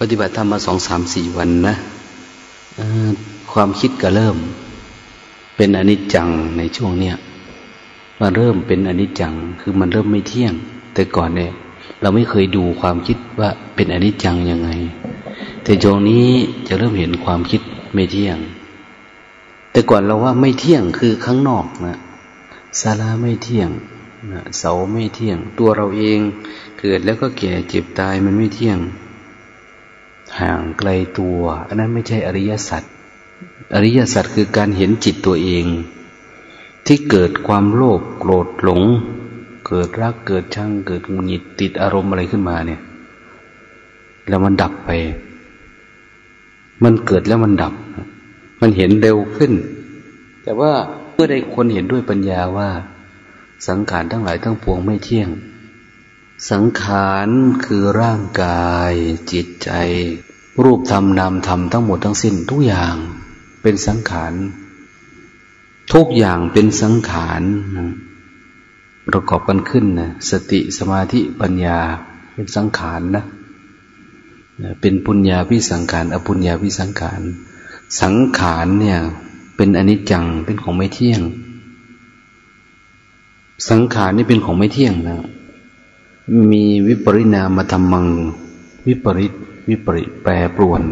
ปฏิบัติธรรมมาสองสามสี่วันนะความคิดก็เริ่ม เป็นอนิจจังในช่วงเนี้ยมันเริ่มเป็นอนิจจังคือมันเริ่มไม่เที่ยง แต่ก่อนเนี่ย เราไม่เคยดูความคิดว่าเป็นอนิจจังยังไง แต่ช่วงนี้จะเริ่มเห็นความคิดไม่เที่ยง แต่ก่อนเราว่าไม่เที่ยงคือข้างนอกนะศาลาไม่เที่ยงนะเสาไม่เที่ยง ตัวเราเองเกิดแล้วก็แก่เจ็บตายมันไม่เที่ยง ห่างไกลตัว อันนั้นไม่ใช่อริยสัจอริยสัจคือการเห็นจิตตัวเอง ที่เกิดความโลภโกรธหลง เกิดรักเกิดชังเกิดหงุดหงิดติดอารมณ์อะไรขึ้นมาเนี่ย แล้วมันดับไป มันเกิดแล้วมันดับ มันเห็นเร็วขึ้น แต่ว่าเมื่อใดคนเห็นด้วยปัญญาว่า สังขารทั้งหลายทั้งปวงไม่เที่ยง สังขารคือร่างกาย จิตใจ รูปธรรมนามธรรมทั้งหมดทั้งสิ้นทุกอย่างเป็นสังขาร ทุกอย่างเป็นสังขารประกอบกันขึ้นนะสติสมาธิปัญญาเป็นสังขารนะเป็นปุญญาพิสังขารอปุญญาพิสังขารสังขารเนี่ย เป็นอนิจจังเป็นของไม่เที่ยง สังขารนี่เป็นของไม่เที่ยงนะ มีวิปริณามธรรมัง วิปริตวิปริแปรปรวน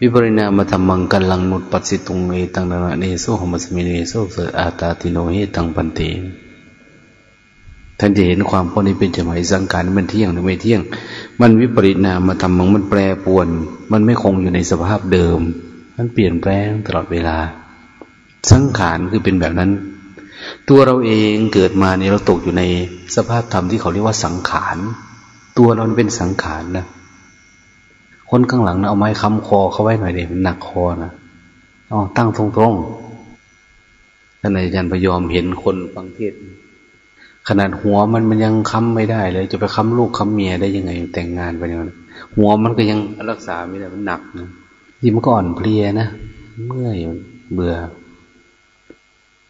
วิปริณามธรรมังกัลังนุตปัสสิตุงเอตังนาเนโซหมัสมิเนโซเสอาตาติโนเฮตังปันเตท่านจะเห็นความพอนี้เป็นจหมายสังขารมันเที่ยงหรือไม่เที่ยง มันวิปริณามธรรมังมันแปรปวน มันไม่คงอยู่ในสภาพเดิม มันเปลี่ยนแปลงตลอดเวลา สังขารคือเป็นแบบนั้น ตัวเราเองเกิดมาเนี่ยเราตกอยู่ในสภาพธรรมที่เขาเรียกว่าสังขาร ตัวเราเป็นสังขารนะ คนข้างหลังนะเอาไม้ค้ำคอเขาไว้หน่อยเดียมันหนักคอนะอ๋อตั้งตรงๆท่านอาจารย์พยอมเห็นคนฟังเทศ ขนาดหัวมันมันยังค้ำไม่ได้เลย จะไปค้ำลูกค้ำเมียได้ยังไง แต่งงานไปเนี่ยหัวมันก็ยังรักษาไม่ได้มันหนักนะที่มันก็อ่อนเพลียนะเมื่อยเบื่อ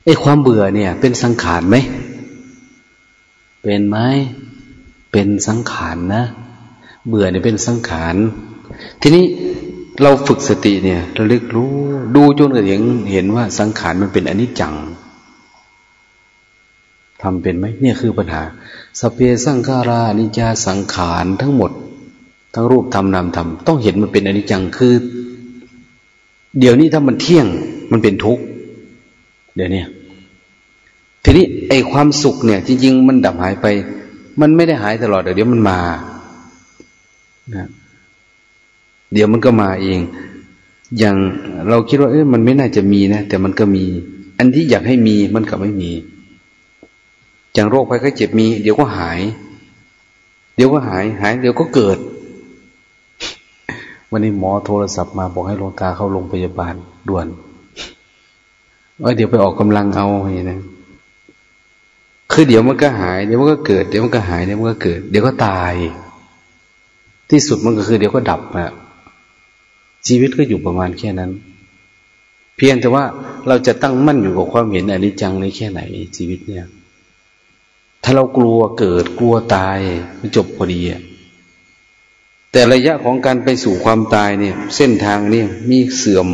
ไอ้ความเบื่อเนี่ย เป็นสังขารไหม เป็นไหม เป็นสังขารนะ เบื่อเนี่ยเป็นสังขาร ทีนี้เราฝึกสติเนี่ยระลึกรู้ ดูจนกระทั่งเห็นว่าสังขารมันเป็นอนิจจังทำเป็นไหมเนี่ยคือปัญหา สเปสังขารานิจาสังขารทั้งหมด ทั้งรูปธรรมนามธรรมต้องเห็นมันเป็นอนิจจังคือ เดี๋ยวนี้ถ้ามันเที่ยงมันเป็นทุกข์ เดี๋ยวนี้ทีนี้ไอ้ความสุขเนี่ย จริง ๆ มันดับหายไป มันไม่ได้หายตลอดเดี๋ยวมันมานะเดี๋ยวมันก็มาเอง อย่างเราคิดว่า เออมันไม่น่าจะมีนะ แต่มันก็มี อันที่อยากให้มีมันก็ไม่มี อย่างโรคภัยไข้เจ็บมี เดี๋ยวก็หาย เดี๋ยวก็หาย หาย เดี๋ยวก็เกิด วันนี้หมอโทรศัพท์มาบอกให้ลงตาเข้าโรงพยาบาลด่วน ว่าเดี๋ยวไปออกกำลังเอาอย่างนี้นะคือเดี๋ยวมันก็หาย เดี๋ยวมันก็เกิด เดี๋ยวมันก็หาย เดี๋ยวมันก็เกิด เดี๋ยวก็ตาย ที่สุดมันก็คือ เดี๋ยวก็ดับอะชีวิตก็อยู่ประมาณแค่นั้น เพียงแต่ว่าเราจะตั้งมั่นอยู่กับความเห็นอนิจจังในแค่ไหนชีวิตเนี่ย ถ้าเรากลัวเกิดกลัวตายมันจบพอดีอะแต่ระยะของการไปสู่ความตายเนี่ย เส้นทางเนี่ยมีเสื่อม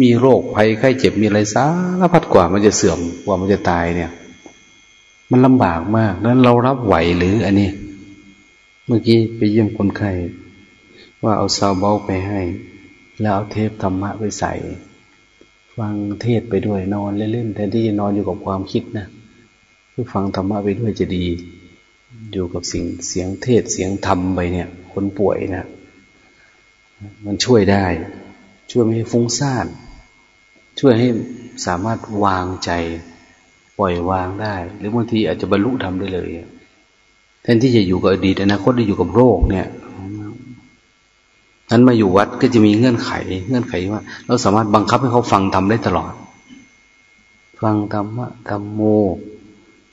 มีโรคภัยไข้เจ็บมีอะไรสารพัดกว่ามันจะเสื่อมกว่ามันจะตายเนี่ย มันลำบากมากนั้นเรารับไหวหรืออันนี้ เมื่อกี้ไปเยี่ยมคนไข้ว่าเอาซาวเบลไปให้ แล้วเอาเทปธรรมะไปใส่ ฟังเทศไปด้วยนอนเล่นๆแทนที่จะนอนอยู่กับความคิดนะคือฟังธรรมะไปด้วยจะดี อยู่กับสิ่งเสียงเทศเสียงธรรมไปเนี่ย คนป่วยนะมันช่วยได้ ช่วยไม่ให้ฟุ้งซ่าน ช่วยให้สามารถวางใจ ปล่อยวางได้ หรือบางทีอาจจะบรรลุธรรมได้เลยแทนที่จะอยู่กับอดีตอนาคตได้อยู่กับโรคเนี่ยนั้นมาอยู่วัดก็จะมีเงื่อนไข เงื่อนไขว่า เราสามารถบังคับให้เขาฟังทำได้ตลอด ฟังธรรมะธรรมโม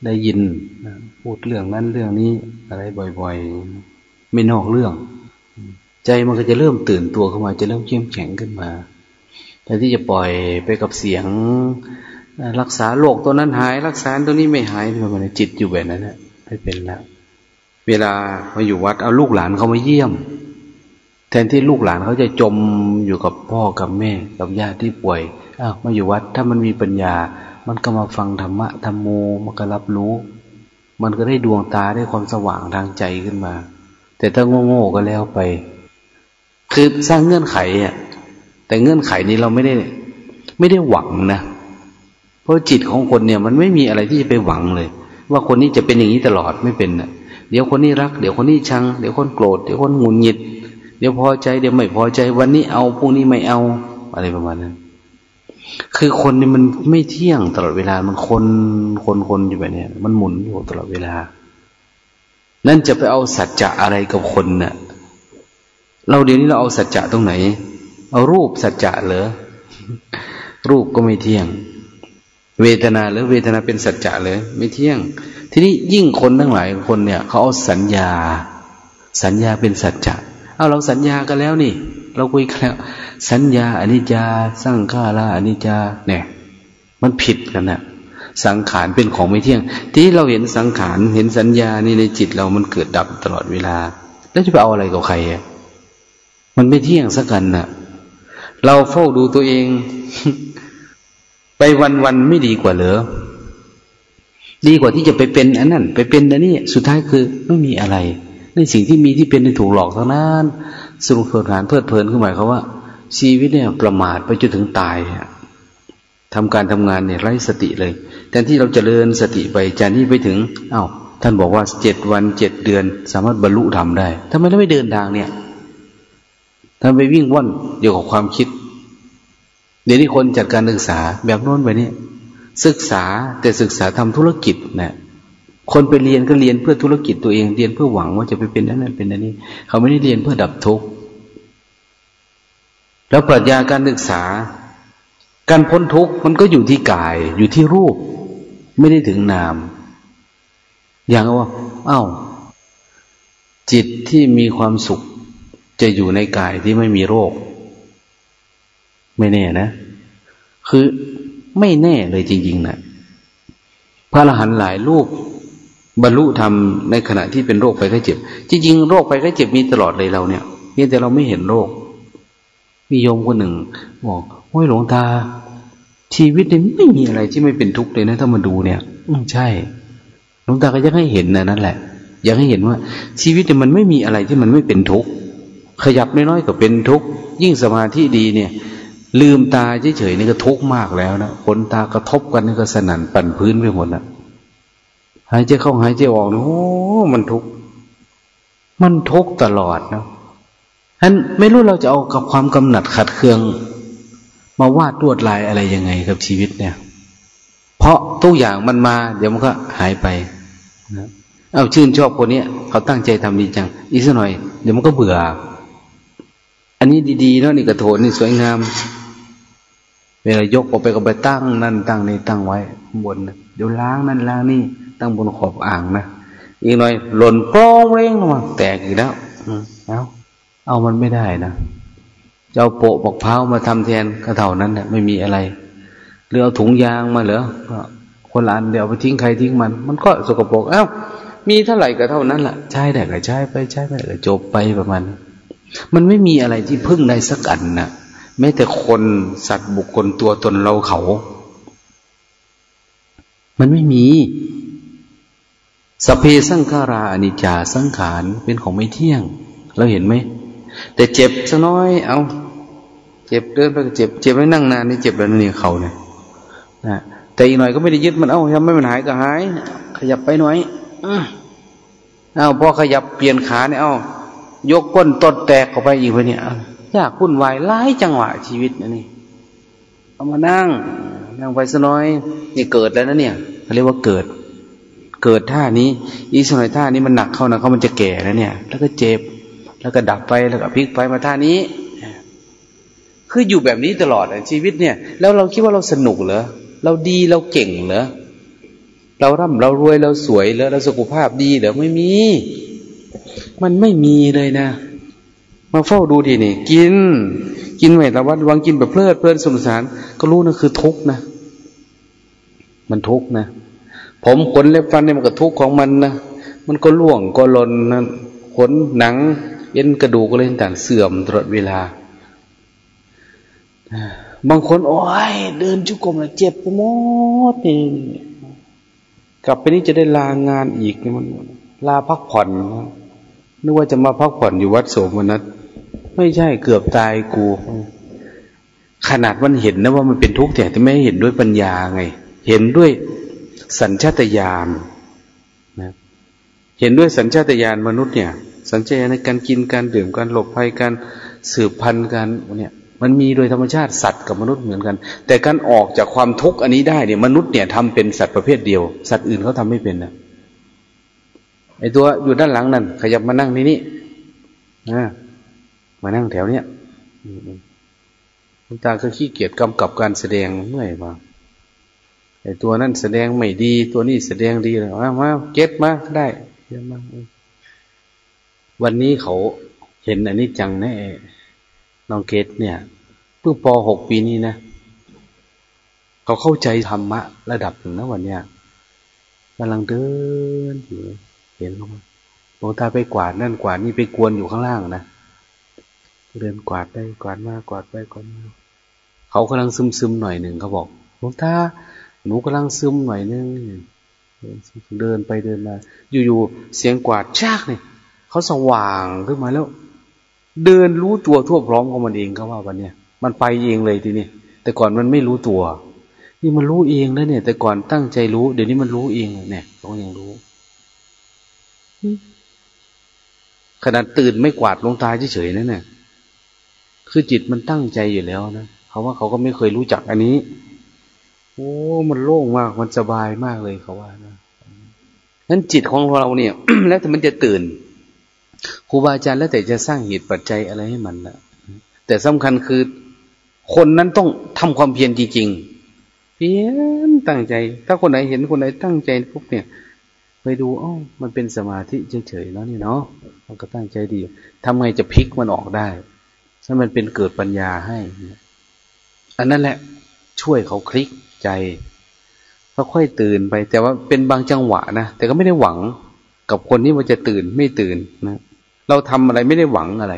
ได้ยินพูดเรื่องนั้นเรื่องนี้อะไรบ่อย ๆ ไม่นอกเรื่อง ใจมันก็จะเริ่มตื่นตัวเข้ามา จะเริ่มเข้มแข็งขึ้นมา แต่ที่จะปล่อยไปกับเสียง รักษาโรคตัวนั้นหาย รักษาตัวนี้ไม่หายทำไมจิตอยู่แบบนั้นนะไม่เป็นแล้วเวลามาอยู่วัดเอาลูกหลานเขามาเยี่ยม แทนที่ลูกหลานเขาจะจมอยู่กับพ่อกับแม่ กับญาติที่ป่วยอ้าวมาอยู่วัดถ้ามันมีปัญญา มันก็มาฟังธรรมะธรรมโมมันก็รับรู้ มันก็ได้ดวงตาได้ความสว่างทางใจขึ้นมา แต่ถ้าโง่ๆก็แล้วไป คือสร้างเงื่อนไขอะ แต่เงื่อนไขนี้เราไม่ได้ ไม่ได้หวังนะ เพราะจิตของคนเนี่ย มันไม่มีอะไรที่จะไปหวังเลย ว่าคนนี้จะเป็นอย่างนี้ตลอดไม่เป็นนะเดี๋ยวคนนี้รัก เดี๋ยวคนนี้ชัง เดี๋ยวคนโกรธเดี๋ยวคนหงุดหงิด เดี๋ยวพอใจเดี๋ยวไม่พอใจ วันนี้เอาพรุ่งนี้ไม่เอา อะไรประมาณนั้นคือคนนี่มันไม่เที่ยงตลอดเวลา มันคนคนคนอยู่แบบนี้มันหมุนอยู่ตลอดเวลา นั่นจะไปเอาสัจจะอะไรกับคนเนะ่ะ เราเดี๋ยวนี้เราเอาสัจจะตรงไหน เอารูปสัจจะเหรอรูปก็ไม่เที่ยง เวทนาหรือเวทนาเป็นสัจจะเลยไม่เที่ยง ทีนี้ยิ่งคนทั้งหลายคนเนี่ยเขาเอาสัญญา สัญญาเป็นสัจจะเอาเราสัญญากันแล้วนี่ เราคุยกันแล้ว สัญญาอนิจจาสร้างข้าละอนิจจาเนี่ย มันผิดกันนะสังขารเป็นของไม่เที่ยง ที่เราเห็นสังขารเห็นสัญญานี่ในจิตเรามันเกิดดับตลอดเวลา แล้วจะไปเอาอะไรกับใครอะมันไม่เที่ยงสักกันนะ่ะ เราเฝ้าดูตัวเอง ไปวันๆไม่ดีกว่าเหรอดีกว่าที่จะไปเป็นอันนั้นไปเป็นอันนี้สุดท้ายคือไม่มีอะไร ในสิ่งที่มีที่เป็นในถูกหลอกทั้งนั้นสรุปเพลินเพลิดเพลินขึ้นหมายเขาว่า ชีวิตเนี่ย ประมาทไปจนถึงตายทำการทำงานเนี่ยไร้สติเลยแทนที่เราจเจริญสติไปจานนี้ไปถึงเอา้าท่านบอกว่าเจ็ดวันเจ็ดเดือน สามารถบรรลุธรรมได้ทำไมเราไม่เดินทางเนี่ย ทำไปวิ่งว่อนเกี่กับความคิด เดี๋ยวนี้คนจัดการศึกษาแบบโน้นแบบนี้ ศึกษาแต่ศึกษาทำธุรกิจนะคนไปเรียนก็เรียนเพื่อธุรกิจตัวเอง เรียนเพื่อหวังว่าจะไปเป็นนั้นเป็นอันนี้ เขาไม่ได้เรียนเพื่อดับทุกข์แล้วปรัชญาการศึกษา การพ้นทุกข์มันก็อยู่ที่กาย อยู่ที่รูป ไม่ได้ถึงนาม อย่างว่าอา้าวจิตที่มีความสุข จะอยู่ในกายที่ไม่มีโรค ไม่แน่นะ คือไม่แน่เลยจริง ๆนะพระอรหันต์หลายรูปบรรลุธรรมในขณะที่เป็นโรคไปไข้เจ็บ จริง ๆ โรคไปไข้เจ็บมีตลอดเลยเราเนี่ยเพียงแต่เราไม่เห็นโรค มีโยมคนหนึ่งบอกโอ้ยหลวงตา ชีวิตเนี่ยไม่มีอะไรที่ไม่เป็นทุกข์เลยนะถ้ามาดูเนี่ย อืใช่หลวงตาก็ยังให้เห็นนะนั่นแหละ อยากให้เห็นว่า ชีวิตเนี่ยมันไม่มีอะไรที่มันไม่เป็นทุกข์ ขยับน้อยๆก็เป็นทุกข์ยิ่งสมาธิดีเนี่ย ลืมตาเฉยๆนี่ก็ทุกข์มากแล้วนะขนตากระทบกันนี่ก็สนั่นปั่นพื้นไปหมดนะหายใจเข้าหายใจออกโอ้มันทุกข์มันทุกข์ตลอดนะอันไม่รู้เราจะเอากับความกำหนัดขัดเคือง มาวาดตวดลายอะไรยังไงกับชีวิตเนี่ย เพราะทุกอย่างมันมา เดี๋ยวมันก็หายไปนะเอาชื่นชอบคนนี้เขาตั้งใจทำดีจัง อีกสักหน่อย เดี๋ยวมันก็เบื่อ อันนี้ดีๆเนาะนี่กระโถนนี่สวยงาม เวลายกออกไปก็ไปตั้งนั่นตั้งนี่ตั้งไว้บนเดี๋ยวล้างนั่นล้างนี่ ตั้งบนขอบอ่างนะอีกหน่อยหล่นโป้งเร่งลงมาแตกอีกแล้วเอาเอามันไม่ได้นะจะเอาโปะปอกเพ้ามาทำแทนก็เทานั้นแหละไม่มีอะไรหรือเอาถุงยางมาเหรอคนละอันเดี๋ยวไปทิ้งใครทิ้งมัน มันก็สกปรกเอ้ามีเท่าไหร่ก็เท่านั้นแหละใช้ได้ก็ใช้ไปใช้ไปก็จบไปประมาณ มันไม่มีอะไรที่พึ่งได้สักอันนะแม้แต่คนสัตว์บุคคลตัวตนเราเขา มันไม่มีสเพสังขาราอนิจจาสังขารเป็นของไม่เที่ยง เราเห็นไหม แต่เจ็บสัน้อย เอา เจ็บเดินไปก็เจ็บ เจ็บแล้วนั่งนานนี่เจ็บแล้วนี่เขาเนี่ยนะแต่อีกหน่อยก็ไม่ได้ยึดมันเอาทำไม่มันหายก็หาย ขยับไปหน่อยเอาพอขยับเปลี่ยนขาเนี่ยเอา ยกก้นตดแตกเข้าไปอีกไปเนี่ยยากพุ่นวายหลายจังหวะชีวิตนะนี่เอามานั่งนั่งไปสน้อย นี่เกิดแล้วนะเนี่ยเขาเรียกว่าเกิด เกิดท่านี้ อีสักหน่อยท่านี้มันหนักเข้านะเขามันจะแก่แล้วเนี่ย แล้วก็เจ็บ แล้วก็ดับไปแล้วก็พลิกไปมาท่านี้ คืออยู่แบบนี้ตลอดชีวิตเนี่ย แล้วเราคิดว่าเราสนุกเหรอเราดีเราเก่งเหรอเราร่ำเรารวยเราสวยเหรอเราสุขภาพดีเหรอไม่มี มันไม่มีเลยนะ มาเฝ้าดูทีนี่ กิน กินไว้ละวันวังกินแบบเพลิดเพลินสนุกสานก็รู้นะคือทุกข์นะ มันทุกข์นะ ผมขนเล็บฟันเนี่ยมันก็ทุกข์ของมันนะ มันก็ล่วงก็หล่นนะขนหนัง เอ็นกระดูกอะไรต่างเสื่อมตลอดเวลาบางคนโอ้ยเดินจุกรมแล้วเจ็บหมดนี่กลับไปนี่จะได้ลางานอีกมันลาพักผ่อนนึ นึกว่าจะมาพักผ่อนอยู่วัดโสมนัสไม่ใช่เกือบตายกู ขนาดมันเห็นนะว่ามันเป็นทุกข์แต่ไม่เห็นด้วยปัญญาไง เห็นด้วยสัญชาตญาณนะเห็นด้วยสัญชาตญาณมนุษย์เนี่ย สัญชาตญาณในการกินการดื่มการหลบภัยการสืบพันธุ์การเนี่ยมันมีโดยธรรมชาติสัตว์กับมนุษย์เหมือนกัน แต่การออกจากความทุกข์อันนี้ได้เนี่ยมนุษย์เนี่ยทำเป็นสัตว์ประเภทเดียว สัตว์อื่นเขาทำไม่เป็นนะ ไอตัวอยู่ด้านหลังนั่นขยับมานั่งที่นี่นะมานั่งแถวเนี้ยคุณตาก็ขี้เกียจกำกับการแสดงเมื่อยมาไอตัวนั้นแสดงไม่ดี ตัวนี้แสดงดีเลยมามาเก็ตมาได้เยอะมากวันนี้เขาเห็นอันนี้จังแน่น้องเกตเนี่ยเพิ่งปหกปีนี้นะเขาเข้าใจธรรมะ ระดับหนึ่งนะวันเนี้ยกำลังเดินอยู่ เห็นเขาหลวงตาไปกวาดนั่นกวาดนี่ไปกวนอยู่ข้างล่างนะเดินกวาดไปกวาดมากวาดไปกวาดมาเขากำลังซึมซึมหน่อยหนึ่งเขาบอกหลวงตาหนูกำลังซึมหน่อยนึงเดินไปเดินมา อยู่ๆเสียงกวาดชากเนี่ยเขาสว่างขึ้นมาแล้ว เดินรู้ตัวทั่วพร้อมของมันเองเขาว่าวันเนี้ยมันไปเองเลยทีนี้แต่ก่อนมันไม่รู้ตัว นี่มันรู้เองแล้วเนี่ย แต่ก่อนตั้งใจรู้ เดี๋ยวนี้มันรู้เองเนี่ยเขายังรู้ ขนาดตื่นไม่กวาดลงตาเฉยๆนั่นเนี่ยคือจิตมันตั้งใจอยู่แล้วนะเขาว่าเขาก็ไม่เคยรู้จักอันนี้ โอ้มันโล่งมากมันสบายมากเลยเขาว่านะนั้นจิตของเราเนี่ย แล้วแต่มันจะตื่นครูบาอาจารย์แล้วแต่จะสร้างเหตุปัจจัยอะไรให้มันนะแต่สำคัญคือคนนั้นต้องทำความเพียรจริงๆเพียรตั้งใจ ถ้าคนไหนเห็นคนไหนตั้งใจปุ๊บเนี่ย ไปดูอ๋อมันเป็นสมาธิเฉยๆแล้วนี่เนาะมันก็ตั้งใจดีทำไงจะพลิกมันออกได้ ถ้ามันเป็นเกิดปัญญาให้ อันนั้นแหละ ช่วยเขาคลิกใจเขาค่อยตื่นไป แต่ว่าเป็นบางจังหวะนะ แต่ก็ไม่ได้หวังกับคนที่มันจะตื่นไม่ตื่นนะ เราทำอะไรไม่ได้หวังอะไร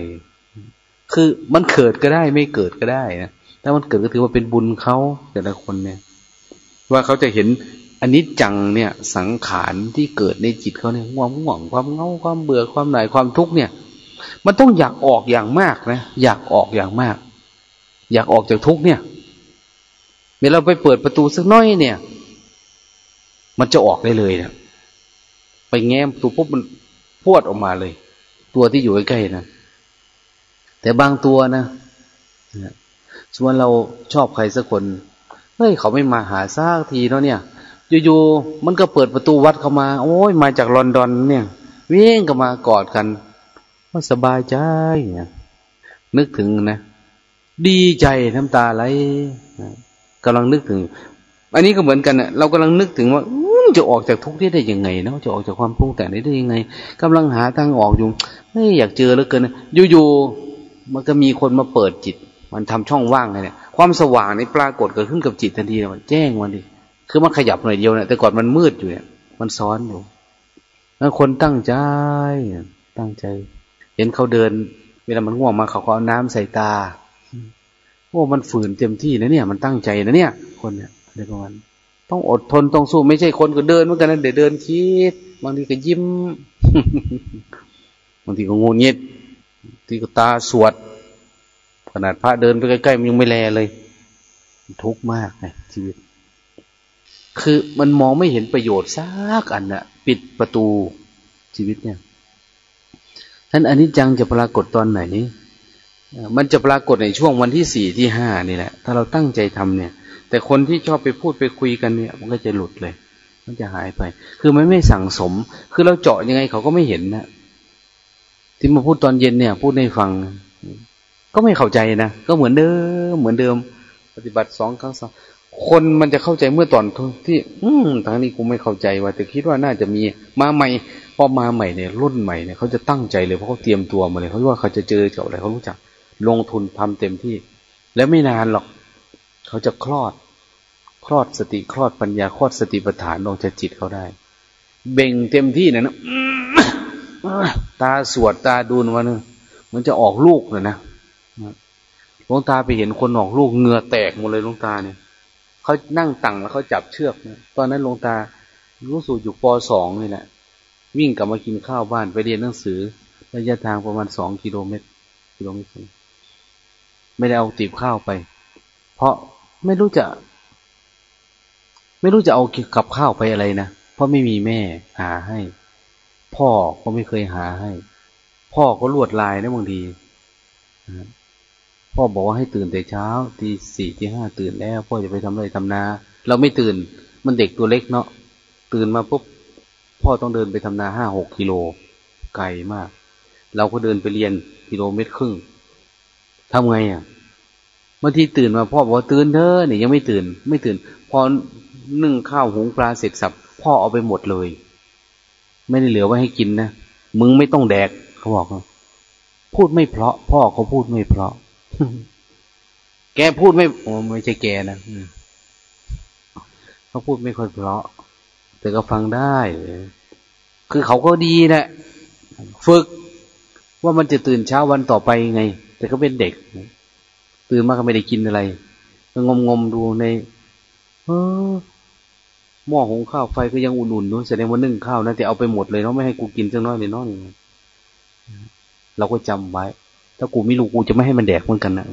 คือมันเกิดก็ได้ไม่เกิดก็ได้นะ ถ้ามันเกิดก็ถือว่าเป็นบุญเขาแต่ละคนเนี่ย ว่าเขาจะเห็น อันนี้จังเนี่ยสังขารที่เกิดในจิตเขาเนี่ยความหวงความเงาความเบื่อความหน่ายความทุกข์เนี่ย มันต้องอยากออกอย่างมากนะอยากออกอย่างมาก อยากออกจากทุกข์เนี่ยเมื่อเราไปเปิดประตูสักน้อยเนี่ย มันจะออกได้เลยนะไปแง้มประตูปุ๊บมันพวดออกมาเลย ตัวที่อยู่ใกล้ๆนะแต่บางตัวนะสมมติเราชอบใครสักคนเฮ้ยเขาไม่มาหาซากทีเนาะเนี่ย อยู่ๆมันก็เปิดประตูวัดเข้ามา โอ้ยมาจากลอนดอน เนี่ยวิ่งก็มากอดกันว่าสบายใจเนี่ยนึกถึงนะ ดีใจน้ำตาไหลกำลังนึกถึง อันนี้ก็เหมือนกันนะเรากำลังนึกถึงว่าจะออกจากทุกข์ได้ยังไงเนาะจะออกจากความปรุงแต่งได้ยังไงกำลังหาทางออกอยู่เฮ้ยอยากเจอแล้วเกินอยู่ๆมันก็มีคนมาเปิดจิต มันทำช่องว่างไงเนี่ย ความสว่างนี่ปรากฏเกิดขึ้นกับจิตทันทีมันแจ้งมันดิ คือมันขยับหน่อยเดียวเนี่ยแต่ก่อนมันมืดอยู่เนี่ย มันซ้อนอยู่แล้วคนตั้งใจตั้งใจ เห็นเขาเดิน เวลามันง่วงมาเขาก็เอาน้ำใส่ตาโอ้มันฝืนเต็มที่นะเนี่ย มันตั้งใจนะเนี่ย คนเนี่ยอะไรประมาณต้องอดทนต้องสู้ไม่ใช่คนก็เดินเหมือนกันนะเดี๋ยวเดินคิดบางทีก็ยิ้มบางทีก็งูเงียบทีก็ตาสวด ขนาดพระเดินไปใกล้ๆมันยังไม่แลเลย ทุกข์มากไงชีวิต คือมันมองไม่เห็นประโยชน์สักอันน่ะ ปิดประตูชีวิตเนี่ยท่านอันนี้จังจะปรากฏตอนไหนนี้มันจะปรากฏในช่วงวันที่สี่ที่ห้านี่แหละ ถ้าเราตั้งใจทำเนี่ย แต่คนที่ชอบไปพูดไปคุยกันเนี่ย มันก็จะหลุดเลย มันจะหายไป คือมันไม่สั่งสม คือเราเจาะยังไงเขาก็ไม่เห็นนะที่มาพูดตอนเย็นเนี่ย พูดให้ฟัง ก็ไม่เข้าใจนะ ก็เหมือนเดิม เหมือนเดิม ปฏิบัติสองครั้งสอง คนมันจะเข้าใจเมื่อตอนที่ อืมทางนี้กูไม่เข้าใจว่าแต่คิดว่าน่าจะมีมาใหม่พอมาใหม่เนี่ยรุ่นใหม่เนี่ยเขาจะตั้งใจเลยเพราะเขาเตรียมตัวมาเลยเขาว่าเขาจะเจอเจ้าอะไรเขารู้จัก ลงทุนทำเต็มที่ แล้วไม่นานหรอก เขาจะคลอด คลอดสติคลอดปัญญาคลอดสติปัฏฐานลงจากจิตเขาได้ เบ่งเต็มที่นะนะตาสวดตาดูนวันนึงมันจะออกลูกเลยนะหลวงตาไปเห็นคนออกลูกเงือแตกหมดเลยหลวงตาเนี่ย เขานั่งตั้งแล้วเขาจับเชือกนะตอนนั้นลงตารู้สูอยู่ปสองนี่แหละวิ่งกลับมากินข้าวบ้านไปเรียนหนังสือ ระยะทางประมาณสองกิโลเมตรกิโลเมตรไม่ได้เอาติบข้าวไป เพราะไม่รู้จะ ไม่รู้จะเอากับข้าวไปอะไรนะเพราะไม่มีแม่หาให้ พ่อก็ไม่เคยหาให้ พ่อก็ลวดลายนะบางที พ่อบอกว่าให้ตื่นแต่เช้าตีสี่ตีห้าตื่นแล้วพ่อจะไปทำอะไรทำนา เราไม่ตื่น มันเด็กตัวเล็กเนาะตื่นมาปุ๊บพ่อต้องเดินไปทำนาห้าหกกิโลไกลมาก เราก็เดินไปเรียนกิโลเมตรครึ่งทำไงอะบางทีตื่นมาพ่อบอกว่าตื่นเถอะเนี่ยยังไม่ตื่น ไม่ตื่น พอนึ่งข้าวหุงปลาเสร็จสับ พ่อเอาไปหมดเลย ไม่ได้เหลือไว้ให้กินนะมึงไม่ต้องแดกเขาบอกพูดไม่เพราะ พ่อเขาพูดไม่เพราะ แกพูดไม่โอ้ไม่ใช่แกนะเขาพูดไม่ค่อยเพราะ แต่ก็ฟังได้ คือเขาก็ดีแหละฝึกว่ามันจะตื่นเช้าวันต่อไปไง แต่ก็เป็นเด็ก ตื่นมาก็ไม่ได้กินอะไรก็งมงมดูในเออหม้อหุงข้าวไฟก็ยังอุ่นๆนู้นแสดงว่านึ่งข้าวนะแต่เอาไปหมดเลยเนาะไม่ให้กูกินสักน้อยเลยเนาะเราก็จำไว้ ถ้ากูไม่รู้กูจะไม่ให้มันแดกเหมือนกันนะ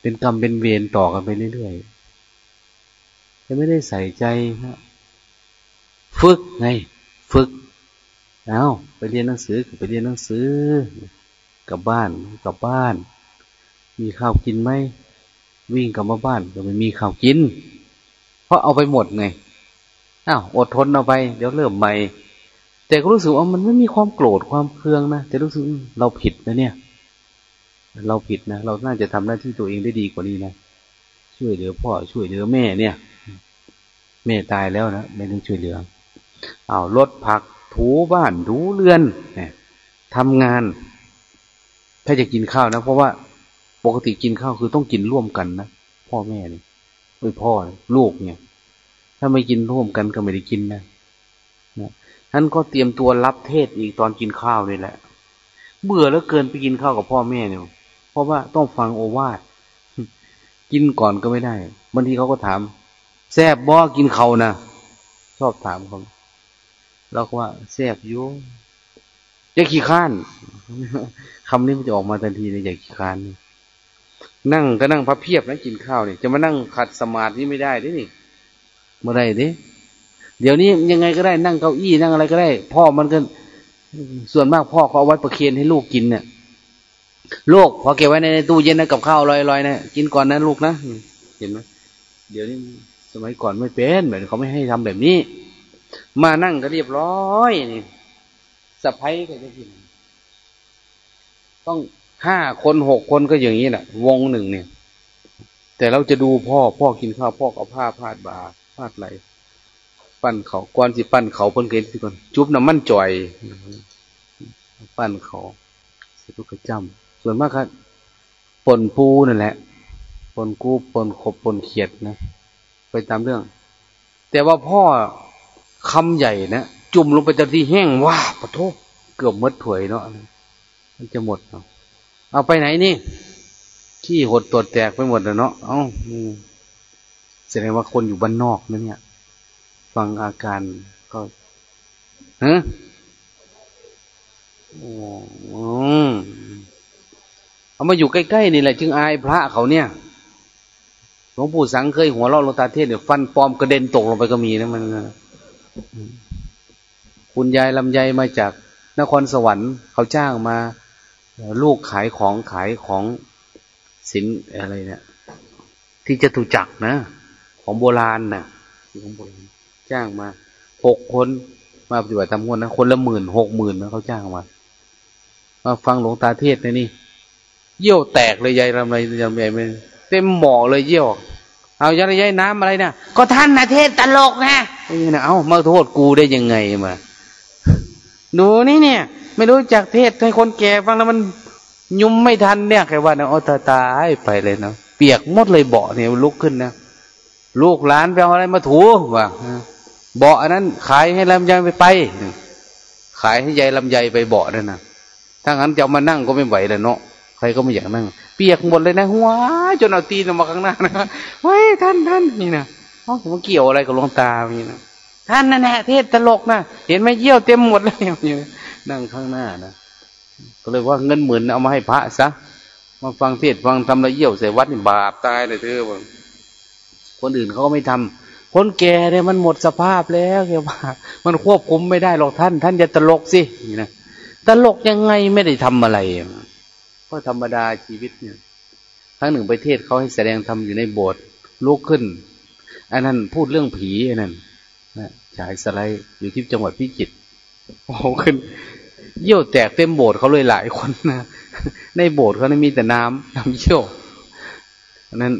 เป็นกรรมเป็นเวรต่อกันไปเรื่อยๆจะไม่ได้ใส่ใจนะฝึกไง ฝึกเอาไปเรียนหนังสือไปเรียนหนังสือกลับบ้านกลับบ้าน มีข้าวกินไหมวิ่งกลับมาบ้านก็ไม่มีข้าวกิน เพราะเอาไปหมดไงอ้าวอดทนเอาไป เดี๋ยวเริ่มใหม่ แต่ก็รู้สึกว่ามันไม่มีความโกรธความเคืองนะแต่รู้สึกเราผิดนะเนี่ย เราผิดนะเราน่าจะทำหน้าที่ตัวเองได้ดีกว่านี้นะช่วยเหลือพ่อช่วยเหลือแม่เนี่ย แม่ตายแล้วนะไม่ต้องช่วยเหลือ เอารถผักถูบ้านถูเรือนเนี่ยทำงาน ถ้าจะกินข้าวนะ เพราะว่าปกติกินข้าวคือต้องกินร่วมกันนะพ่อแม่เนี่ยไม่พ่อลูกเนี่ย ถ้าไม่กินร่วมกันก็ไม่ได้กินนะ นะท่านก็เตรียมตัวรับเทศอีกตอนกินข้าวนี่แหละ เบื่อแล้วเกินไปกินข้าวกับพ่อแม่เนี่ย เพราะว่าต้องฟังโอวาท กินก่อนก็ไม่ได้ บางทีเขาก็ถาม แซบบ่กินเขานะชอบถามเขาเราก็ว่าแซบยุ่งอย่าขี้ข้านคำนี้มันจะออกมาทันทีเลยอย่าขี้ข้านนั่งก็นั่งพับเพียบนะกินข้าวเนี่ยจะมานั่งขัดสมาธิไม่ได้ดินี่เมื่อไรดิ เดี๋ยวนี้ยังไงก็ได้นั่งเก้าอี้นั่งอะไรก็ได้ พ่อมันก็ส่วนมากพ่อเขาเอาไว้ประเคียนให้ลูกกินเนี่ยลูกพอเก็บไว้ในตู้เย็นนะกับข้าวลอยๆนะกินก่อนนะลูกนะเห็นไหมเดี๋ยวนี้สมัยก่อนไม่เป็นแบบเขาไม่ให้ทำแบบนี้ มานั่งก็เรียบร้อยนี่สะพ้ยก็จะกิน ต้องห้าคนหกคนก็อย่างนี้แหละวงหนึ่งเนี่ย แต่เราจะดูพ่อพ่อกินข้าวพ่อเอาผ้าพาดบาพาดไหล ปั้นเขาก่อนสิปั้นเขาเพิ่นเกณฑ์สิก่อนจุบน้ำมันจ่อยปั้นเขาเสร็จก็จำส่วนมากครับปนปูนั่นแหละปนกูปนขบปนเขียดนะไปตามเรื่อง แต่ว่าพ่อคำใหญ่นะจุ่มลงไปจะที่แห้งว้าปะโทเกือบมดถวยเนาะมันจะหมดเนาะเอาไปไหนนี่ขี้หดตัวแตกไปหมดแล้วเนาะเอ้าแสดงว่าคนอยู่บ้านนอกนั่นเนี่ย ฟังอาการก็ฮะโอ้เอามาอยู่ใกล้ๆนี่แหละ จึงอายพระเขาเนี่ยหลวงปู่สังเคยหัวเราะลงตาเทศเนี่ยฟันปลอมกระเด็นตกลงไปก็มีนะมันคุณยายลำไยมาจากนครสวรรค์เขาจ้างมา ลูกขายของขายของสินอะไรเนี่ยที่จะถูจักนะ ของโบราณนะของโบราณ จ้างมาหกคนมาปฏิบัติธรรมคนนะคนละหมื่นหกหมื่นนะเขาจ้างมามาฟังหลวงตาเทศนะนี่ เยี่ยวแตกเลยยายรำไรยายใหญ่เเต็มหมอเลยเยี่ยว เอายายยายน้ำอะไรนะก็ท่านนะเทศตลกนะนี่นะเอามาโทษกูได้ยังไงมาหนูนี่เนี่ย ไม่รู้จักเทศให้คนแก่ฟังแล้วมันยุ่มไม่ทันเนี่ยแค่ว่านะโอ้ตาตายไปเลยเนาะเปียกหมดเลยเบาเนี่ยลุกขึ้นนะลูกหลานไปเอาอะไรมาถูว่า เบาะนั้นขายให้ลำไยไปไป ขายให้ยายลำไยไปเบาะนั่นนะถ้างั้นจะมานั่งก็ไม่ไหวแล้วเนาะ ใครก็ไม่อยากนั่ง เปียกหมดเลยนะหัวจนเอาตีนออกมาข้างหน้านะเฮ้ยท่านท่านนี่นะเอ้ามันเกี่ยวอะไรกับหลวงตานี่นะท่านนั่นแหละเทศตลกนะเห็นไหมเยี่ยวเต็มหมดเลยนั่งข้างหน้านะก็เลยว่าเงินหมื่นเอามาให้พระซะมาฟังเทศฟังทำละเยี่ยวใส่วัดนี่บาปตายเลยเธอบอกคนอื่นเขาก็ไม่ทำ คนแก่เนี่ยมันหมดสภาพแล้วแกว่า มันควบคุมไม่ได้หรอกท่าน ท่านจะตลกสินะตลกยังไงไม่ได้ทำอะไรก็ธรรมดาชีวิตเนี่ยครั้งหนึ่งไปเทศเขาให้แสดงทำอยู่ในโบสถ์ลุกขึ้นอันนั้นพูดเรื่องผีอันนั้นฉายสไลด์อยู่ที่จังหวัดพิจิตรโอ้ขึ้น เยี่ยวแตกเต็มโบสถ์เขาเลยหลายคนนะในโบสถ์เขาไม่มีแต่น้ำน้ำเยี่ยวอันนั้น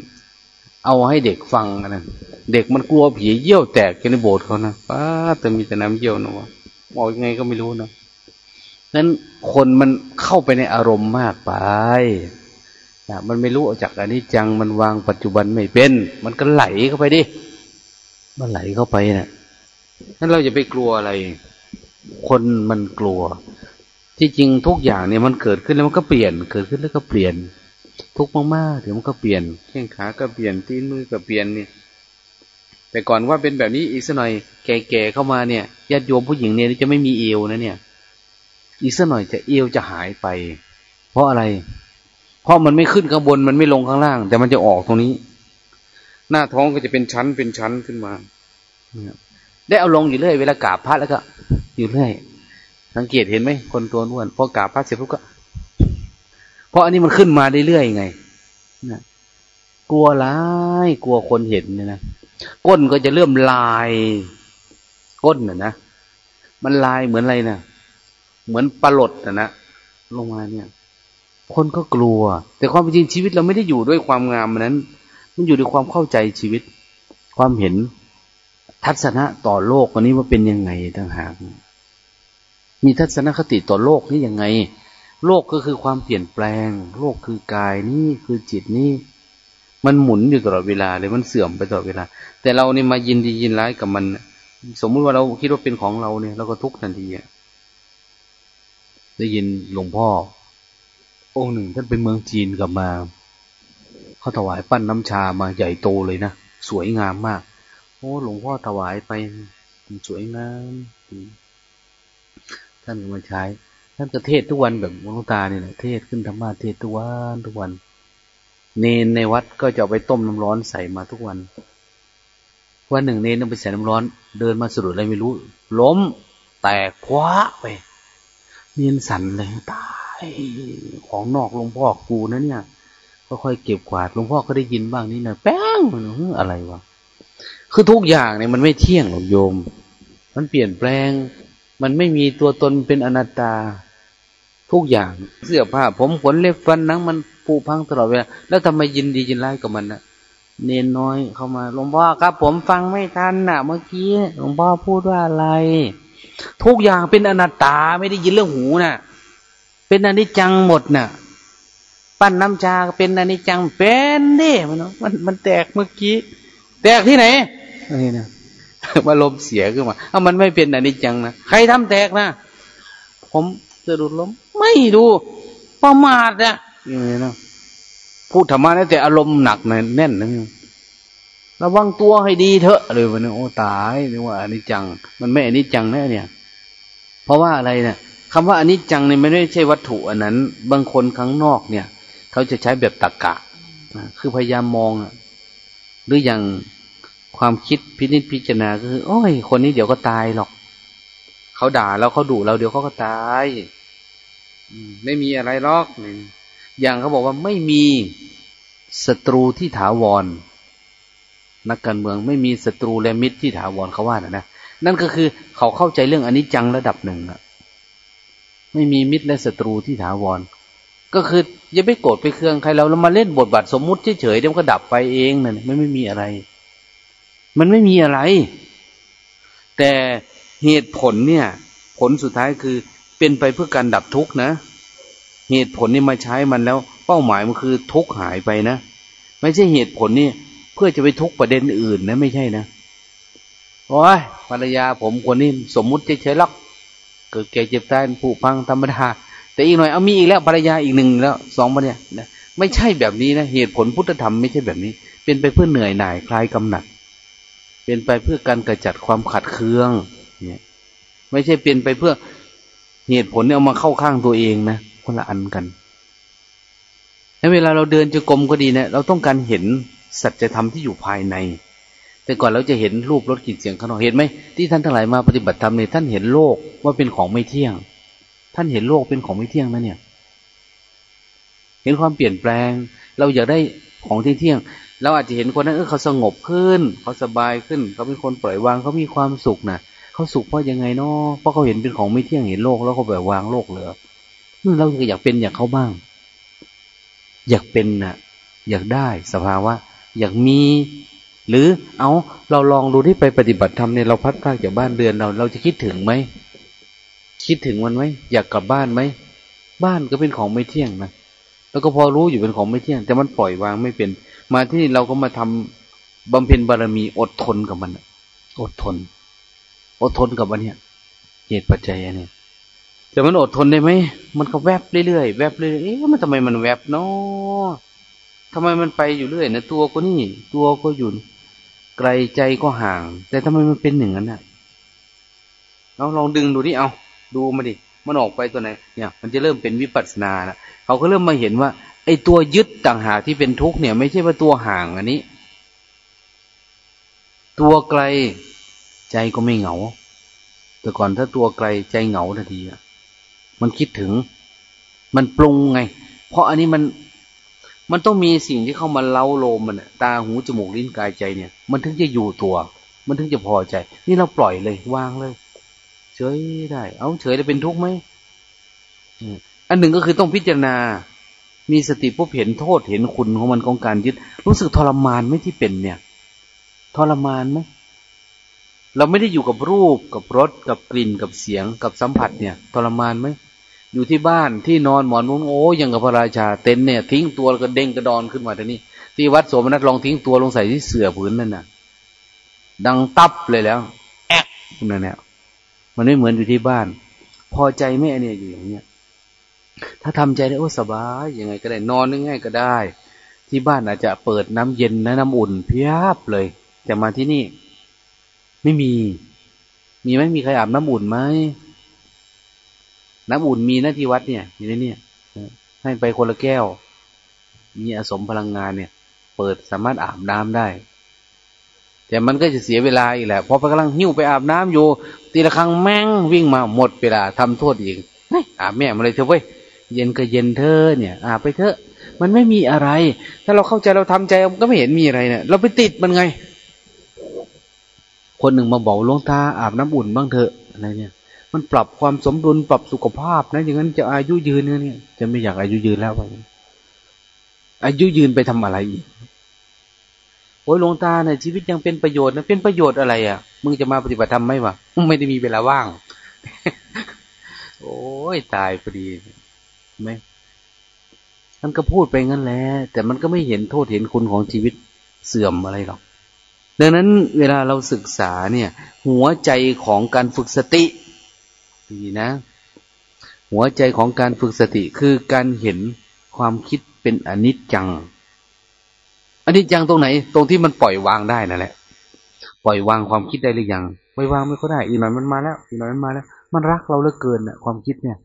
เอาให้เด็กฟังนนั้นเด็กมันกลัวผีเยี่ยวแตกในโบสถ์เขานะป้าแต่มีแต่น้ำเยี่ยวนะวะบอกยังไงก็ไม่รู้นะนั้นคนมันเข้าไปในอารมณ์มากไปนะมันไม่รู้จากอันนี้จังมันวางปัจจุบันไม่เป็น มันก็ไหลเข้าไปดิมันไหลเข้าไปนะนั้นเราจะไปกลัวอะไร คนมันกลัว ที่จริงทุกอย่างเนี่ยมันเกิดขึ้นแล้วมันก็เปลี่ยน เกิดขึ้นแล้วก็เปลี่ยน ทุกมากๆเดี๋ยวมันก็เปลี่ยนแข้งขาก็เปลี่ยนตีนมือก็เปลี่ยนเนี่ย แต่ก่อนว่าเป็นแบบนี้อีกสักหน่อย แก่ๆเข้ามาเนี่ยญาติโยมผู้หญิงเนี่ยจะไม่มีเอวนะเนี่ย อีกสักหน่อยจะเอวจะหายไป เพราะอะไร เพราะมันไม่ขึ้นข้างบนมันไม่ลงข้างล่าง แต่มันจะออกตรงนี้ หน้าท้องก็จะเป็นชั้นเป็นชั้นขึ้นมาได้เอาลงอยู่เรื่อยเวลากราบพระแล้วก็ อยู่เรื่อยสังเกตเห็นไหมคนตัวน้วนพอกราบพระเสร็จปุ๊บก็ เพราะอันนี้มันขึ้นมาเรื่อยๆไงนะกลัวร้ายกลัวคนเห็นเนี่ยนะก้นก็จะเริ่มลาย ก้นน่ะนะมันลายเหมือนอะไรนะเหมือนปลดนะนะลงมาเนี่ย คนก็กลัว แต่ความจริงชีวิตเราไม่ได้อยู่ด้วยความงามนั้น มันอยู่ด้วยความเข้าใจชีวิต ความเห็นทัศนะต่อโลกวันนี้ว่าเป็นยังไงต่างหากมีทัศนคติต่อโลกนี่ยังไง โลกก็คือความเปลี่ยนแปลง โลกคือกายนี่คือจิตนี่มันหมุนอยู่ตลอดเวลาเลยมันเสื่อมไปตลอดเวลา แต่เราเนี่ยมายินดียินร้ายกับมัน สมมุติว่าเราคิดว่าเป็นของเราเนี่ยเราก็ทุกข์ทันทีอะได้ยินหลวงพ่อ องค์หนึ่งท่านไปเมืองจีนกลับมาเขาถวายปั้นน้ำชามาใหญ่โตเลยนะสวยงามมากโอ้หลวงพ่อถวายไปสวยงามท่านมาใช้ ท่านก็เทศทุกวันแบบหลวงตาเนี่ยเทศขึ้นธรรมะเทศทุกวันทุกวัน เนนในวัดก็จะไปต้มน้ำร้อนใส่มาทุกวันวันหนึ่งเนนต้องไปใส่น้ำร้อน เดินมาสะดุดอะไรไม่รู้ ล้มแตกคว้าไปเนียนสันเลยตายของนอกหลวงพ่อกูนะเนี่ยค่อยๆเก็บกวาดหลวงพ่อก็ได้ยินบ้างนี่นะแป้งอะไรวะคือทุกอย่างเนี่ยมันไม่เที่ยงหรอกโยม มันเปลี่ยนแปลง มันไม่มีตัวตนเป็นอนัตตา ทุกอย่างเสื้อผ้า ผมขนเล็บฟันนังมันปูพังตลอดเวลาแล้วทำไมยินดียินร้ายกับมันนะเนนน้อยเข้ามาหลวงพ่อครับ ผมฟังไม่ทันนะเมื่อกี้หลวงพ่อพูดว่าอะไร ทุกอย่างเป็นอนัตตาไม่ได้ยินเรื่องหูนะ่ะ เป็นอนิจจังหมดนะ่ะ ปั้นน้ำชาเป็นอนิจจังเป็นดิมันมันมันแตกเมื่อกี้ แตกที่ไหนนี่นะมาลมเสียขึ้นมา เอามันไม่เป็นอนิจจังนะใครทำแตกนะผมจะดูลม ไม่ดูประมาทนะอย่างนี้นะพูดธรรมะนะแต่อารมณ์หนักแน่นนะระวังตัวให้ดีเถอะเลยวันนี้โอ้ตายนี่ว่าอนิจจัง มันไม่อนิจจังแน่เนี่ย เพราะว่าอะไรเนี่ยคำว่าอนิจจังเนี่ยไม่ได้ใช่วัตถุอันนั้น บางคนข้างนอกเนี่ย เขาจะใช้แบบตรกกะคือพยายามมองหรืออย่างความคิดพินิจพิจารณาก็คือ โอ้ย คนนี้เดี๋ยวก็ตายหรอก เขาด่าแล้วเขาดุเราเดี๋ยวเขาก็ตาย ไม่มีอะไรหรอกอย่างเขาบอกว่าไม่มีศัตรูที่ถาวร นักการเมืองไม่มีศัตรูและมิตรที่ถาวรเขาว่านะนะนั่นก็คือเขาเข้าใจเรื่องอนิจจังระดับหนึ่งอะไม่มีมิตรและศัตรูที่ถาวร ก็คืออย่าไปโกรธไปเคืองใครเราเรามาเล่นบทบาทสมมุติเฉยๆเดี๋ยวก็ดับไปเองนั่นไม่ไม่มีอะไร มันไม่มีอะไร แต่เหตุผลเนี่ย ผลสุดท้ายคือ เป็นไปเพื่อการดับทุกข์นะ เหตุผลนี่มาใช้มันแล้ว เป้าหมายมันคือทุกข์หายไปนะ ไม่ใช่เหตุผลนี่เพื่อจะไปทุกข์ประเด็นอื่นนะ ไม่ใช่นะโอ้ยภรรยาผมคนนี้สมมุติเฉยๆล็กเกิดแก่เจ็บตายผู้พังธรรมดาแต่อีกหน่อยเอามีอีกแล้วภรรยาอีกหนึ่งแล้วสองมาเนี่ยไม่ใช่แบบนี้นะเหตุผลพุทธธรรมไม่ใช่แบบนี้ เป็นไปเพื่อเหนื่อยหน่ายคลายกำหนัด เป็นไปเพื่อการกระจัดความขัดเคืองเนี่ยไม่ใช่เป็นไปเพื่อ เหตุผลเนี่ยเอามาเข้าข้างตัวเองนะคนละอันกันแล้วเวลาเราเดินจะกรมก็ดีนะเราต้องการเห็นสัจธรรมที่อยู่ภายใน แต่ก่อนเราจะเห็นรูปรสกลิ่นเสียงข้างนอกเห็นไหมที่ท่านทั้งหลายมาปฏิบัติธรรมเนี่ยท่านเห็นโลกว่าเป็นของไม่เที่ยง ท่านเห็นโลกเป็นของไม่เที่ยงนะเนี่ย เห็นความเปลี่ยนแปลง เราอยากได้ของที่เที่ยง เราอาจจะเห็นคนนั้นเออเขาสงบขึ้น เขาสบายขึ้น เขาเป็นคนปล่อยวางเขามีความสุขนะ เขาสุขเพราะยังไงเนาะเพราะเขาเห็นเป็นของไม่เที่ยงเห็นโลกแล้วเขาแบบวางโลกเลยเราอยากเป็นอย่างเขาบ้าง อยากเป็นน่ะ อยากได้สภาวะอยากมี หรือเอาเราลองดูที่ไปปฏิบัติธรรมเนี่ยเราพัดพลาดจากบ้านเรือนเรา เราจะคิดถึงไหมคิดถึงมันไหมอยากกลับบ้านไหมบ้านก็เป็นของไม่เที่ยงนะแล้วก็พอรู้อยู่เป็นของไม่เที่ยง แต่มันปล่อยวางไม่เป็น มาที่นี่เราก็มาทำบำเพ็ญบารมีอดทนกับมันอดทน อดทนกับอันเนี้ยเหตุปัจจัยอันนี้แต่มันอดทนได้ไหมมันก็แวบเรื่อยๆแวบเรื่อยๆเอ๊ะมันทำไมมันแวบเนาะทำไมมันไปอยู่เรื่อยนะตัวก็นี่ ตัวก็อยู่ไกลใจก็ห่าง แต่ทำไมมันเป็นหนึ่งนั้นน่ะเราลองดึงดูนี่เอา ดูมาดิมันออกไปตัวไหนเนี่ย มันจะเริ่มเป็นวิปัสสนาละเขาก็เริ่มมาเห็นว่า ไอ้ตัวยึดต่างหากที่เป็นทุกข์เนี่ย ไม่ใช่ว่าตัวห่างอันนี้ ตัวไกล ใจก็ไม่เหงา แต่ก่อนถ้าตัวไกลใจเหงาทันทีอะมันคิดถึง มันปรุงไง เพราะอันนี้มันมันต้องมีสิ่งที่เข้ามาเล้าโลมมันตาหูจมูกลิ้นกายใจเนี่ย มันถึงจะอยู่ตัว มันถึงจะพอใจ นี่เราปล่อยเลยวางเลย เฉยได้ เอาเฉยจะเป็นทุกข์ไหมอันหนึ่งก็คือต้องพิจารณา มีสติปุ๊บเห็นโทษเห็นคุณของมันของการยึด รู้สึกทรมานไหมที่เป็นเนี่ย ทรมานไหม เราไม่ได้อยู่กับรูปกับรสกับกลิ่นกับเสียงกับสัมผัสเนี่ยทรมานไหมอยู่ที่บ้านที่นอนหมอนมุ้งโอ้ยังกับพระราชาเต็นเนี่ย ทิ้งตัวก็เด้งกระดอนขึ้นมาทีนี้ ที่วัดโสมนัสลองทิ้งตัวลงใส่ที่เสื่อผืนนั่นน่ะ ดังตับเลยแล้ว แอกนั่นแหละมันไม่เหมือนอยู่ที่บ้าน พอใจไมอันนี้อยู่อย่างเนี้ยถ้าทำใจได้โอ้สบายยังไงก็ได้นอนง่ายก็ได้ ที่บ้านอาจจะเปิดน้ำเย็นนะน้ำอุ่นเพียบเลย แต่มาที่นี่ ไม่มี มีไหมมีใครอาบน้ำอุ่นไหมน้ำอุ่นมีนะที่วัดเนี่ยอยู่ในนี่ยให้ไปคนละแก้ว มีอสมพลังงานเนี่ย เปิดสามารถอาบน้ำได้ แต่มันก็จะเสียเวลาอีกแหละเพราะกำลังหิ้วไปอาบน้ำอยู่ ตีละครั้งแม่งวิ่งมาหมดเวลาทำโทษอีกอาบแม่มาเลยเถอะเว้ยเย็นก็เย็นเธอเนี่ย อาบไปเถอะ มันไม่มีอะไร ถ้าเราเข้าใจเราทำใจมันก็ไม่เห็นมีอะไรเนี่ยเราไปติดมันไง คนหนึ่งมาบอกหลวงตาอาบน้ำอุ่นบ้างเถอะอะไรเนี่ย มันปรับความสมดุลปรับสุขภาพนะอย่างนั้นจะอายุยืนเนี่ย จะไม่อยากอายุยืนแล้วไปอายุยืนไปทำอะไรอีกโอ้ยหลวงตาเนี่ยชีวิตยังเป็นประโยชน์นะเป็นประโยชน์อะไรอะ มึงจะมาปฏิบัติธรรมไหมวะไม่ได้มีเวลาว่าง โอ้ยตายพอดีไหมมันก็พูดไปงั้นแหละแต่มันก็ไม่เห็นโทษเห็นคุณของชีวิตเสื่อมอะไรหรอก ดังนั้นเวลาเราศึกษาเนี่ย หัวใจของการฝึกสติดีนะ หัวใจของการฝึกสติคือการเห็นความคิดเป็นอนิจจังอนิจจังตรงไหน ตรงที่มันปล่อยวางได้นั่นแหละ ปล่อยวางความคิดได้หรือยังไม่อยวางไม่ก็ได้ อีกหน่อยมันมาแล้ว อีกหน่อยมันมาแล้ว มันรักเราเหลือเกินอะความคิดเนี่ย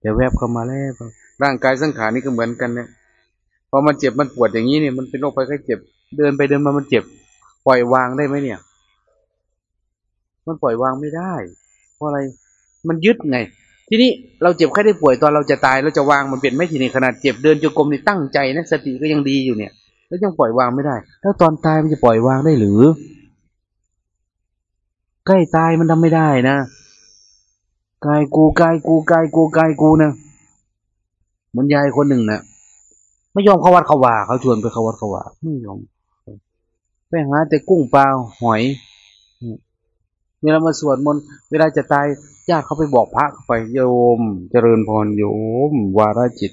แต่แวบเข้ามาแล้วร่างกายสังขารนี่ก็เหมือนกันเนี่ยพอมันเจ็บมันปวดอย่างนี้เนี่ยมันเป็นโรคภัยไข้เจ็บ เดินไปเดินมามันเจ็บ ปล่อยวางได้ไหมเนี่ย มันปล่อยวางไม่ได้ เพราะอะไร มันยึดไง ทีนี้เราเจ็บแค่ได้ป่วยตอนเราจะตายเราจะวางมันเปลี่ยนไม่ทีนี้ขนาดเจ็บเดินจงกรมนี่ตั้งใจนะสติก็ยังดีอยู่เนี่ย แล้วยังปล่อยวางไม่ได้ถ้าตอนตายมันจะปล่อยวางได้หรือ ใกล้ตายมันทำไม่ได้นะกายกูกายกูกายกูกายกูนะมันยายคนหนึ่งนะไม่ยอมเข้าวัดเขาว่าเขาชวนไปเข้าวัดเขาว่าไม่ยอม หาแต่กุ้งปลาหอย เวลามาสวดมนต์เวลาจะตายญาติเขาไปบอกพระไปโยม เจริญพรโยม วาระจิต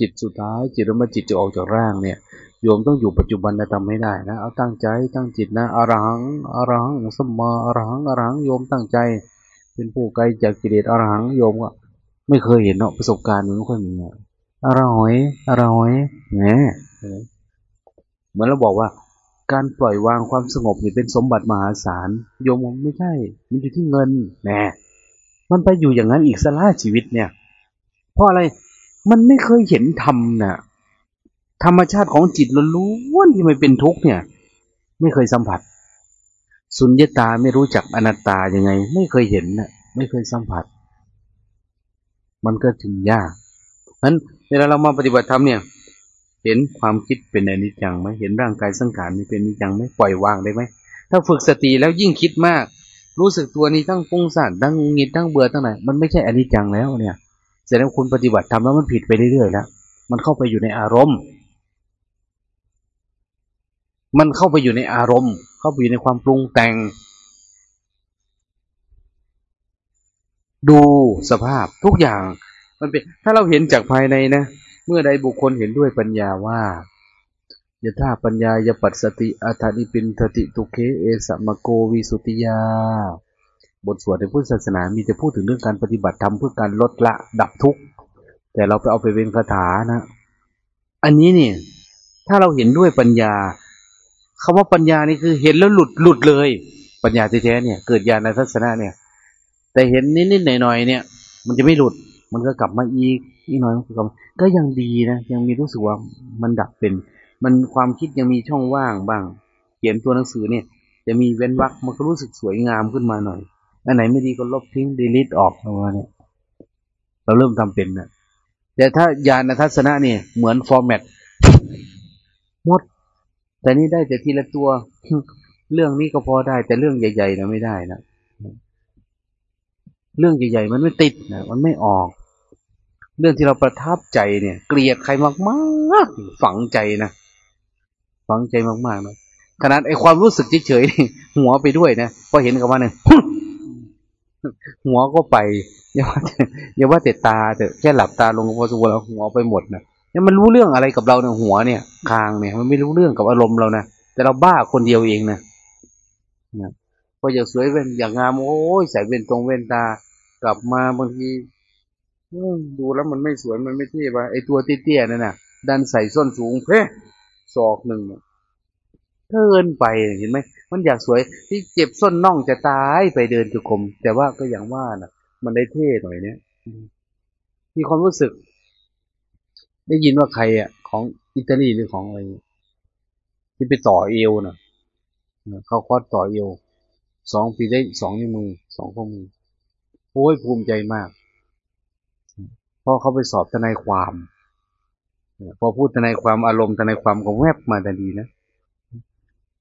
จิตสุดท้าย จิตแล้วมาจิตจะออกจากร่างเนี่ยโยมต้องอยู่ปัจจุบันนะทำไม่ได้นะเอาตั้งใจตั้งจิตนะอรหังอรหังสมมาอรหังอรหังโยมตั้งใจ เป็นผู้ไกลจากกิเลสอรหังโยมก็ไม่เคยเห็นเนาะประสบการณ์มันไม่ค่อยมีอร่อยอร่อยแหมเหมือนเราบอกว่า การปล่อยวางความสงบนี่เป็นสมบัติมหาศาลโยมไม่ใช่ มันอยู่ที่เงินแหมมันไปอยู่อย่างนั้นอีกสละชีวิตเนี่ย เพราะอะไรมันไม่เคยเห็นธรรมนะ่ะ ธรรมชาติของจิตล้วนๆที่ไมันเป็นทุกข์เนี่ย ไม่เคยสัมผัส สุญญตาไม่รู้จักอนัตตายังไง ไม่เคยเห็นนะ่ะ ไม่เคยสัมผัส มันก็ถึงยากนั้นเวลาเรามาปฏิบัติธรรมเนี่ย เห็นความคิดเป็นอนิจจังไหมเห็นร่างกายสังขารนี่เป็นอนิจจังไหมปล่อยวางได้ไหมถ้าฝึกสติแล้วยิ่งคิดมาก รู้สึกตัวนี้ทั้งฟุ้งซ่านทั้งงิดทั้งเบื่อทั้งไหนมันไม่ใช่อนิจจังแล้วเนี่ยแสดงคุณปฏิบัติทำแล้วมันผิดไปเรื่อยๆแล้วมันเข้าไปอยู่ในอารมณ์ มันเข้าไปอยู่ในอารมณ์ เข้าไปอยู่ในความปรุงแต่ง ดูสภาพทุกอย่างมันเป็นถ้าเราเห็นจากภายในนะ เมื่อใดบุคคลเห็นด้วยปัญญาว่ายะธาปัญญายปัสสติอัฏฐิปินทติตุเคเอสมโกวิสุติยา บทสวดในพุทธศาสนามีแต่พูดถึงเรื่องการปฏิบัติธรรมเพื่อการลดละดับทุกข์ แต่เราไปเอาไปเป็นคาถานะ อันนี้เนี่ย ถ้าเราเห็นด้วยปัญญาคำว่าปัญญานี่คือเห็นแล้วหลุดหลุดเลย ปัญญาแท้ๆเนี่ย เกิดญาณทัศนะเนี่ย แต่เห็นนิดๆหน่อยๆเนี่ย มันจะไม่หลุด มันก็กลับมาอีก อีกน่อยมันก็ก็ยังดีนะยังมีรู้สึกว่ามันดับเป็น มันความคิดยังมีช่องว่างบ้าง เขียนตัวหนังสือเนี่ย จะมีเว้นวรรคมันก็รู้สึกสวยงามขึ้นมาหน่อยอันไหนไม่ดีก็ลบทิ้ง delete ออกมาเนี่ยเราเริ่มทำเป็นนะแต่ถ้าญาณทัศนะเนี่ยเหมือน format หมด แต่นี่ได้แต่ทีละตัว เรื่องนี้ก็พอได้ แต่เรื่องใหญ่ๆนะไม่ได้นะเรื่องใหญ่ๆมันไม่ติดนะมันไม่ออก เรื่องที่เราประทับใจเนี่ย เกลียดใครมากๆฝังใจนะฝังใจมากๆนะขนาดไอความรู้สึกเฉยๆหัวไปด้วยนะพอเห็นกับว่าเนี่ยหัวก็ไปอย่าว่าอย่าว่าแต่ตาแต่แค่หลับตาลงพอสุวรรณหัวไปหมดนะเนี่ยมันรู้เรื่องอะไรกับเราเนี่ยหัวเนี่ยคางเนี่ย มันไม่รู้เรื่องกับอารมณ์เรานะแต่เราบ้าคนเดียวเองนะนะพออยากสวยเว้นอยากงามโอ้ยใส่เว้นตรงเว้นตากลับมาบางที ดูแล้วมันไม่สวยมันไม่เท่ป่ะไอตัวเตี้ยๆนั่นน่ะ ดันใส่ส้นสูงเพ่ศอกหนึ่งเกินไปเห็นไหมมันอยากสวยที่เจ็บส้นน่องจะตายไปเดินจุกรมแต่ว่าก็อย่างว่านะมันได้เท่หน่อยเนี้ยมีความรู้สึก ได้ยินว่าใครอะ ของอิตาลีหรือของอะไรที่ไปต่อเอวน่ะเขาคอดต่อเอวสองปีได้สองนิ้วมือสองข้อมือโอ้ยภูมิใจมาก พราะเขาไปสอบทนายความพอพูดทนายความอารมณ์ทนายความก็แวบมาทันทีนะ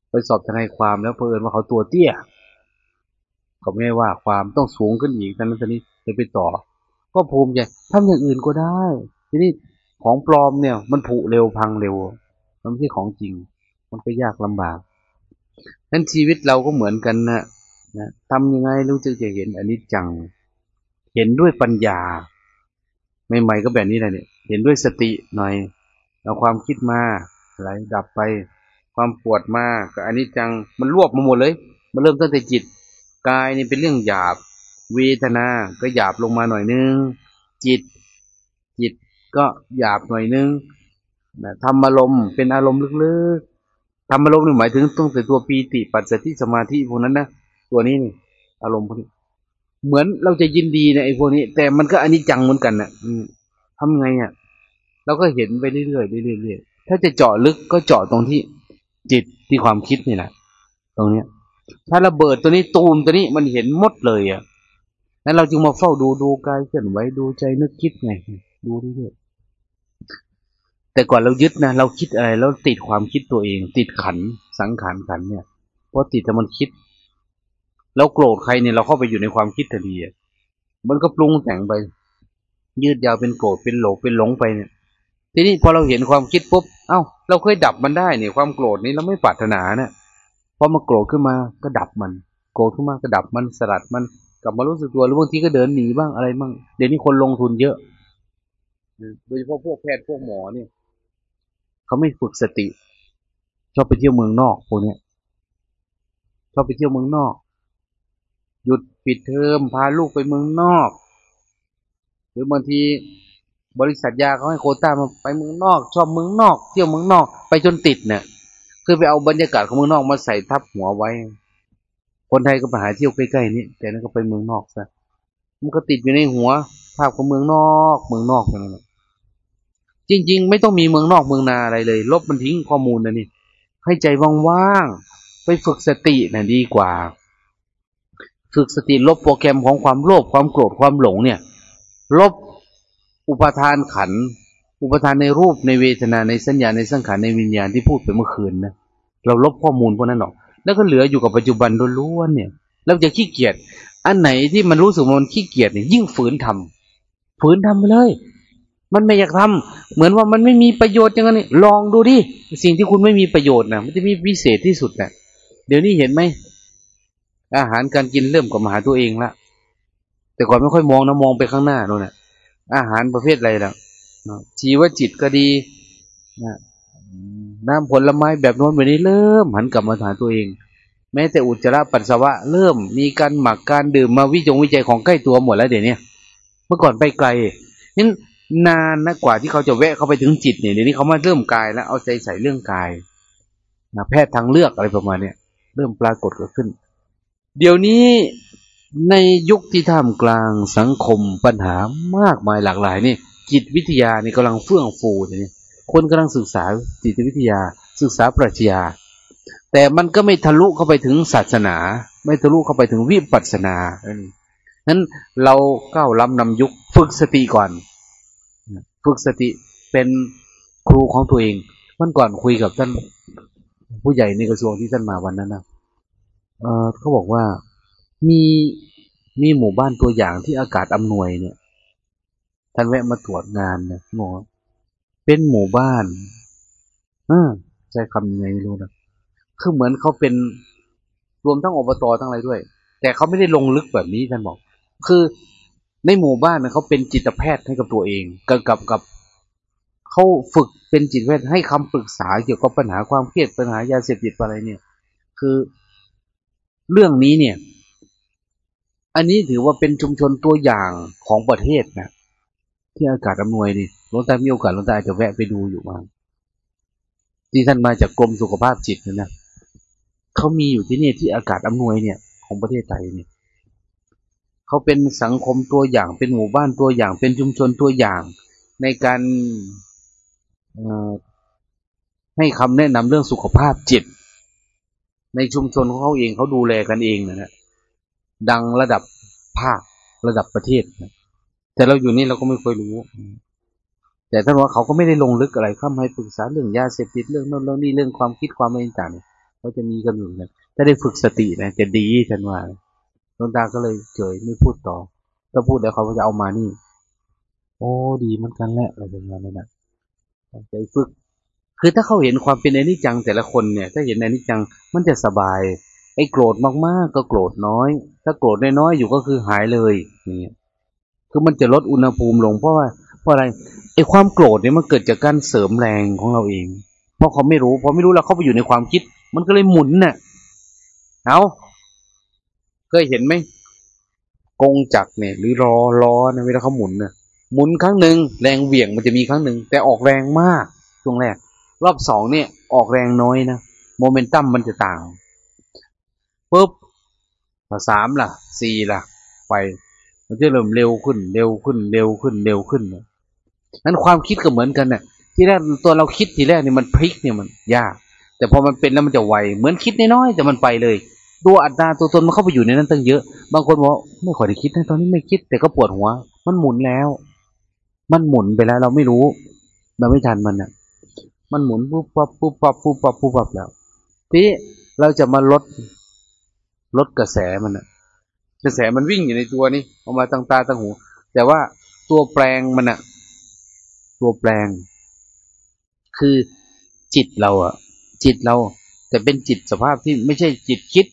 ไปสอบทนายความแล้วเพื่อนว่าเขาตัวเตี้ยเขาไม่ว่าความต้องสูงขึ้นอีกตอนนั้นตอนนี้จะไปต่อ ก็ภูมิใจทำอย่างอื่นก็ได้ ทีนี้ของปลอมเนี่ย มันผุเร็วพังเร็วมันไม่ใช่ของจริง มันก็ยากลำบากนั้นชีวิตเราก็เหมือนกันนะนะทำยังไงรู้จึกจะเห็นอันนี้จัง เห็นด้วยปัญญา ใหม่ๆก็แบบนี้แหละเนี่ย เห็นด้วยสติหน่อย เอาความคิดมาไหลดับไป ความปวดมาก็อันนี้จังมันรวบมาหมดเลย มันเริ่มตั้งแต่จิต กายนี่เป็นเรื่องหยาบ เวทนา ก็หยาบลงมาหน่อยนึง จิต จิตก็หยาบหน่อยนึงธรรมอารมณ์เป็นอารมณ์ลึกๆธรรมอารมณ์นี่หมายถึงต้องแต่ตัวปีติปัจจที่สมาธิพวกนั้นนะ ตัวนี้นี่อารมณ์พวกนี้ เหมือนเราจะยินดีในไอ้พวกนี้ แต่มันก็อันนี้จังเหมือนกันนะ่ะทำไงอะเราก็เห็นไปเรื่อยๆเรื่อยๆถ้าจะเจาะลึกก็เจาะตรงที่จิตที่ความคิดนี่แหละตรงเนี้ย ถ้าระเบิดตัวนี้ตูมตัวนี้มันเห็นหมดเลยอะนั้นเราจึงมาเฝ้าดูดูกายเคลื่อนไหวดูใจนึกคิดไงดูเรื่อยๆแต่ก่อนเรายึดนะเราคิดอะไรแล้วติดความคิดตัวเอง ติดขันสังขารขันเนี่ยเพราะติดแต่มันคิด เราโกรธใครเนี่ยเราเข้าไปอยู่ในความคิดทันทีมันก็ปรุงแต่งไป ยืดยาวเป็นโกรธเป็นโหลเป็นหลงไปเนี่ย ทีนี้พอเราเห็นความคิดปุ๊บ เอา้า เราเคยดับมันได้เนี่ยความโกรธนี้เราไม่ปรารถนาเนี่ยพอมาโกรธขึ้นมาก็ดับมัน โกรธขึ้นมาก็ดับมันสลัดมันกลับมารู้สึกตัวหรือบางทีก็เดินหนีบ้างอะไรบ้างเดี๋ยวนี้คนลงทุนเยอะโดยเฉพาะพวกแพทย์พวกหมอเนี่ยเขาไม่ฝึกสติ ชอบไปเที่ยวเมืองนอกพวกเนี้ยชอบไปเที่ยวเมืองนอก หยุดปิดเทอมพาลูกไปเมืองนอก หรือบางทีบริษัทยาเขาให้โคต้ามาไปเมืองนอก ชอบเมืองนอก เที่ยวเมืองนอก ไปจนติดเนี่ย คือไปเอาบรรยากาศของเมืองนอกมาใส่ทับหัวไว้ คนไทยก็ไปหาเที่ยวใกล้ๆนี้แต่นั่นก็ไปเมืองนอกซะมันก็ติดอยู่ในหัว ภาพของเมืองนอกเมืองนอกนั่นแหละจริง ๆ ไม่ต้องมีเมืองนอกเมืองนาอะไรเลย ลบมันทิ้งข้อมูลนะนี่ให้ใจว่างๆไปฝึกสติน่ะดีกว่า ฝึกสติลบโปรแกรมของความโลภความโกรธความหลงเนี่ย ลบอุปทานขัน อุปทานในรูปในเวทนาในสัญญาในสังขารในวิญญาณที่พูดไปเมื่อคืนนะเราลบข้อมูลพวกนั้นออก แล้วก็เหลืออยู่กับปัจจุบันล้วนๆเนี่ยเราจะขี้เกียจอันไหนที่มันรู้สึกมันขี้เกียจเนี่ยยิ่งฝืนทำฝืนทำไปเลย มันไม่อยากทำเหมือนว่ามันไม่มีประโยชน์อย่างนั้นลองดูดิสิ่งที่คุณไม่มีประโยชน์นะมันจะมีพิเศษที่สุดนะเดี๋ยวนี้เห็นไหม อาหารการกินเริ่มกับมาหาตัวเองละแต่ก่อนไม่ค่อยมองนะมองไปข้างหน้าโน่นนะอาหารประเภทอะไรล่ะชีวจิตก็ดีน้ำผลไม้แบบโน้นแบบนี้เริ่มหันกลับมาหาตัวเอง แม้แต่อุจจาระปัสสาวะเริ่มมีการหมักการดื่มมาวิจงวิจัยของใกล้ตัวหมดแล้วเดี๋ยวนี้เมื่อก่อนไปไกลนั้นนานนะกว่าที่เขาจะแวะเข้าไปถึงจิตเนี่ยเดี๋ยวนี้เขามาเริ่มกายแล้วเอาใจใส่เรื่องกายนะแพทย์ทางเลือกอะไรประมาณเนี้ยเริ่มปรากฏเกิดขึ้น เดี๋ยวนี้ในยุคที่ท่ามกลางสังคมปัญหามากมายหลากหลายนี่จิตวิทยานี่กำลังเฟื่องฟูนี่คนกำลังศึกษาจิตวิทยา ศึกษาปรัชญา แต่มันก็ไม่ทะลุเข้าไปถึงศาสนา ไม่ทะลุเข้าไปถึงวิปัสสนานั้นเราก้าวล้ำนำยุคฝึกสติก่อน ฝึกสติเป็นครูของตัวเอง มันก่อนคุยกับท่านผู้ใหญ่ในกระทรวงที่ท่านมาวันนั้นนะ เออเขาบอกว่ามีมีหมู่บ้านตัวอย่างที่อากาศอำนวยเนี่ยท่านแวะมาตรวจงานเนี่ยหมอเป็นหมู่บ้านเออใช้คำยังไงไม่รู้นะคือเหมือนเขาเป็นรวมทั้งอบตทั้งอะไรด้วย แต่เขาไม่ได้ลงลึกแบบนี้ท่านบอก คือในหมู่บ้านเขาเป็นจิตแพทย์ให้กับตัวเองกับกับกับเขาฝึกเป็นจิตแพทย์ให้คำปรึกษาเกี่ยวกับปัญหาความเครียดปัญหายาเสพติดอะไรเนี่ย คือ เรื่องนี้เนี่ย อันนี้ถือว่าเป็นชุมชนตัวอย่างของประเทศนะที่อากาศอำนวยนี่หลวงตามีโอกาสหลวงตาจะแวะไปดูอยู่บ้างที่ท่านมาจากกรมสุขภาพจิตนะนะเขามีอยู่ที่นี่ที่อากาศอำนวยเนี่ย ของประเทศไทยเนี่ยเขาเป็นสังคมตัวอย่าง เป็นหมู่บ้านตัวอย่าง เป็นชุมชนตัวอย่าง ในการให้คำแนะนำเรื่องสุขภาพจิต ในชุมชนของเขาเองเขาดูแลกันเองนะฮะดังระดับภาคระดับประเทศแต่เราอยู่นี่เราก็ไม่เคยรู้ แต่ท่านว่าเขาก็ไม่ได้ลงลึกอะไรเข้ามาให้ปรึกษาเรื่องยาเสพติดเรื่องโน้นเรื่องนี้เรื่องความคิดความอะไรต่างๆเขาจะมีกันอยู่นะถ้าได้ฝึกสตินะจะดีท่านว่าหลวงตาก็เลยเฉยไม่พูดต่อ ถ้าพูดแล้วเขาจะเอามานี่ โอ้ดีเหมือนกันแหละอะไรประมาณนั้นนะใจฝึก คือถ้าเขาเห็นความเป็นอนิจจังแต่ละคนเนี่ย ถ้าเห็นอนิจจังมันจะสบาย ไอ้โกรธมากๆ ก็โกรธน้อย ถ้าโกรธน้อยๆอยู่ก็คือหายเลยนี่คือมันจะลดอุณหภูมิลงเพราะว่าเพราะอะไรไอ้ความโกรธเนี่ยมันเกิดจากการเสริมแรงของเราเอง เพราะเขาไม่รู้พอไม่รู้แล้วเขาไปอยู่ในความคิด มันก็เลยหมุนเน่ะเอาเคยเห็นไหมกงจักเนี่ย หรือรอล้อนะเวลาเขาหมุนเนี่ยหมุนครั้งหนึ่งแรงเหวี่ยงมันจะมีครั้งหนึ่งแต่ออกแรงมากช่วงแรก รอบสองเนี่ยออกแรงน้อยนะโมเมนตัมมันจะต่างปุ๊บพอสามล่ะสี่ล่ะ ไปมันจะเริ่มเร็วขึ้น เร็วขึ้น เร็วขึ้นเร็วขึ้นนั้นความคิดก็เหมือนกันนะ่ะ ที่แรกตัวเราคิดทีแรกเนี่ยมันพลิกเนี่ยมันยาก แต่พอมันเป็นแล้วมันจะไวเหมือนคิดน้อยๆแต่มันไปเลยตัวอัตราตัวตนมันเข้าไปอยู่ในนั้นตั้งเยอะ บางคนบอกไม่ค่อยได้คิดนะตอนนี้ไม่คิด แต่ก็ปวดหัว มันหมุนแล้ว มันหมุนไปแล้วเราไม่รู้ เราไม่ทันมันอะ มันหมุนปุ๊บปั๊บปุ๊บปั๊บปุ๊บปั๊บปุ๊บปั๊บแล้วทีเราจะมาลดลดกระแสมันอะกระแสมันวิ่งอยู่ในตัวนี้ออกมาตั้งตาตั้งหู แต่ว่าตัวแปลงมันอะตัวแปลง คือจิตเราอะจิตเรา แต่เป็นจิตสภาพที่ไม่ใช่จิตคิด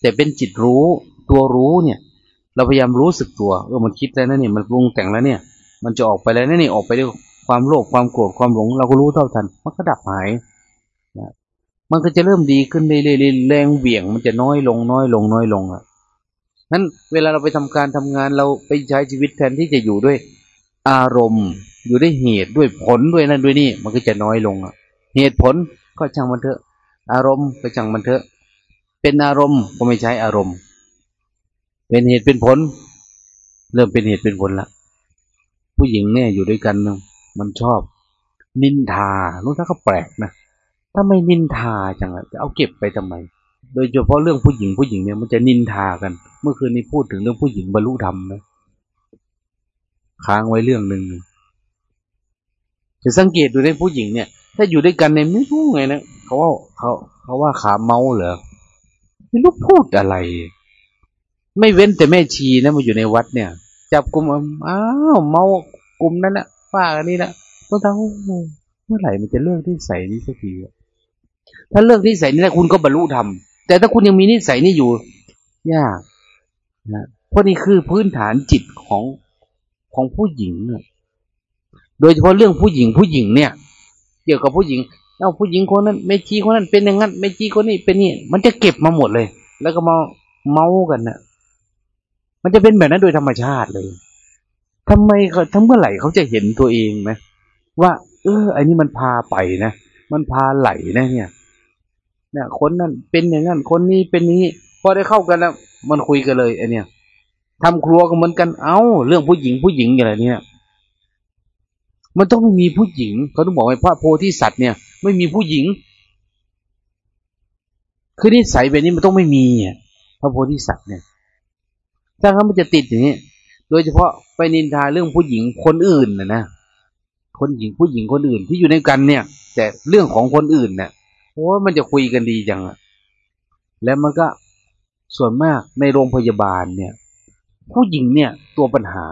แต่เป็นจิตรู้ ตัวรู้เนี่ย เราพยายามรู้สึกตัวเออมันคิดแล้วนะเนี่ยมันปรุงแต่งแล้วเนี่ย มันจะออกไปแล้วนะนี่ออกไปด้วย ความโลภความโกรธความหลง เราก็รู้เท่าทัน มันก็ดับหายนะมันก็จะเริ่มดีขึ้นเรื่อยๆแรงเบี่ยง มันจะน้อยลงน้อยลงน้อยลงอะนั้นเวลาเราไปทำการทำงานเราไปใช้ชีวิตแทนที่จะอยู่ด้วยอารมณ์ อยู่ด้วยเหตุด้วยผลด้วยนั่นด้วยนี่ มันก็จะน้อยลงอะ เหตุผลก็ช่างมันเถอะ อารมณ์ก็ช่างมันเถอะ เป็นอารมณ์ก็ไม่ใช้อารมณ์ เป็นเหตุเป็นผล เริ่มเป็นเหตุเป็นผลละผู้หญิงเนี่ยอยู่ด้วยกัน มันชอบ นินทารู้ถ้าเขาแปลกนะถ้าไม่นินทาจังจะเอาเก็บไปทำไม โดยเฉพาะเรื่องผู้หญิงผู้หญิงเนี่ยมันจะนินทากัน เมื่อคืนนี้พูดถึงเรื่องผู้หญิงบรรลุธรรมนะค้างไว้เรื่องหนึ่งจะสังเกตดูในผู้หญิงเนี่ย ถ้าอยู่ด้วยกันเนี่ยไม่รู้ไงนะเขาว่าเขาเขาว่าขาเมาเหรอไม่รู้พูดอะไร ไม่เว้นแต่แม่ชีนะมาอยู่ในวัดเนี่ย จับกลุ่มอ้าวเมากลุ่มนั้นนะ ว่ากันนี่นะต้องทำเมื่อไหร่มันจะเลิกที่ใส่นี้สักทีถ้าเลิกที่ใส่นี้แล้วคุณก็บรรลุธรรมแต่ถ้าคุณยังมีนิสัยนี้อยู่ยากนะเพราะนี่คือพื้นฐานจิตของของผู้หญิงโดยเฉพาะเรื่องผู้หญิงผู้หญิงเนี่ย เกี่ยวกับผู้หญิงเอาผู้หญิงคนนั้นเมจีคนนั้นเป็นอย่างนั้นเมจีคนนี้เป็นนี่มันจะเก็บมาหมดเลย แล้วก็มาเมากันนะ่ะ มันจะเป็นแบบนั้นโดยธรรมชาติเลย ทำไมเขาทั้งเมื่อไหร่เขาจะเห็นตัวเองไหมว่า เอออันนี้มันพาไปนะมันพาไหลนะเนี่ยเนี่ยคนนั้นเป็นอย่างนั้น คนนี้เป็นนี้พอได้เข้ากันแล้วมันคุยกันเลยไอเนี่ยทำครัวก็เหมือนกันเอา้า เรื่องผู้หญิงผู้หญิงอะไรเนี่ย มันต้องไม่มีผู้หญิงเขาต้องบอกว่าพระโพธิสัตว์เนี่ย ไม่มีผู้หญิง คือนิสัยแบบนี้มันต้องไม่มีเนี่ยพระโพธิสัตว์เนี่ยถ้าเขามันจะติดอย่างนี้ โดยเฉพาะไปนินทาเรื่องผู้หญิงคนอื่นนะนะคนหญิงผู้หญิงคนอื่นที่อยู่ในกันเนี่ย แต่เรื่องของคนอื่นเนี่ยโอ้มันจะคุยกันดีจังอะแล้วมันก็ส่วนมากในโรงพยาบาลเนี่ย ผู้หญิงเนี่ยตัวปัญหา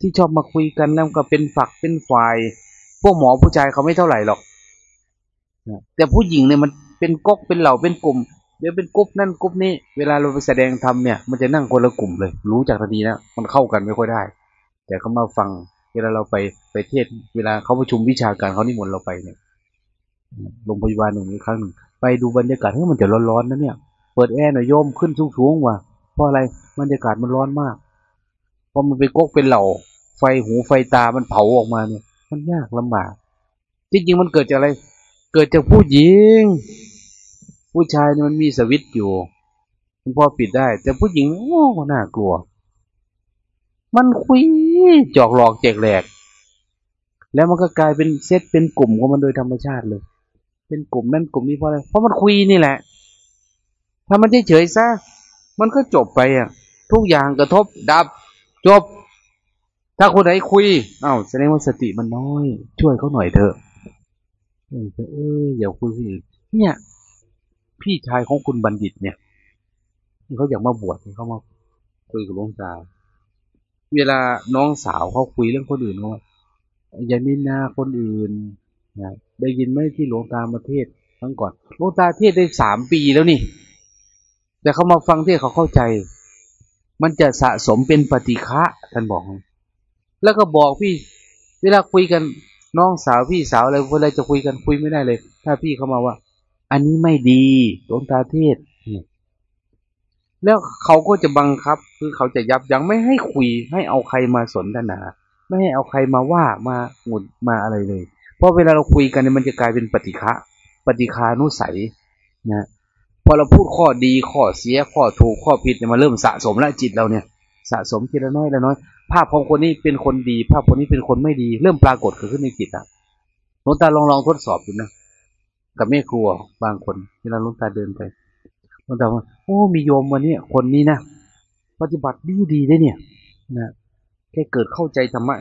ที่ชอบมาคุยกันแล้วก็เป็นฝักเป็นฝ่าย พวกหมอผู้ชายเขาไม่เท่าไหร่หรอกแต่ผู้หญิงเนี่ยมันเป็นก๊กเป็นเหล่าเป็นกลุ่ม เดี๋ยวเป็นกรุ๊ปนั่นกรุ๊ปนี้ เวลาเราไปแสดงธรรมเนี่ย มันจะนั่งคนละกลุ่มเลย รู้จักทันทีนะ มันเข้ากันไม่ค่อยได้ แต่เขามาฟัง เวลาเราไปไปเทศน์ เวลาเขาประชุมวิชาการเขานิมนต์เราไปเนี่ยโรงพยาบาลหนึ่งครั้งหนึ่ง ไปดูบรรยากาศให้มันจะร้อนๆนะเนี่ย เปิดแอร์หน่อยโยมขึ้นสูงๆว่ะ เพราะอะไร บรรยากาศมันร้อนมากพอมันเป็นก๊กเป็นเหล่า ไฟหูไฟตา มันเผาออกมาเนี่ย มันยากลำบาก จริงๆมันเกิดจากอะไร เกิดจากผู้หญิง ผู้ชายมันมีสวิตอยู่มันพอปิดได้ แต่ผู้หญิงโอ้น่ากลัว มันคุยจอกหลอกแจกแหลก แล้วมันก็กลายเป็นเซตเป็นกลุ่มของมันโดยธรรมชาติเลย เป็นกลุ่มนั่นกลุ่มนี้เพราะอะไรเพราะมันคุยนี่แหละ ถ้ามันเฉยๆซะมันก็จบไปอะ ทุกอย่างกระทบดับจบ ถ้าคนไหนคุยเอา้าแสดงว่าสติมันน้อย ช่วยเขาหน่อยเถอะเอออย่าคุยเนี่ย พี่ชายของคุณบัณฑิตเนี่ยเขาอยากมาบวชเขามาคุยกับหลวงตาเวลาน้องสาวเขาคุยเรื่องคนอื่นเขาอย่านินนาคนอื่นนะได้ยินไหมที่หลวงตามาเทศทั้งก่อนหลวงตาเทศได้สามปีแล้วนี่ แต่เขามาฟังเทศเขาเข้าใจ มันจะสะสมเป็นปฏิฆะท่านบอก แล้วก็บอกพี่ เวลาคุยกันน้องสาวพี่สาวอะไรเวลาจะคุยกันคุยไม่ได้เลย ถ้าพี่เขามาว่า อันนี้ไม่ดีดวงตาเทศ แล้วเขาก็จะบังคับ คือเขาจะยับยั้งไม่ให้คุย ให้เอาใครมาสนทนา ไม่ให้เอาใครมาว่ามาหงุดมาอะไรเลย เพราะเวลาเราคุยกันเนี่ยมันจะกลายเป็นปฏิฆะปฏิคานุสัยนะพอเราพูดข้อดีข้อเสียข้อถูกข้อผิดเนี่ยมาเริ่มสะสมแล้วจิตเราเนี่ย สะสมทีละน้อยละน้อย ภาพของคนนี้เป็นคนดี ภาพคนนี้เป็นคนไม่ดี เริ่มปรากฏเกิดขึ้นในจิตอะหลวงตาลองลองทดสอบดูนะ กับแม่ครัวบางคนเวลาลวงตาเดินไปลวงตาว่าโอ้มีโยมวันนี้คนนี้นะปฏิบัติดีดีได้เนี่ยนะแค่เกิดเข้าใจธรรมะ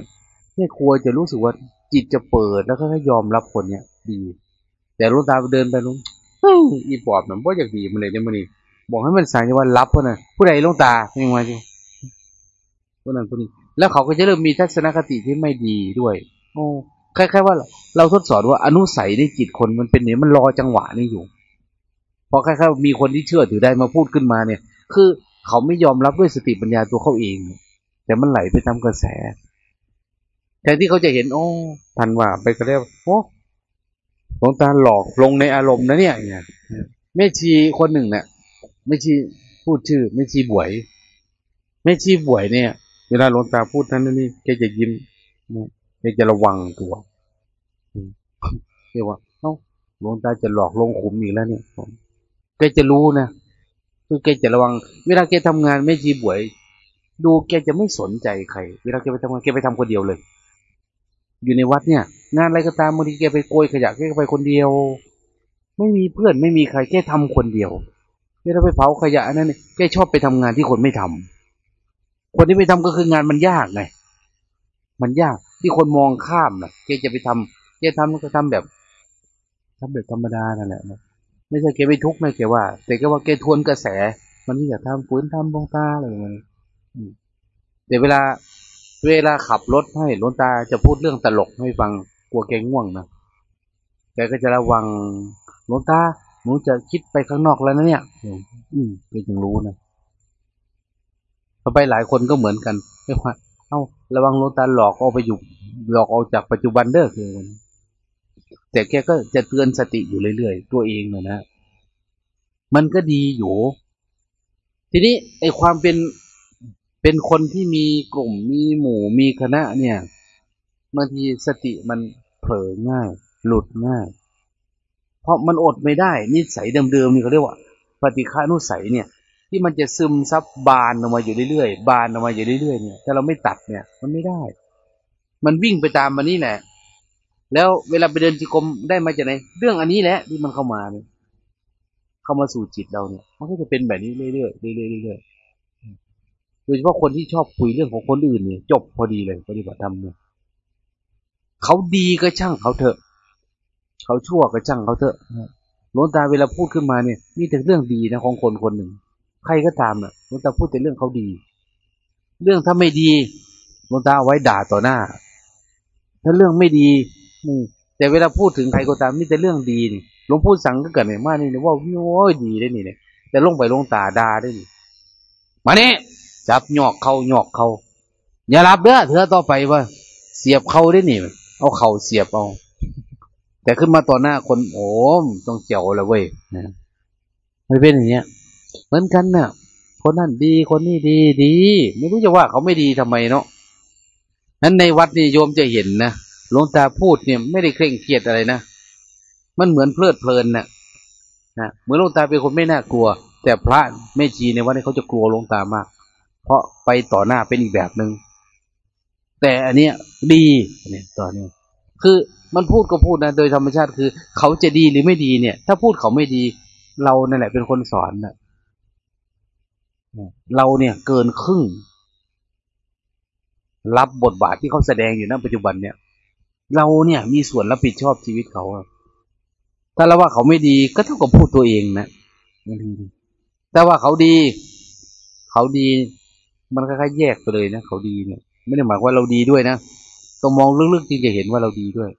แม่ครัวจะรู้สึกว่าจิตจะเปิดแล้วก็ยอมรับคนเนี้ยดี แต่ลวงตาเดินไปลุงอีปอบนั่นบ่อยากดีมันเลยเนี่ยมันนี่บอกให้มันสายว่ารับเพราะนั่นผู้ใดลุงตายังไงจีผู้นั้นผู้นี้ แล้วเขาก็จะเริ่มมีทัศนคติที่ไม่ดีด้วย โอ้ คล้ายๆว่าเราทดสอบว่าอนุสัยในจิตคนมันเป็นเนี่ยมันรอจังหวะนี้อยู่พอคล้ายๆมีคนที่เชื่อถือได้มาพูดขึ้นมาเนี่ย คือเขาไม่ยอมรับด้วยสติปัญญาตัวเขาเอง แต่มันไหลไปตามกระแสแทนที่เขาจะเห็นโอ้ทันว่าไปก็เรียกโอ้หลวงตาหลอกลงในอารมณ์นะเนี่ยแม่ชีคนหนึ่งเนี่ยแม่ชีพูดชื่อแม่ชีบวยแม่ชีบวยเนี่ย เวลาหลวงตาพูดนั้นนี่แกจะยิ้ม แกจะระวังตัวเรียกว่าเอ้าหลวงตาจะหลอกลงขุมอีกแล้วเนี่ยแกจะรู้นะคือแกจะระวัง เวลาแกทำงานไม่ชีบวย ดูแกจะไม่สนใจใคร เวลาแกไปทำงานแกไปทำคนเดียวเลย อยู่ในวัดเนี่ย งานอะไรก็ตามบางทีแกไปโกยขยะแกก็ไปคนเดียว ไม่มีเพื่อนไม่มีใครแกทำคนเดียวเวลาไปเผาขยะนั่นนี่แกชอบไปทำงานที่คนไม่ทำคนที่ไม่ทำก็คืองานมันยากไงมันยาก ที่คนมองข้ามนะแกจะไปทำแกทำก็ทำแบบทำแบบธรรมดานั่นแหละไม่ใช่แกไปทุกข์นะแกว่า แต่แกว่าแกทวนกระแส มันไม่อยากทำฝืนทำบงตาอะไรอย่างเงี้ยแต่เวลาเวลาขับรถให้หลวงตาจะพูดเรื่องตลกให้ฟังกลัวแกง่วงนะแกก็จะระวังหลวงตาหนูจะคิดไปข้างนอกแล้วนะเนี่ย อืมก็ยังรู้นะต่อไปหลายคนก็เหมือนกันไม่ว่า เอาระวังโลตาหลอกเอาไปอยู่หลอกออกจากปัจจุบันเด้อคือแต่แกก็จะเตือนสติอยู่เรื่อยๆตัวเองนะนะ มันก็ดีอยู่ ทีนี้ไอความเป็นเป็นคนที่มีกลุ่มมีหมู่มีคณะเนี่ยบางทีสติมันเผลอง่าย หลุดง่าย เพราะมันอดไม่ได้ นิสัยเดิมๆนี่เขาเรียกว่า ปฏิฆานุสัยเนี่ย ที่มันจะซึมซับบานออกมาอยู่เรื่อยๆ บานออกมาอยู่เรื่อยๆ เนี่ยถ้าเราไม่ตัดเนี่ย มันไม่ได้ มันวิ่งไปตามมันนี่แหละ แล้วเวลาไปเดินจิกรมได้มาจากไหนเรื่องอันนี้แหละที่มันเข้ามาเนี่ยเข้ามาสู่จิตเราเนี่ย มันก็จะเป็นแบบนี้เรื่อยๆเรื่อยๆเรื่อยๆโดยเฉพาะคนที่ชอบคุยเรื่องของคนอื่นเนี่ย จบพอดีเลยปฏิบัติธรรมเนี่ยเขาดีก็ช่างเขาเถอะ เขาชั่วก็ช่างเขาเถอะหลวงตาเวลาพูดขึ้นมาเนี่ยมีแต่เรื่องดีนะของคนคนหนึ่ง ใครก็ตามน่ะหลวงตาพูดแต่เรื่องเขาดี เรื่องถ้าไม่ดีหลวงตาไว้ด่าต่อหน้า ถ้าเรื่องไม่ดีแต่เวลาพูดถึงใครก็ตามมีแต่เรื่องดีนี่หลวงพูดสั่งก็เกิดเนี่ยมานี่ว่าโอ้ยดีได้นี่เนี่ยแต่ลงไปลงตาด่าได้นี่มาเนี่ยจับหยอกเขาหยอกเขาอย่ารับเด้อเธอต่อไปว่า เสียบเขาได้นี่เอาเข่าเสียบเอาแต่ขึ้นมาต่อหน้าคนโอ้ต้องเจียวแล้วเว้ยนะไม่เป็นอย่างเงี้ย เหมือนกันนะ่ะ คนนั้นดีคนนี้ดีดี ไม่รู้จะว่าเขาไม่ดีทำไมเนาะนั้นในวัดนี่โยมจะเห็นนะหลวงตาพูดเนี่ยไม่ได้เคร่งเครียดอะไรนะมันเหมือนเพลิดเพลินนะ่ะนะเหมือนหลวงตาเป็นคนไม่น่ากลัว แต่พระแม่ชีในวัดนี่เขาจะกลัวหลวงตามาก เพราะไปต่อหน้าเป็นอีกแบบหนึง่งแต่อันเนี้ยดีเนี่ยตอนนี้ คือมันพูดก็พูดนะ โดยธรรมชาติคือ เขาจะดีหรือไม่ดีเนี่ย ถ้าพูดเขาไม่ดี เรานั่นแหละเป็นคนสอนนะ เราเนี่ยเกินครึ่ง รับบทบาทที่เขาแสดงอยู่ณปัจจุบันเนี่ย เราเนี่ยมีส่วนรับผิดชอบชีวิตเขาถ้าเราว่าเขาไม่ดีก็เท่ากับพูดตัวเองนะแต่ว่าเขาดี เขาดีมันคล้ายๆแยกไปเลยนะเขาดีเนี่ย ไม่ได้หมายว่าเราดีด้วยนะต้องมองลึกๆจริงจะเห็นว่าเราดีด้วย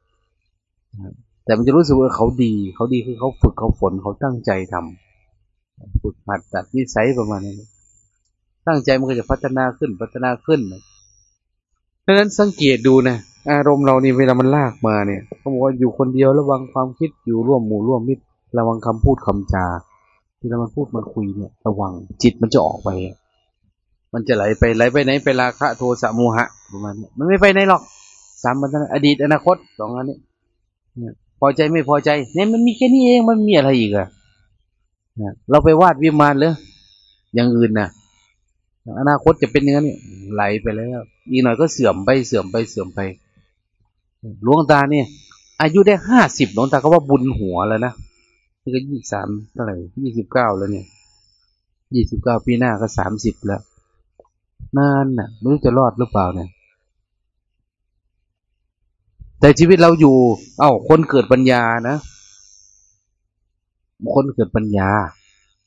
แต่มันจะรู้สึกว่าเขาดี เขาดีคือเขาฝึกเขาฝนเขาตั้งใจทำฝึกหัดตัดนิสัยประมาณนี้ ตั้งใจมันก็จะพัฒนาขึ้นพัฒนาขึ้นเพราะฉะนั้นสังเกตดูนะอารมณ์เรานี่เวลามันลากมาเนี่ยเขาบอกว่าอยู่คนเดียวระวังความคิดอยู่ร่วมหมู่ร่วมมิตร ระวังคำพูดคำจาที่เรามันพูดมันคุยเนี่ย ระวังจิตมันจะออกไป มันจะไหลไปไหลไปไหนไปราคะโทสะโมหะประมาณนี้มันไม่ไปไหนหรอกสามบรรทัดอดีตอนาคตสองอันนี้พอใจไม่พอใจเนี่ยมันมีแค่นี้เองมันมีอะไรอีกอะเราไปวาดวิมานเลยอย่างอื่นนะ อนาคตจะเป็นอย่างนี้ไหลไปแล้วอีกหน่อยก็เสื่อมไปเสื่อมไปเสื่อมไปหลวงตาเนี่ย อายุได้ห้าสิบหลวงตาก็ว่าบุญหัวแล้วนะนี่ก็ยี่สามเท่าไหร่ยี่สิบเก้าแล้วเนี่ยยี่สิบเก้าปีหน้าก็สามสิบแล้วนานน่ะไม่รู้จะรอดหรือเปล่าเนี่ยแต่ชีวิตเราอยู่ เอา้า คนเกิดปัญญานะ คนเกิดปัญญา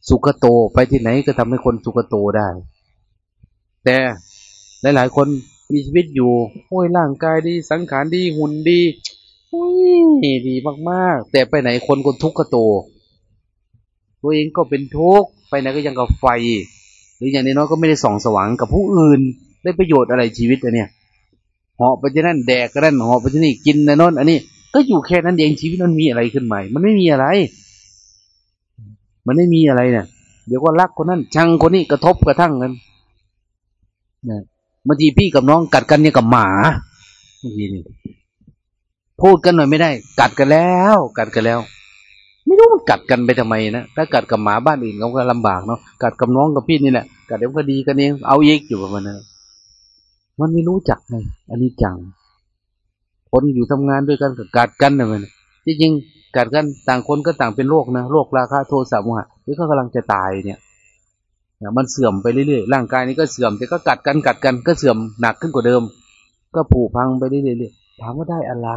สุกโตไปที่ไหนก็ทำให้คนสุกโตได้ แต่หลาย ๆ คนมีชีวิตอยู่โอ้ยร่างกายดี สังขารดีหุ่นดีดีมากๆ แต่ไปไหนคนคนทุกข์โต ตัวเองก็เป็นทุกข์ไปไหนก็ยังกับไฟ หรืออย่างน้อยก็ไม่ได้ส่องสว่างกับผู้อื่น ได้ประโยชน์อะไรชีวิตอะเนี่ยหอบไปที่นั่นแดกก็นั่นหอบไปที่นี่กินนะน้นอันนี้ ก็อยู่แค่นั้นเองชีวิตมันมีอะไรขึ้นใหม่ มันไม่มีอะไร มันไม่มีอะไรเนี่ยเดี๋ยวก็รักคนนั้นชังคนนี้กระทบกระทั่งกัน นะบางทีพี่กับน้องกัดกันเนี่ยกับหมาบางทีนี่พูดกันหน่อยไม่ได้ กัดกันแล้ว กัดกันแล้ว ไม่รู้มันกัดกันไปทำไมนะถ้ากัดกับหมาบ้านอื่นเขาก็ลำบากเนาะกัดกับน้องกับพี่นี่แหละกัดเดี๋ยวก็ดีกันเองเอาอีกอยู่ประมาณนั้นมันไม่รู้จักไงอันนี้จังคนอยู่ทำงานด้วยกันกับกัดกันนะมันที่จริงกัดกันต่างคนก็ต่างเป็นโรคนะโรคราคะโทสะโมหะนี่ก็กำลังจะตายเนี่ย มันเสื่อมไปเรื่อยๆร่างกายนี้ก็เสื่อมแต่ก็กัดกันกัดกันก็เสื่อมหนักขึ้นกว่าเดิม ก็ผุพังไปเรื่อยๆถามว่าได้อะไร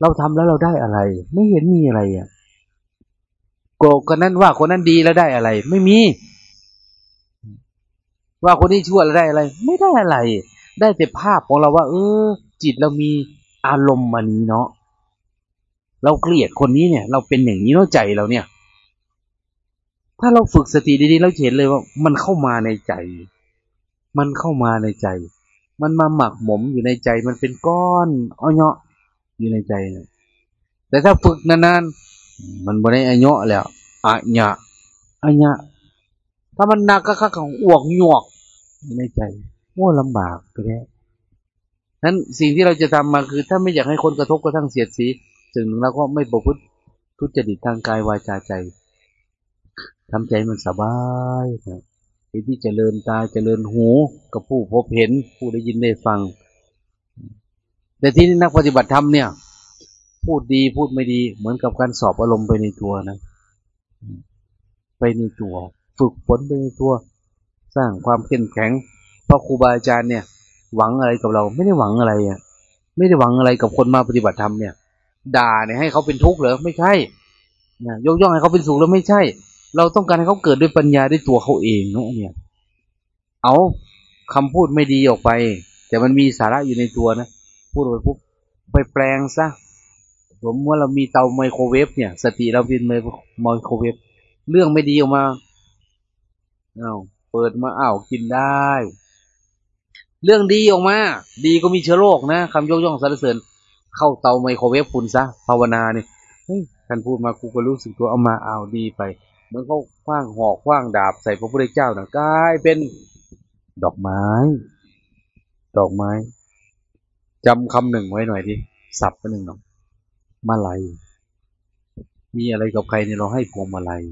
เราทำแล้วเราได้อะไร ไม่เห็นมีอะไรอะโกรธคนนั้นว่าคนนั้นดีแล้วได้อะไร ไม่มี ว่าคนนี้ชั่วแล้วได้อะไร ไม่ได้อะไร ได้แต่ภาพของเราว่า เออ จิตเรามีอารมณ์มันนี้เนาะเราเกลียดคนนี้เนี่ย เราเป็นอย่างนี้เนาะใจเราเนี่ย ถ้าเราฝึกสติดีๆเราเห็นเลยว่า มันเข้ามาในใจ มันเข้ามาในใจ มันมาหมักหมมอยู่ในใจ มันเป็นก้อนอ้อเนาะอยู่ในใจนะแต่ถ้าฝึกนานๆ มันบนได้อ้เนาะแล้วอะญะอะญะถ้ามันหนักก็ข้าของอ้วกหยวกอยู่ในใจว่าลำบากไปแล้วนั้นสิ่งที่เราจะทำมาคือ ถ้าไม่อยากให้คนกระทบกระทั่งเสียดสีสิ่งหนึ่งแล้วก็ไม่ประพฤติทุจริตทางกายวาจาใจ ทำใจมันสบายนะที่เจริญตาเจริญหูกับผู้พบเห็น ผู้ได้ยินได้ฟัง แต่ที่นี่นักปฏิบัติธรรมเนี่ย พูดดีพูดไม่ดี เหมือนกับการสอบอารมณ์ไปในตัวนะ ไปในตัว ฝึกฝนไปในตัว สร้างความเข้มแข็งเพราะครูบาอาจารย์เนี่ย หวังอะไรกับเรา ไม่ได้หวังอะไรอะไม่ได้หวังอะไรกับคนมาปฏิบัติธรรมเนี่ย ด่าเนี่ยให้เขาเป็นทุกข์เหรอไม่ใช่นะยกย่องให้เขาเป็นสุขแล้วไม่ใช่ เราต้องการให้เขาเกิดด้วยปัญญาด้วยตัวเขาเองเนาะเนี่ย เอาคำพูดไม่ดีออกไป แต่มันมีสาระอยู่ในตัวนะ พูดไปปุ๊บไปแปลงซะสมมติว่าเรามีเตาไมโครเวฟเนี่ย สติเราเป็นไมโครเวฟเรื่องไม่ดีออกมาเอาเปิดมาอ้าวกินได้ เรื่องดีออกมา ดีก็มีเชื้อโรคนะคำยกย่องสรรเสริญ เข้าเตาไมโครเวฟคุณซะภาวนาเนี่ยเฮ้ยท่านพูดมากูก็รู้สึกตัวเอามาเอาดีไป เหมือนเขาคว้างหอกคว้างดาบใส่พระพุทธเจ้านะกลายเป็นดอกไม้ ดอกไม้จำคำหนึ่งไว้หน่อยดิสับไปหนึ่งหน่อยมาลัย มีอะไรกับใครเนี่ยเราให้พวงมาลัย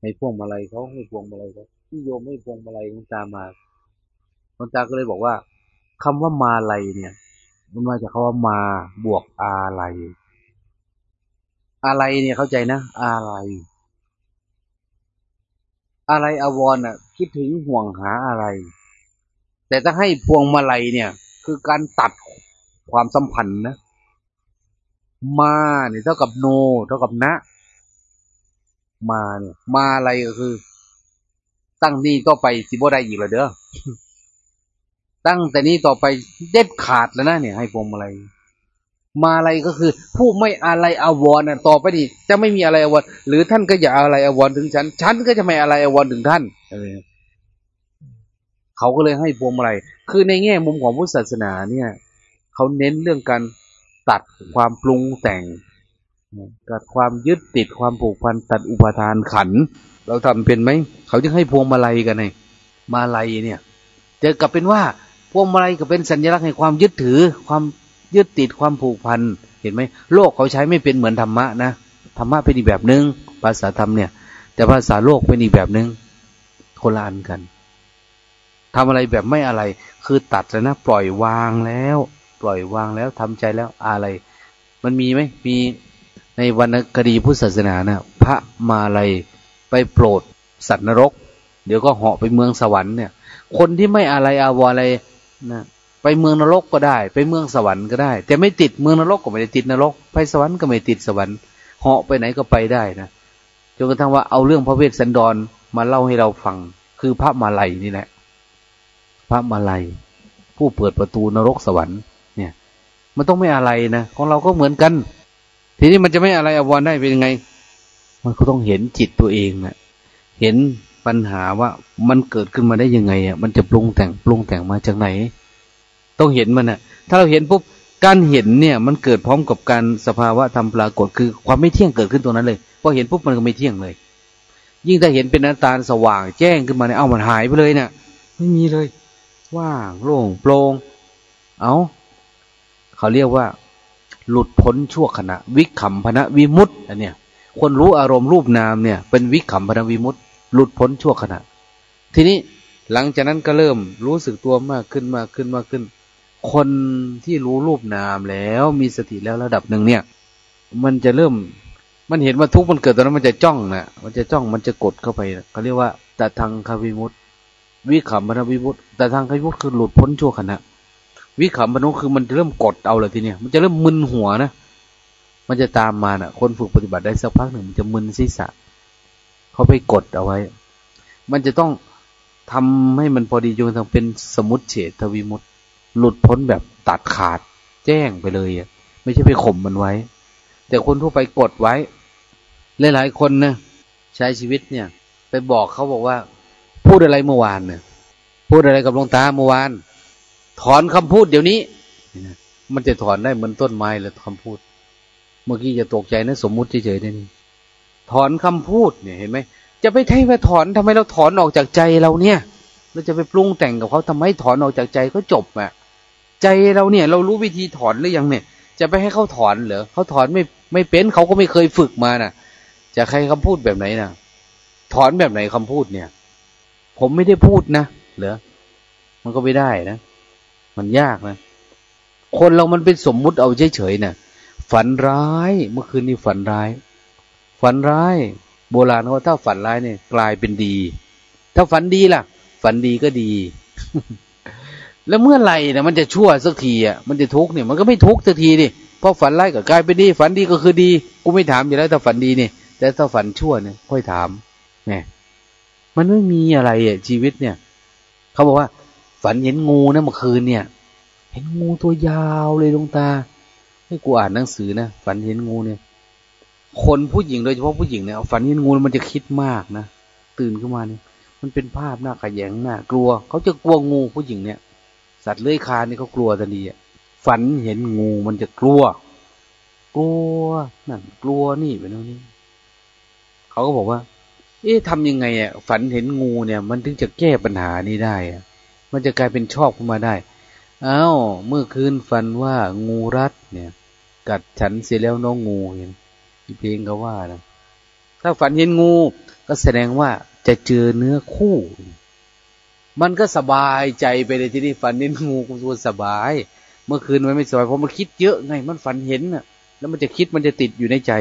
ให้พวงมาลัยเขาให้พวงมาลัยเขาที่โยมให้พวงมาลัยคุณตามาคุณตาก็เลยบอกว่าคำว่ามาลัยเนี่ย มันมาจากคาว่ามาบวกอะไรอะไรเนี่ยเข้าใจนะ อะไร อะไรอวรอะ คิดถึงห่วงหาอะไร แต่ถ้าให้พวงมาลัยเนี่ย คือการตัดความสัมพันธ์นะมาเนี่ยเท่ากับโน เท่ากับนะ มาเนี่ยมาอะไรก็คือ ตั้งนี่ก็ไปสิบ่ได้อีกแล้วเด้อตั้งแต่นี้ต่อไปเด็ดขาดแล้วนะเนี่ยให้พวงมาลัย มาอะไรก็คือ ผู้ไม่อะไรอาวรน่ะต่อไปนี้จะไม่มีอะไรอาวรหรือท่านก็อย่าอะไรอาวรถึงฉัน ฉันก็จะไม่อะไรอาวรถึงท่านอะไรเขาก็เลยให้พวงมาลัยคือในแง่มุมของพุทธศาสนาเนี่ยเขาเน้นเรื่องการตัดความปรุงแต่งตัดความยึดติดความผูกพันตัดอุปทานขัน เราทำเป็นไหมเขาจะให้พวงมาลัยกันไงมาลัยเนี่ยจอกลับเป็นว่าพวงมาลัยก็เป็นสัญลักษณ์แห่งความยึดถือความ ยึดติดความผูกพันเห็นไหมโลกเขาใช้ไม่เป็นเหมือนธรรมะนะธรรมะเป็นอีกแบบหนึง่งภาษาธรรมเนี่ย แต่ภาษาโลกเป็นอีกแบบหนึง่งคนละอันกันทำอะไรแบบไม่อะไร คือตัดแล้วนะปล่อยวางแล้ว ปล่อยวางแล้วทำใจแล้วอะไร มันมีไหมมีในวรรณคดีพุทธศาสนานะพระมาลัยไปโปรดสัตว์นรก เดี๋ยวก็เหาะไปเมืองสวรรค์เนี่ย คนที่ไม่อะไรอาวอะไรนะ ไปเมืองนรกก็ได้ ไปเมืองสวรรค์ก็ได้ แต่ไม่ติดเมืองนรกก็ไม่ได้ติดนรก ไปสวรรค์ก็ไม่ติดสวรรค์เหาะไปไหนก็ไปได้นะจนกระทั่งว่าเอาเรื่องพระเวสสันดรมาเล่าให้เราฟัง คือพระมาลัยนี่แหละพระมาลัย ผู้เปิดประตูนรกสวรรค์เนี่ย มันต้องไม่อะไรนะของเราก็เหมือนกัน ทีนี้มันจะไม่อะไรอววรได้เป็นยังไง มันก็ต้องเห็นจิตตัวเองนะเห็นปัญหาว่ามันเกิดขึ้นมาได้ยังไงอะมันจะปรุงแต่งปรุงแต่งมาจากไหน ต้องเห็นมันอะถ้าเราเห็นปุ๊บการเห็นเนี่ยมันเกิดพร้อมกับการสภาวะธรรมปรากฏคือความไม่เที่ยงเกิดขึ้นตรงนั้นเลยพอเห็นปุ๊บมันก็ไม่เที่ยงเลย ยิ่งถ้าเห็นเป็นน้ำตาลสว่างแจ้งขึ้นมาเนี่ยเอามันหายไปเลยเนี่ยไม่มีเลย ว่างโล่งโปร่งเอาเขาเรียกว่า หลุดพ้นชั่วขณะ วิขำพนะวิมุตต์อันเนี้ยคนรู้อารมณ์รูปนามเนี่ย เป็นวิขำพนะวิมุตต์หลุดพ้นชั่วขณะ ทีนี้หลังจากนั้นก็เริ่มรู้สึกตัวมากขึ้นมากขึ้นมากขึ้น คนที่รู้รูปนามแล้วมีสติแล้วระดับหนึ่งเนี่ย มันจะเริ่มมันเห็นว่าทุกข์มันเกิดตอนนั้นมันจะจ้องนะมันจะจ้องมันจะกดเข้าไปเขาเรียกว่าตะทางคาวิมุตวิขำพนวิมุตแต่ทางคาวิมุตคือหลุดพ้นชั่วขณะวิขำพนุคือมันเริ่มกดเอาเลยทีเนี้ยมันจะเริ่มมึนหัวนะมันจะตามมานะ่ะ คนฝึกปฏิบัติได้สักพักหนึ่งมันจะมึนศีรษะเขาไปกดเอาไว้ มันจะต้องทำให้มันพอดีจนทั้งเป็นสมุติเฉทวิมุต หลุดพ้นแบบตัดขาดแจ้งไปเลยอะ ไม่ใช่ไปข่มมันไว้ แต่คนทั่วไปกดไว้ หลายๆคนเนะใช้ชีวิตเนี่ย ไปบอกเขาบอกว่า พูดอะไรเมื่อวานเนี่ย พูดอะไรกับหลวงตาเมื่อวาน ถอนคำพูดเดี๋ยวนี้มันจะถอนได้เหมือนต้นไม้เลยคำพูด เมื่อกี้จะตกใจนะสมมุติเฉยๆนี่ถอนคำพูดเนี่ยเห็นไหมจะไปไทยไปถอนทำไมเราถอนออกจากใจเราเนี่ยเราจะไปปรุงแต่งกับเขาทำไมถอนออกจากใจก็จบอะ ใจเราเนี่ย เรารู้วิธีถอนหรือยังเนี่ย จะไปให้เขาถอนเหรอเขาถอนไม่ไม่เป็นเขาก็ไม่เคยฝึกมาน่ะ จะใครคำพูดแบบไหนนะถอนแบบไหนคำพูดเนี่ย ผมไม่ได้พูดนะเหรอมันก็ไม่ได้นะมันยากนะคนเรามันเป็นสมมุติเอาเฉยๆนะ่ะฝันร้ายเมื่อคืนนี้ฝันร้าย ฝันร้าย โบราณเขาถ้าฝันร้ายเนี่ย กลายเป็นดี ถ้าฝันดีล่ะ ฝันดีก็ดี แล้วเมื่อไหร่นะมันจะชั่วสักทีอะมันจะทุกเนี่ยมันก็ไม่ทุกสักทีดิเพราะฝันร้ายก็กลายเป็นดี ฝันดีก็คือดี กูไม่ถามอยู่แล้วถ้าฝันดีเนี่ยแต่ถ้าฝันชั่วเนี่ยค่อยถามเนี่ยมันไม่มีอะไรอะชีวิตเนี่ยเขาบอกว่า ฝันเห็นงูนะเมื่อคืนเนี่ย เห็นงูตัวยาวเลยดวงตาให้กูอ่านหนังสือนะฝันเห็นงูเนี่ย คนผู้หญิงโดยเฉพาะผู้หญิงเนี่ยฝันเห็นงูมันจะคิดมากนะตื่นขึ้นมาเนี่ยมันเป็นภาพหน้าขยงหน้ากลัว เขาจะกลัวงูผู้หญิงเนี่ย สัตว์เลื้อยคานนี่เขากลัวทันทีฝันเห็นงูมันจะกลัว กลัวนั่นกลัวนี่ไปโน่นนี่เขาก็บอกว่า เอ๊ะทำยังไงอะฝันเห็นงูเนี่ย มันถึงจะแก้ปัญหานี้ได้อะมันจะกลายเป็นชอบขึ้นมาได้อ้าวเมื่อคืนฝันว่างูรัดเนี่ย กัดฉันเสียแล้วน้องงูเห็นเพลงเขาว่านะถ้าฝันเห็นงู ก็แสดงว่าจะเจอเนื้อคู่ มันก็สบายใจไปเลยที่นี่ฝันเห็นงูกูตัวสบาย เมื่อคืนมันไม่สบายเพราะมันคิดเยอะไงมันฝันเห็นน่ะ แล้วมันจะคิดมันจะติดอยู่ในใจ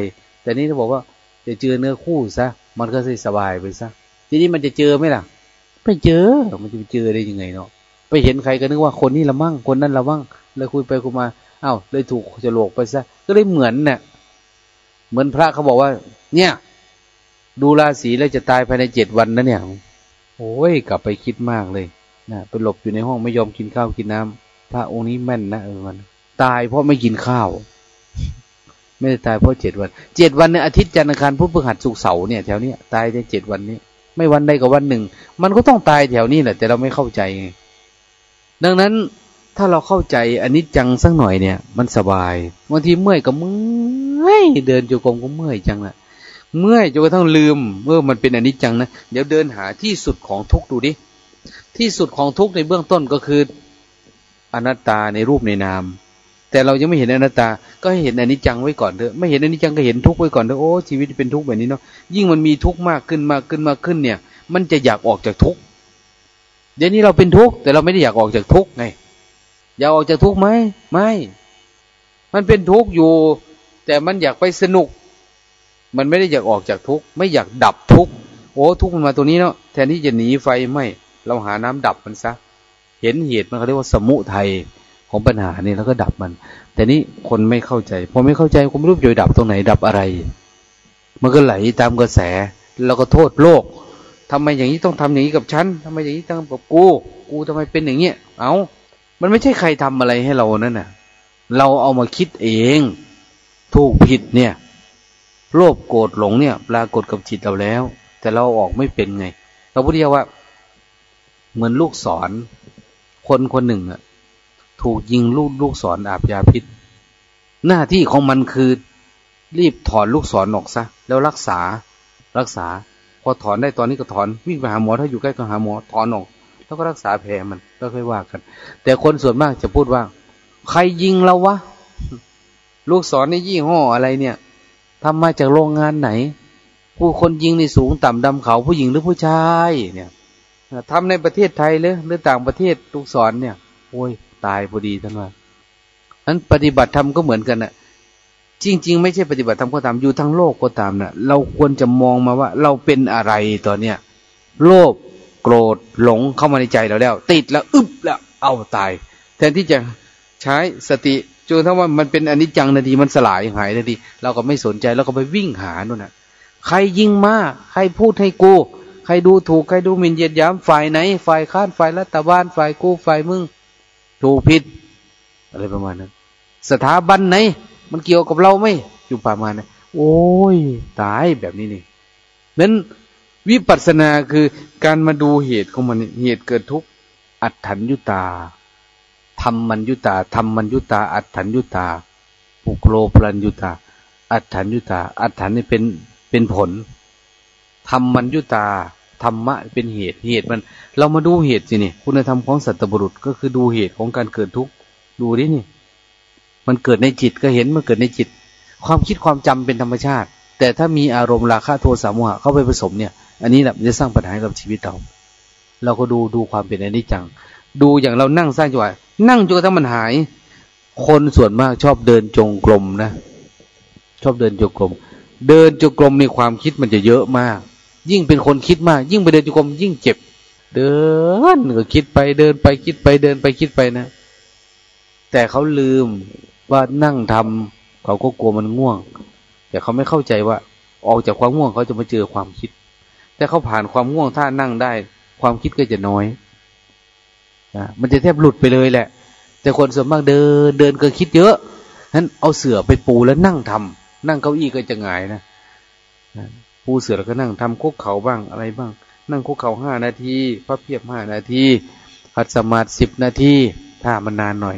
แต่นี่ถ้าบอกว่าจะเจอเนื้อคู่ซะมันก็สบายไปซะทีนี้มันจะเจอไหมล่ะไม่เจอมันจะไปเจอได้ยังไงเนาะไปเห็นใครก็นึกว่าคนนี้ละมั่งคนนั้นละมั่งเลยคุยไปคุยมาอ้าวเลยถูกจะโลกไปซะก็เลยเหมือนเนี่ยเหมือนพระเขาบอกว่า เนี่ย ดูราศีแล้วจะตายภายในเจ็ดวันนะเนี่ย โอ้ยกลับไปคิดมากเลยนะไปหลบอยู่ในห้องไม่ยอมกินข้าวกินน้ำพระองค์นี้แม่นนะเออมันตายเพราะไม่กินข้าว ไม่ได้ตายเพราะเจ็ดวันเจ็ดวันเนี่ยอาทิตย์จันทร์อังคารพุธพฤหัสศุกร์เสาร์เนี่ยแถวเนี้ยตายในเจ็ดวันนี้ ไม่วันใดกับวันหนึ่ง มันก็ต้องตายแถวนี้แหละแต่เราไม่เข้าใจไงดังนั้นถ้าเราเข้าใจอันนี้จังสักหน่อยเนี่ย มันสบายบางทีเมื่อยก็เมื่อยเดินจูกรมก็เมื่อยจังแหละ เมื่อยจนกระทั่งลืมเมื่อมันเป็นอนนี้จังนะเดี๋ยวเดินหาที่สุดของทุกดูดิที่สุดของทุกในเบื้องต้นก็คืออนัตตาในรูปในนาม แต่เรายังไม่เห็นอนัตตา ก็ให้เห็นอนนี้จังไว้ก่อนเถอะไม่เห็นอนนี้จังก็เห็นทุกไว้ก่อนเถอะโอ้ชีวิตเป็นทุกแบบนี้เนาะยิ่งมันมีทุกมากขึ้นมากขึ้นมากขึ้นเนี่ย มันจะอยากออกจากทุกเดี๋ยวนี้เราเป็นทุกแต่เราไม่ได้อยากออกจากทุกไง อยากออกจากทุกข์ไหมไม่ มันเป็นทุกข์อยู่ แต่มันอยากไปสนุก มันไม่ได้อยากออกจากทุกข์ไม่อยากดับทุกข์โอ้ทุกข์มันมาตัวนี้เนาะแทนที่จะหนีไฟไม่เราหาน้ำดับมันซะเห็นเหตุมันเขาเรียกว่าสมุทัยของปัญหานี่แล้วก็ดับมัน แต่นี้คนไม่เข้าใจพอไม่เข้าใจก็ไม่รู้จะดับตรงไหนดับอะไร มันก็ไหลตามกระแส แล้วก็โทษโลกทำไมอย่างนี้ต้องทำอย่างนี้กับฉันทำไมอย่างนี้ต้องกับกูกูทำไมเป็นอย่างเงี้ยเอามันไม่ใช่ใครทำอะไรให้เรานั่นน่ะ เราเอามาคิดเอง ถูกผิดเนี่ย โลภโกรธหลงเนี่ยปรากฏกับจิตเราแล้ว แต่เราออกไม่เป็นไงเราพูดเรียกว่า เหมือนลูกศร คนคนหนึ่งอะถูกยิงลูกลูกศรออาบยาพิษ หน้าที่ของมันคือ รีบถอนลูกศรออกซะแล้วรักษารักษา พอถอนได้ตอนนี้ก็ถอนวิ่งไปหาหมอถ้าอยู่ใกล้ก็หาหมอถอนออกแล้วก็รักษาแผลมันก็ค่อยว่ากัน แต่คนส่วนมากจะพูดว่า ใครยิงเราวะลูกศรในยี่ห้ออะไรเนี่ย ทำมาจากโรงงานไหน ผู้คนยิงในสูงต่ำดำเขาผู้หญิงหรือผู้ชายเนี่ยทำในประเทศไทยหรือหรือต่างประเทศลูกศรเนี่ยโอ้ยตายพอดีท่านว่านั้นปฏิบัติธรรมก็เหมือนกันนะ่ะจริง ๆ ไม่ใช่ปฏิบัติธรรมก็ตามอยู่ทั้งโลกก็ตามนะ่ะ เราควรจะมองมาว่า เราเป็นอะไรตอนเนี้ยโลภโกรธหลงเข้ามาในใจเราแล้ว ติดแล้ว อึบแล้วเอาตาย แทนที่จะใช้สติ จนถ้าว่ามันเป็นอนิจจังนาทีมันสลายหายนาทีเราก็ไม่สนใจเราก็ไปวิ่งหาโน่นน่ะ ใครยิงมาใครพูดให้กูใครดูถูกใครดูหมิ่นเยียดย้ำฝ่ายไหน ฝ่ายค้านฝ่ายรัฐบาลฝ่ายกู้ฝ่ายมึงถูกผิด อะไรประมาณนั้น สถาบันไหน มันเกี่ยวกับเราไหมอยู่ประมาณนั้นโอ้ย ตายแบบนี้นี่นั้นวิปัสสนาคือการมาดูเหตุของมันเหตุเกิดทุกข์อัตถัญยุตา ธรรมมัญยุตาธรรมมัญยุตา อัตถัญยุตาปุโคลพลัญยุตา อัตถัญยุตา อัตถัญนี่เป็นเป็นผลธรรมมัญยุตาธรรมะเป็นเหตุเหตุมัน เรามาดูเหตุสินี่คุณธรรมของสัตบุรุษก็คือดูเหตุของการเกิดทุกข์ดูดินี่ มันเกิดในจิตก็เห็นมันเกิดในจิต ความคิดความจำเป็นธรรมชาติ แต่ถ้ามีอารมณ์ราคะโทสะโมหะเข้าไปผสมเนี่ย อันนี้แหละจะสร้างปัญหากับชีวิตเรา เราก็ดูดูความเป็นอนิจจัง ดูอย่างเรานั่งสร้างจังหวะนั่งจนกระทั่งมันหาย คนส่วนมากชอบเดินจงกรมนะ ชอบเดินจงกรม เดินจงกรมในความคิดมันจะเยอะมาก ยิ่งเป็นคนคิดมาก ยิ่งไปเดินจงกรมยิ่งเจ็บ เดินก็คิดไปเดินไปคิดไปเดินไปคิดไปนะ แต่เขาลืมว่านั่งทำเขาก็กลัวมันง่วง แต่เขาไม่เข้าใจว่า ออกจากความง่วงเขาจะมาเจอความคิด แต่เขาผ่านความง่วงถ้านั่งได้ ความคิดก็จะน้อย นะมันจะแทบหลุดไปเลยแหละ แต่คนส่วนมากเดินเดินก็คิดเยอะนั้นเอาเสือไปปูแล้วนั่งทำนั่งเก้าอี้ก็จะหงายนะปูเสือแล้วก็นั่งทำคุกเข่าบ้างอะไรบ้าง นั่งคุกเข่าห้านาทีพระเพียบห้านาทีหัดสมาธิสิบนาทีถ้ามันนานหน่อย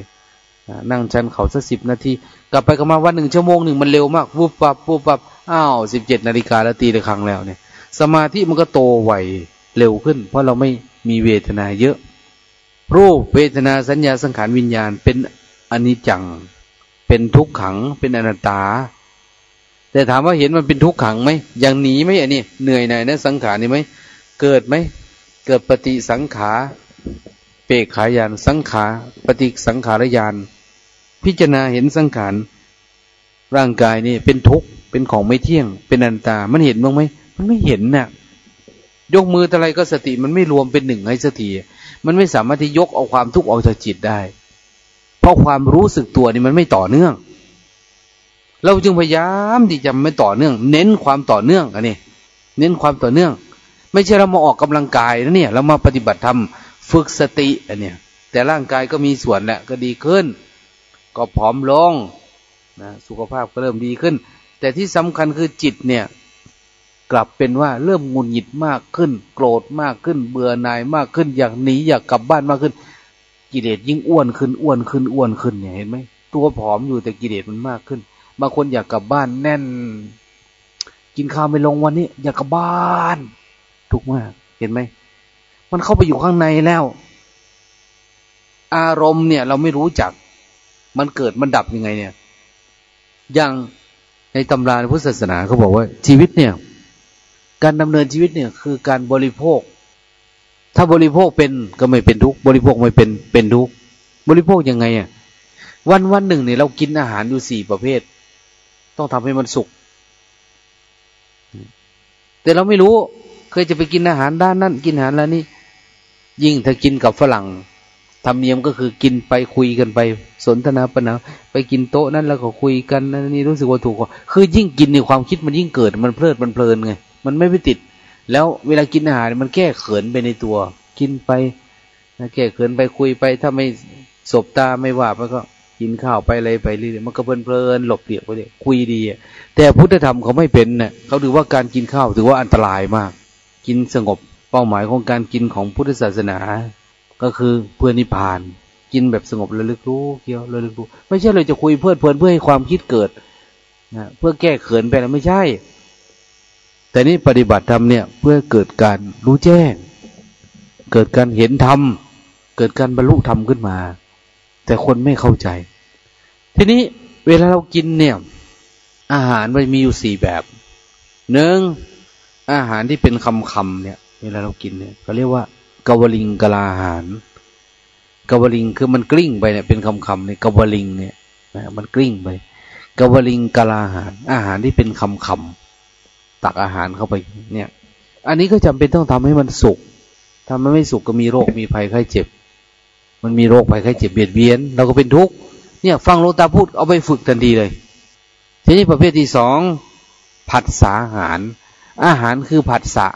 นั่งชันเข่าสักสิบนาที กลับไปก็มาวันหนึ่งชั่วโมงหนึ่งมันเร็วมากวุบปับวุบปับอ้าวสิบเจ็ดนาฬิกาแล้วตีละครั้งแล้วเนี่ย สมาธิมันก็โตไวเร็วขึ้น เพราะเราไม่มีเวทนาเยอะ รูปเวทนาสัญญาสังขารวิญญาณ เป็นอนิจจัง เป็นทุกขัง เป็นอนัตตา แต่ถามว่าเห็นมันเป็นทุกขังไหมอย่างหนีไหมอันนี้เหนื่อยหน่อยนะสังขารนี่ไหมเกิดไหมเกิดปฏิสังขาเปกขายานสังขาปฏิสังขารยาน พิจารณาเห็นสังขารร่างกายนี่เป็นทุกข์เป็นของไม่เที่ยง เป็นอนัตตา มันเห็นบ้างไหมมันไม่เห็นนะ่ะยกมืออะไรก็สติมันไม่รวมเป็นหนึ่งให้สติ มันไม่สามารถที่ยกเอาความทุกข์ออกจากจิตได้ เพราะความรู้สึกตัวนี่มันไม่ต่อเนื่อง เราจึงพยายามที่จะไม่ต่อเนื่อง เน้นความต่อเนื่องอันนี้เน้นความต่อเนื่อง ไม่ใช่เรามาออกกำลังกายนะเนี่ย เรามาปฏิบัติธรรมฝึกสติอันเนี้ยแต่ร่างกายก็มีส่วนแหละก็ดีขึ้น ก็ผอมลงนะสุขภาพก็เริ่มดีขึ้น แต่ที่สำคัญคือจิตเนี่ย กลับเป็นว่าเริ่มงุนหงิดมากขึ้น โกรธมากขึ้น เบื่อหน่ายมากขึ้น อยากหนีอยากกลับบ้านมากขึ้น กิเลสยิ่งอ้วนขึ้นอ้วนขึ้นอ้วนขึ้นเนี่ยเห็นไหมตัวผอมอยู่แต่กิเลสมันมากขึ้นบางคนอยากกลับบ้านแน่น กินข้าวไม่ลงวันนี้ อยากกลับบ้านทุกมากเห็นไหมมันเข้าไปอยู่ข้างในแล้ว อารมณ์เนี่ย เราไม่รู้จัก มันเกิดมันดับยังไง เนี่ย อย่างในตำราในพุทธศาสนาเขาบอกว่า ชีวิตเนี่ย การดำเนินชีวิตเนี่ยคือการบริโภค ถ้าบริโภคเป็นก็ไม่เป็นทุกบริโภคไม่เป็นเป็นทุกบริโภคยังไงอะวันวันหนึ่งเนี่ยเรากินอาหารอยู่สี่ประเภท ต้องทำให้มันสุกแต่เราไม่รู้เคยจะไปกินอาหารด้านนั้นกินอาหารแล้วนี่ยิ่งถ้ากินกับฝรั่งธรรมเนียมก็คือกินไปคุยกันไป สนทนาปัญหาไปกินโต๊ะนั้นแล้วก็คุยกันนั่นนี่รู้สึกว่าถูกคือยิ่งกินในความคิดมันยิ่งเกิด มันเพลิดมันเพลินไง มันไม่ไปติด แล้วเวลากินอาหารมันแก้เขินไปในตัว กินไปนะแก้เขินไปคุยไป ถ้าไม่สบตาไม่ว่ามันก็กินข้าวไปอะไรไปเรื่อยมันก็เพลินเพลินหลบเดียกไปเลยคุยดีแต่พุทธธรรมเขาไม่เป็นเนะ่ยเขาถือว่าการกินข้าวถือว่าอันตรายมาก กินสงบเป้าหมายของการกินของพุทธศาสนา ก็คือเพื่อนิพพาน กินแบบสงบระลึกรู้เกี่ยวระลึกรู้ ไม่ใช่เลยจะคุยเพื่อเพลินเพื่อให้ความคิดเกิดนะเพื่อแก้เขินไปแล้วไม่ใช่ แต่นี้ปฏิบัติธรรมเนี่ยเพื่อเกิดการรู้แจ้ง เกิดการเห็นธรรม เกิดการบรรลุธรรมขึ้นมา แต่คนไม่เข้าใจ ทีนี้เวลาเรากินเนี่ย อาหารมันมีอยู่สี่แบบหนึ่งอาหารที่เป็นคำคำเนี่ย เวลาเรากินเนี่ยเขาเรียกว่ากวลิงกลาอาหารกวลิงคือมันกลิ้งไปเนี่ยเป็นคำคำเนี่ยกวลิงเนี่ยนะมันกลิ้งไปกวลิงกลาอาหาร อาหารที่เป็นคำคำ ตักอาหารเข้าไป เนี่ย อันนี้ก็จำเป็นต้องทำให้มันสุกถ้ามันไม่สุกก็มีโรคมีภัยไข้เจ็บ มันมีโรคภัยไข้เจ็บเบียดเบียน เราก็เป็นทุกข์เนี่ยฟังโลวงตาพูดเอาไปฝึกทันทีเลย ทีนี้ประเภทที่สองผัดสาอาหาร อาหารคือผัดสะ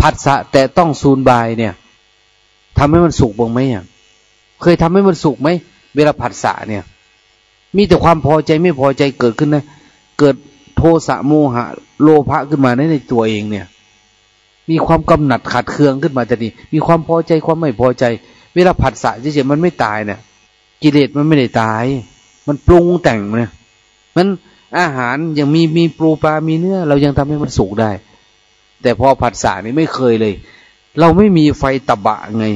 ผัดสะแต่ต้องซูนบายเนี่ยทำให้มันสุกบ้างไหมอะเคยทำให้มันสุกไหมเวลาผัดสะเนี่ย มีแต่ความพอใจไม่พอใจเกิดขึ้นนะเกิดโทสะโมหะ โลภะขึ้นมาในในตัวเองเนี่ย มีความกำหนัดขัดเคืองขึ้นมาแต่นี่มีความพอใจความไม่พอใจ เวลาผัดสะเฉยๆมันไม่ตายเนี่ยกิเลสมันไม่ได้ตาย มันปรุงแต่งเนี่ยมันอาหารยังมีมีปลูปลามีเนื้อ เรายังทำให้มันสุกได้ แต่พอผัดสานี่ไม่เคยเลย เราไม่มีไฟตะบะไง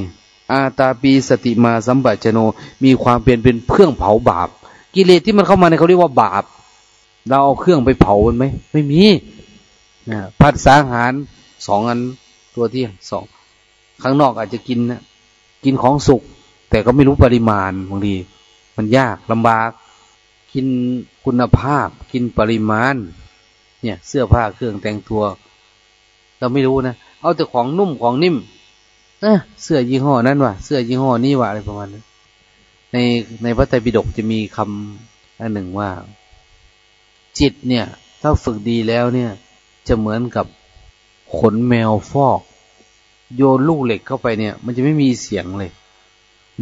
อาตาปีสติมาสัมปชโน มีความเปลี่ยนเป็นเครื่องเผาบาป กิเลสที่มันเข้ามาในเขาเรียกว่าบาป เราเอาเครื่องไปเผามันไหมไม่มีนะผัดสาหารสองอันตัวที่สองข้างนอกอาจจะกินนะกินของสุก แต่ก็ไม่รู้ปริมาณบางทีมันยากลำบาก กินคุณภาพ กินปริมาณ เนี่ย เสื้อผ้าเครื่องแต่งตัว เราไม่รู้นะเอาแต่ของนุ่มของนิ่มเออเสื้อยี่ห้อนั้นว่ะ เสื้อยี่ห้อนี้ว่ะอะไรประมาณนั้นในในพระไตรปิฎกจะมีคำอันหนึ่งว่า จิตเนี่ย ถ้าฝึกดีแล้วเนี่ย จะเหมือนกับขนแมวฟอก โยนลูกเหล็กเข้าไปเนี่ย มันจะไม่มีเสียงเลย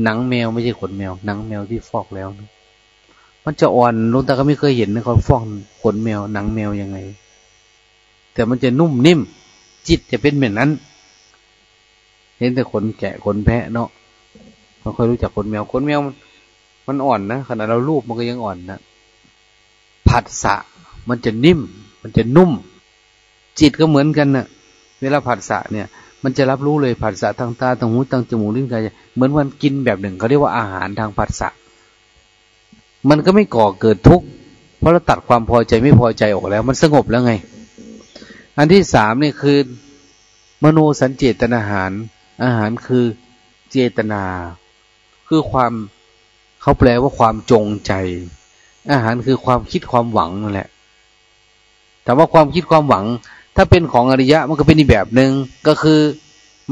หนังแมวไม่ใช่ขนแมว หนังแมวที่ฟอกแล้วนะมันจะอ่อนลุงตาก็ไม่เคยเห็นนะเขาฟองขนแมว หนังแมวยังไง แต่มันจะนุ่มนิ่ม จิตจะเป็นเหมือนนั้น เห็นแต่ขนแกะขนแพะเนาะไม่ค่อยรู้จักขนแมวขนแมวมันมันอ่อนนะขณะเราลูบมันก็ยังอ่อนนะ ผัสสะมันจะนิ่ม มันจะนุ่ม จิตก็เหมือนกันนะ่ะ เวลาผัสสะเนี่ย มันจะรับรู้เลยผัสสะทางตาทางหูทางจมูกลิ้นกายเหมือนวันกินแบบหนึ่งเขาเรียกว่าอาหารทางผัสสะมันก็ไม่ก่อเกิดทุกข์เพราะเราตัดความพอใจไม่พอใจออกแล้ว มันสงบแล้วไง อันที่สามนี่คือ มโนสัญเจตนาหาร อาหารคือเจตนา คือความเขาแปลว่าความจงใจ อาหารคือความคิดความหวังนั่นแหละ แต่ว่าความคิดความหวัง ถ้าเป็นของอริยะมันก็เป็นอีกแบบหนึง่งก็คือ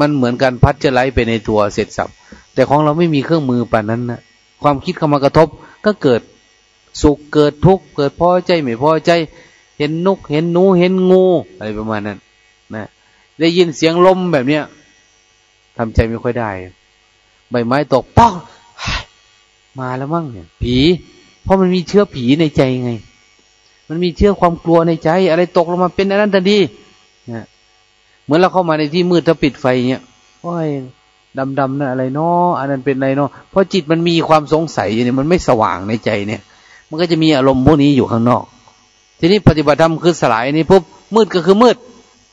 มันเหมือนกันพัดจะไหลไปในตัวเสร็จสับแต่ของเราไม่มีเครื่องมือปานนั้นนะความคิดเข้ามากระทบก็เกิดสุขเกิดทุกข์เกิดพอใจไม่พอใจ เห็นนกเห็นหนูเห็นงูอะไรประมาณนั้นนะได้ยินเสียงลมแบบเนี้ยทำใจไม่ค่อยได้ ใบไม้ตกป้องมาแล้วมั้งเนี่ยผี เพราะมันมีเชื้อผีในใจไง มันมีเชื้อความกลัวในใจ อะไรตกลงมาเป็นอันนั้นทันทีนะเหมือนเราเข้ามาในที่มืดถ้าปิดไฟเนี่ยโอ้ยดำดำนั่นอะไรเนาะอันนั้นเป็นอะไรเนาะเพราะจิตมันมีความสงสัยเนี่ยมันไม่สว่างในใจเนี่ย มันก็จะมีอารมณ์พวกนี้อยู่ข้างนอก ทีนี้ปฏิบัติธรรมคือสลายนี่ปุ๊บมืดก็คือมืด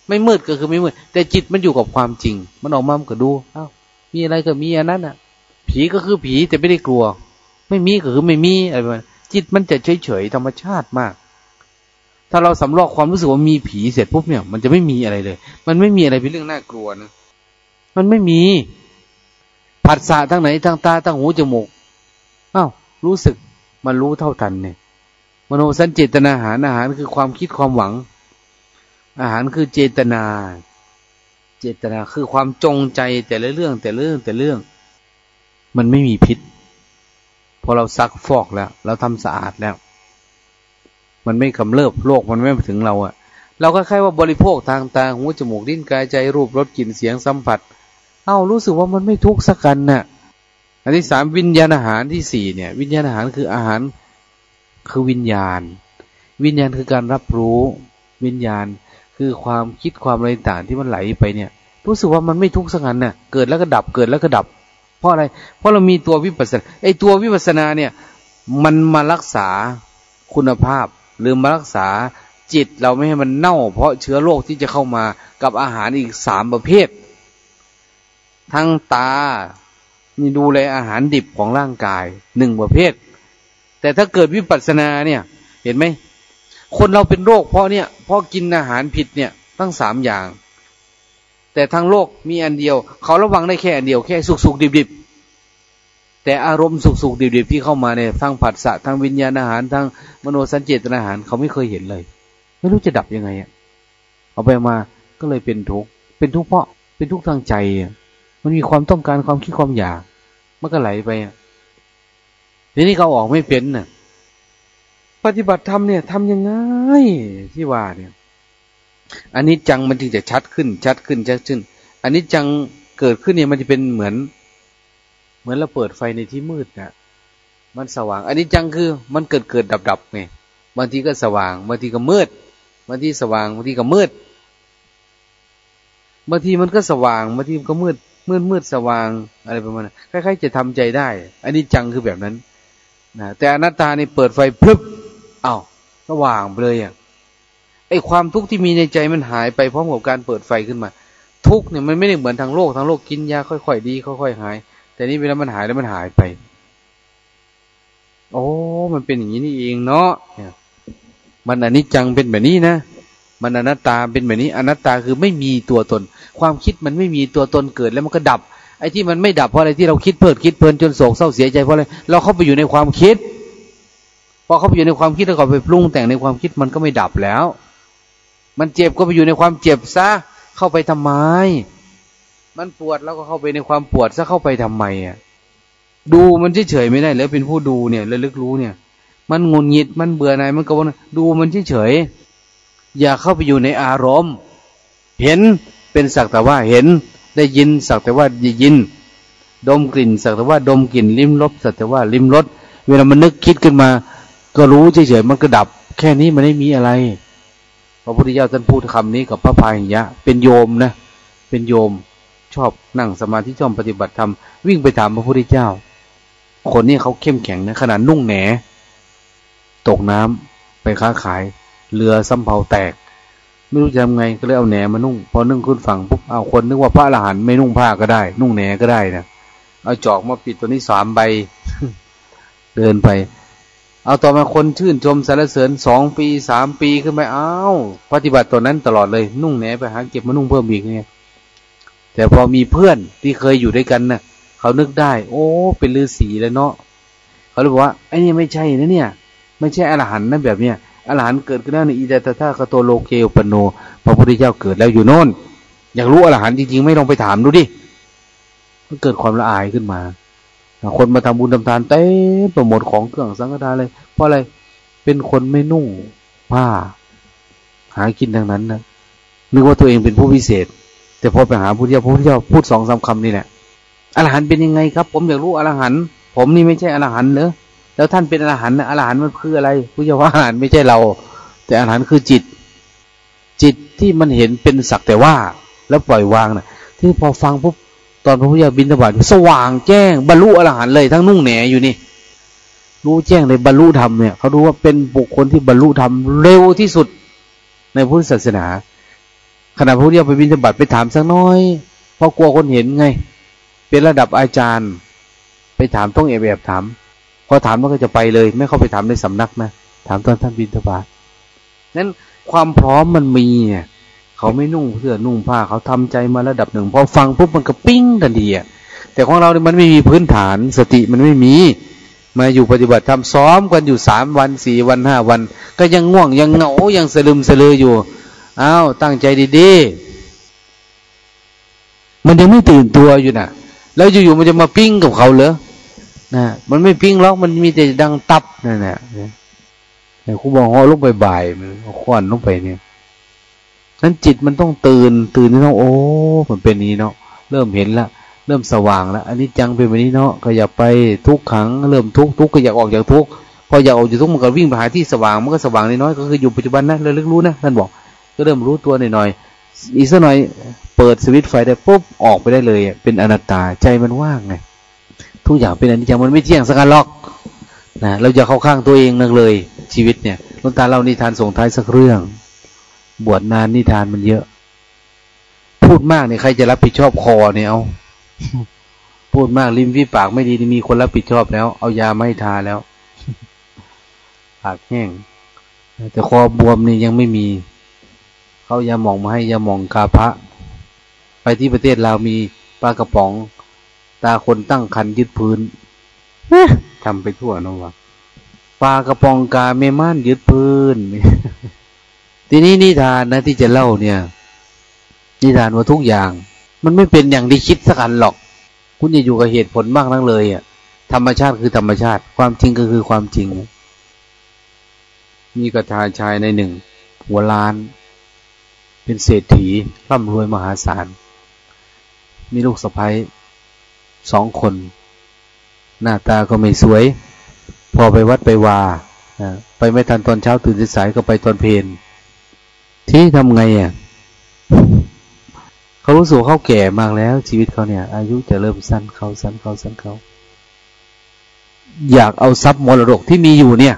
ไม่มืดก็คือไม่มืด แต่จิตมันอยู่กับความจริง มันออกมามันก็ดูอ้าวมีอะไรก็มีอันนั้นอะ ผีก็คือผีแต่ไม่ได้กลัว ไม่มีก็คือไม่มีอะไรแบบจิตมันจะเฉยเฉยธรรมชาติมาก ถ้าเราสำรอกความรู้สึกว่ามีผีเสร็จปุ๊บเนี่ย มันจะไม่มีอะไรเลย มันไม่มีอะไรเป็นเรื่องน่ากลัวนะมันไม่มีผัสสะทั้งไหนทั้งตาทั้งหูจมูกอ้าวรู้สึกมันรู้เท่าทันเนี่ย มโนสัญเจตนาอาหารอาหารคือความคิดความหวัง อาหารคือเจตนา เจตนาคือความจงใจแต่ละเรื่องแต่เรื่องแต่เรื่อง มันไม่มีพิษ พอเราซักฟอกแล้ว เราทำสะอาดแล้ว มันไม่กำเริบโรคมันไม่มาถึงเราอะเราก็แค่ว่าบริโภคทางตาหูจมูกลิ้นกายใจรูปรสกลิ่นเสียงสัมผัส เอ้ารู้สึกว่ามันไม่ทุกข์สักกันนะ่ะ อันที่สามวิญญาณอาหารที่สี่เนี่ย วิญญาณอาหารคืออาหารคือวิญญาณ วิญญาณคือการรับรู้วิญญาณคือความคิดความอะไรต่างที่มันไหลไปเนี่ย รู้สึกว่ามันไม่ทุกข์สักกันน่ะ เกิดแล้วก็ดับเกิดแล้วก็ดับ ราะอะไร เพราะเรามีตัววิปัสสนาไอ้ตัววิปัสสนาเนี่ย มันมารักษาคุณภาพ หรือมารักษาจิตเราไม่ให้มันเน่า เพราะเชื้อโรคที่จะเข้ามากับอาหารอีกสามประเภท ทั้งตามีดูแลอาหารดิบของร่างกายหนึ่งประเภท แต่ถ้าเกิดวิปัสสนาเนี่ย เห็นไหมคนเราเป็นโรคเพราะเนี่ยเพราะกินอาหารผิดเนี่ยตั้งสามอย่าง แต่ทั้งโลกมีอันเดียว เขาระวังได้แค่อันเดียวแค่สุกสุกดิบดิบแต่อารมณ์สุกสุกดิบดิบที่เข้ามาเนี่ยทั้งผัสสะทั้งวิญญาณอาหารทั้งมโนสัญเจตนาหาร เขาไม่เคยเห็นเลย ไม่รู้จะดับยังไงอะเอาไปมาก็เลยเป็นทุกข์เป็นทุกข์เพราะเป็นทุกข์ทางใจมันมีความต้องการความคิดความอยากมันก็ไหลไปทีนี้เขาออกไม่เป็นน่ะ ปฏิบัติธรรมเนี่ยทำยังไงที่ว่าเนี่ย อันนี้จังมันจึงจะชัดขึ้น ชัดขึ้นชัดขึ้น อันนี้จังเกิดขึ้นเนี่ยมันจะเป็นเหมือน เหมือนเราเปิดไฟในที่มืดนะมันสว่าง อันนี้จังคือมันเกิดเกิดดับดับไงบางทีก็สว่างบางทีก็มืดบางทีสว่างบางทีก็มืดบางทีมันก็สว่างบางทีมันก็มืดมืดมืดสว่างอะไรประมาณนั้นคล้ายๆจะทำใจได้ อันนี้จังคือแบบนั้นนะแต่อนัตตานี่เปิดไฟพลึบอา้าวสว่างไปเลยอะ ไอความทุกข์ที่มีในใจมันหายไปพร้อมกับการเปิดไฟขึ้นมา ทุกเนี่ยมันไม่ได้เหมือนทางโลกทางโลกกินยาค่อยๆดีค่อยๆหาย แต่นี่เวลามันหายแล้วมันหายไป โอ้มันเป็นอย่างนี้นี่เองเนาะมันอนิจจังเป็นแบบนี้นะมันอนัตตาเป็นแบบนี้ อนัตตาคือไม่มีตัวตน ความคิดมันไม่มีตัวตนเกิดแล้วมันก็ดับ ไอ้ที่มันไม่ดับเพราะอะไรที่เราคิดเพลิดคิดเพลินจนโศกเศร้าเสียใจเพราะอะไรเราเข้าไปอยู่ในความคิดพอเข้าไปอยู่ในความคิดแล้วก็ไปปรุงแต่งในความคิดมันก็ไม่ดับแล้ว มันเจ็บก็ไปอยู่ในความเจ็บซะเข้าไปทำไม มันปวดแล้วก็เข้าไปในความปวดซะเข้าไปทำไมอะดูมันเฉยๆไม่ได้แล้วเป็นผู้ดูเนี่ยระลึกรู้เนี่ย มันงุนงิดมันเบื่อหน่ายมันก็ว่าดูมันเฉยๆอย่าเข้าไปอยู่ในอารมณ์ เห็นเป็นสักแต่ว่าเห็นได้ยินสักแต่ว่าได้ยิน ดมกลิ่นสักแต่ว่าดมกลิ่นลิ้มรสสักแต่ว่าลิ้มรสเวลามันนึกคิดขึ้นมา ก็รู้เฉยๆมันก็ดับ แค่นี้มันไม่มีอะไร พระพุทธเจ้าท่านพูดคำนี้กับพระพายยะ เป็นโยมนะ เป็นโยมชอบนั่งสมาธิชอบปฏิบัติธรรมวิ่งไปถามพระพุทธเจ้า คนนี้เขาเข้มแข็งนะขนาดนุ่งแหนตกน้ำไปค้าขาย เรือซ้ำเผาแตก ไม่รู้จะทำไงก็เลยเอาแหนมานุ่ง พอนึ่งขึ้นฝั่งปุ๊บเอาคนนึกว่าพระอรหันต์ไม่นุ่งผ้าก็ได้ นุ่งแหนก็ได้นะเอาจอกมาปิดตัวนี้สามใบ เดินไป เอาต่อมาคนชื่นชมสรรเสริญสองปีสามปีขึ้นไปอ้าวปฏิบัติตัวนั้นตลอดเลย นุ่งแหนไปหาเก็บมานุ่งเพิ่มอีกเนี่ย แต่พอมีเพื่อนที่เคยอยู่ด้วยกันนะ่ะ เขานึกได้ โอ้ เป็นฤาษีแล้วเนาะเขาเลยบอกว่าไอ้นี่ไม่ใช่นะเนี่ย ไม่ใช่อรหันต์นะแบบเนี้ยอรหันต์เกิดขึ้นแล้วในอิจตถาคโตโลเกอปโนพระพุทธเจ้าเกิดแล้วอยู่โน่นอยากรู้อรหันต์จริงๆ ไม่ลองไปถามดูดิมันเกิดความละอายขึ้นมา คนมาทำบุญทำทานเต้โปรโมทของเครื่องสังฆทานเลย เพราะอะไรเป็นคนไม่นุ่งผ้า หากินทางนั้นนะนึกว่าตัวเองเป็นผู้พิเศษ แต่พอไปหาพุทธเจ้าพระพุทธเจ้าพูดสองสาคำนี่แหละอรหันเป็นยังไงครับ ผมอยากรู้อรหันผมนี่ไม่ใช่อรหันเหรอแล้วท่านเป็นอรหันต์อรหันต์มันคืออะไรพุทธเจ้าว่าอรหันต์ไม่ใช่เรา แต่อรหันต์คือจิต จิตที่มันเห็นเป็นสักแต่ว่า แล้วปล่อยวางนะ่ะ ที่พอฟังปุ๊บ ตอนพระพุทธเจ้าบินทบาทสว่างแจ้งบรรลุอรหันต์เลยทั้งนุ่งแหนอยู่นี่ รู้แจ้งในบรรลุธรรมเนี่ยเขารู้ว่าเป็นบุคคลที่บรรลุธรรมเร็วที่สุดในพุทธศาสนาขณะพระพุทธเจ้าไปบินทบาทไปถามสักน้อย เพราะกลัวคนเห็นไง เป็นระดับอาจารย์ ไปถามต้องแอบแอบถามพอถามมันก็จะไปเลย ไม่เข้าไปถามในสำนักนะถามตอนท่านบินทบาทนั้นความพร้อมมันมีเนี่ย เขาไม่นุ่งเสื้อนุ่งผ้าเขาทำใจมาระดับหนึ่งพอฟังปุ๊บมันก็ปิ้งทันทีอะแต่ของเราเนี่ยมันไม่มีพื้นฐานสติมันไม่มี มาอยู่ปฏิบัติทำซ้อมกันอยู่สามวันสี่วันห้าวัน ก็ยังง่วงยังเหงายังสลืมสลืออยู่อ้าวตั้งใจดีๆมันยังไม่ตื่นตัวอยู่น่ะ แล้วอยู่ๆมันจะมาปิ้งกับเขาเหรอนะมันไม่ปิ้งหรอกมันมีแต่ดังตับนั่นแหละแต่ครูบอกฮอลุกบ่ายๆมันควันลงไปเนี่ย นั้นจิตมันต้องตื่น ตื่นนี่ต้องโอ้มันเป็นนี้เนาะเริ่มเห็นละเริ่มสว่างแล้วอันนี้จังเป็นแบบนี้เนาะก็อยากไปทุกขัง เริ่มทุกทุกก็อยากออกจากทุกพออยากออกจากทุกมันก็วิ่งไปหาที่สว่างมันก็สว่างน้อยก็คืออยู่ปัจจุบันนะเลึกรู้นะท่านบอก ก็เริ่มรู้ตัวหน่อยๆอีกสักหน่อยเปิดสวิตช์ไฟได้ปุ๊บออกไปได้เลยเป็นอนัตตาใจมันว่างไงทุกอย่างเป็นอนิจจังมันไม่เที่ยงสักการล็อกนะเราจะเข้าข้างตัวเองนักเลยชีวิตเนี่ยลุงตาเล่านิทานส่งท้ายสักเรื่อง บวชนานนิทานมันเยอะ พูดมากเนี่ยใครจะรับผิดชอบคอเนี่ยเอาพูดมากริมฝีปากไม่ดีมีคนรับผิดชอบแล้ว เอายาไม่ทาแล้ว ปากแห้ง แต่คอบวมนี่ยังไม่มี เขายาหมองมาให้ยาหมองกาพระ ไปที่ประเทศเรามีปลากระป๋อง ตาคนตั้งคันยึดพื้นทำไปทั่วนะวะปลากระป๋องกาเมม่านยึดพื้น ทีนี้นิทานนะที่จะเล่าเนี่ย นิทานว่าทุกอย่าง มันไม่เป็นอย่างที่คิดสักอันหรอก คุณจะอยู่กับเหตุผลมากนักเลยอะธรรมชาติคือธรรมชาติ ความจริงก็คือความจริง มีกระทาชายในหนึ่ง หัวล้าน เป็นเศรษฐีร่ำรวยมหาศาล มีลูกสะพ้ยสองคน หน้าตาก็ไม่สวย พอไปวัดไปวา ไปไม่ทันตอนเช้าตื่นสายก็ไปตอนเพลน ที่ทำไงอะเขารู้สึกเขาแก่มากแล้ว ชีวิตเขาเนี่ย อายุจะเริ่มสั้นเขาสั้นเขาสั้นเขาอยากเอาทรัพย์มรดกที่มีอยู่เนี่ย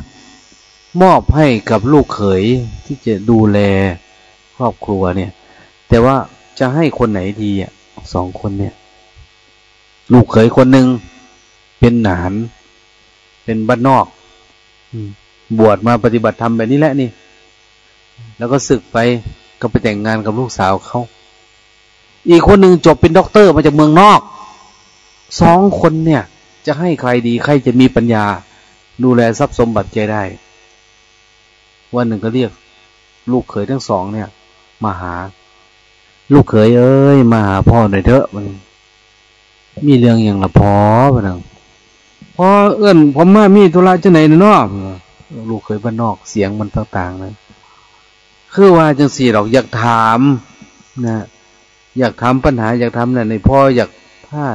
มอบให้กับลูกเขยที่จะดูแลครอบครัวเนี่ย แต่ว่าจะให้คนไหนดีอะสองคนเนี่ย ลูกเขยคนหนึ่งเป็นหนาน เป็นบ้านนอกบวชมาปฏิบัติธรรมแบบนี้แหละนี่ แล้วก็สึกไปก็ไปแต่งงานกับลูกสาวเขา อีกคนหนึ่งจบเป็นด็อกเตอร์มาจากเมืองนอก สองคนเนี่ย จะให้ใครดีใครจะมีปัญญา ดูแลทรัพย์สมบัติแกได้ วันหนึ่งก็เรียก ลูกเขยทั้งสองเนี่ย มาหา ลูกเขยเอ้ย มาหาพ่อหน่อยเถอะมันมีเรื่องอย่างละพอมันงพอเอื้อนผมมามีธุระจะไหนเนาะลูกเคยบ้านนอกเสียงมันต่างๆนะ คือว่าจังสี่เราอยากถามนะอยากถามปัญหาอยากทำนั่นในพ่ออยากผ้า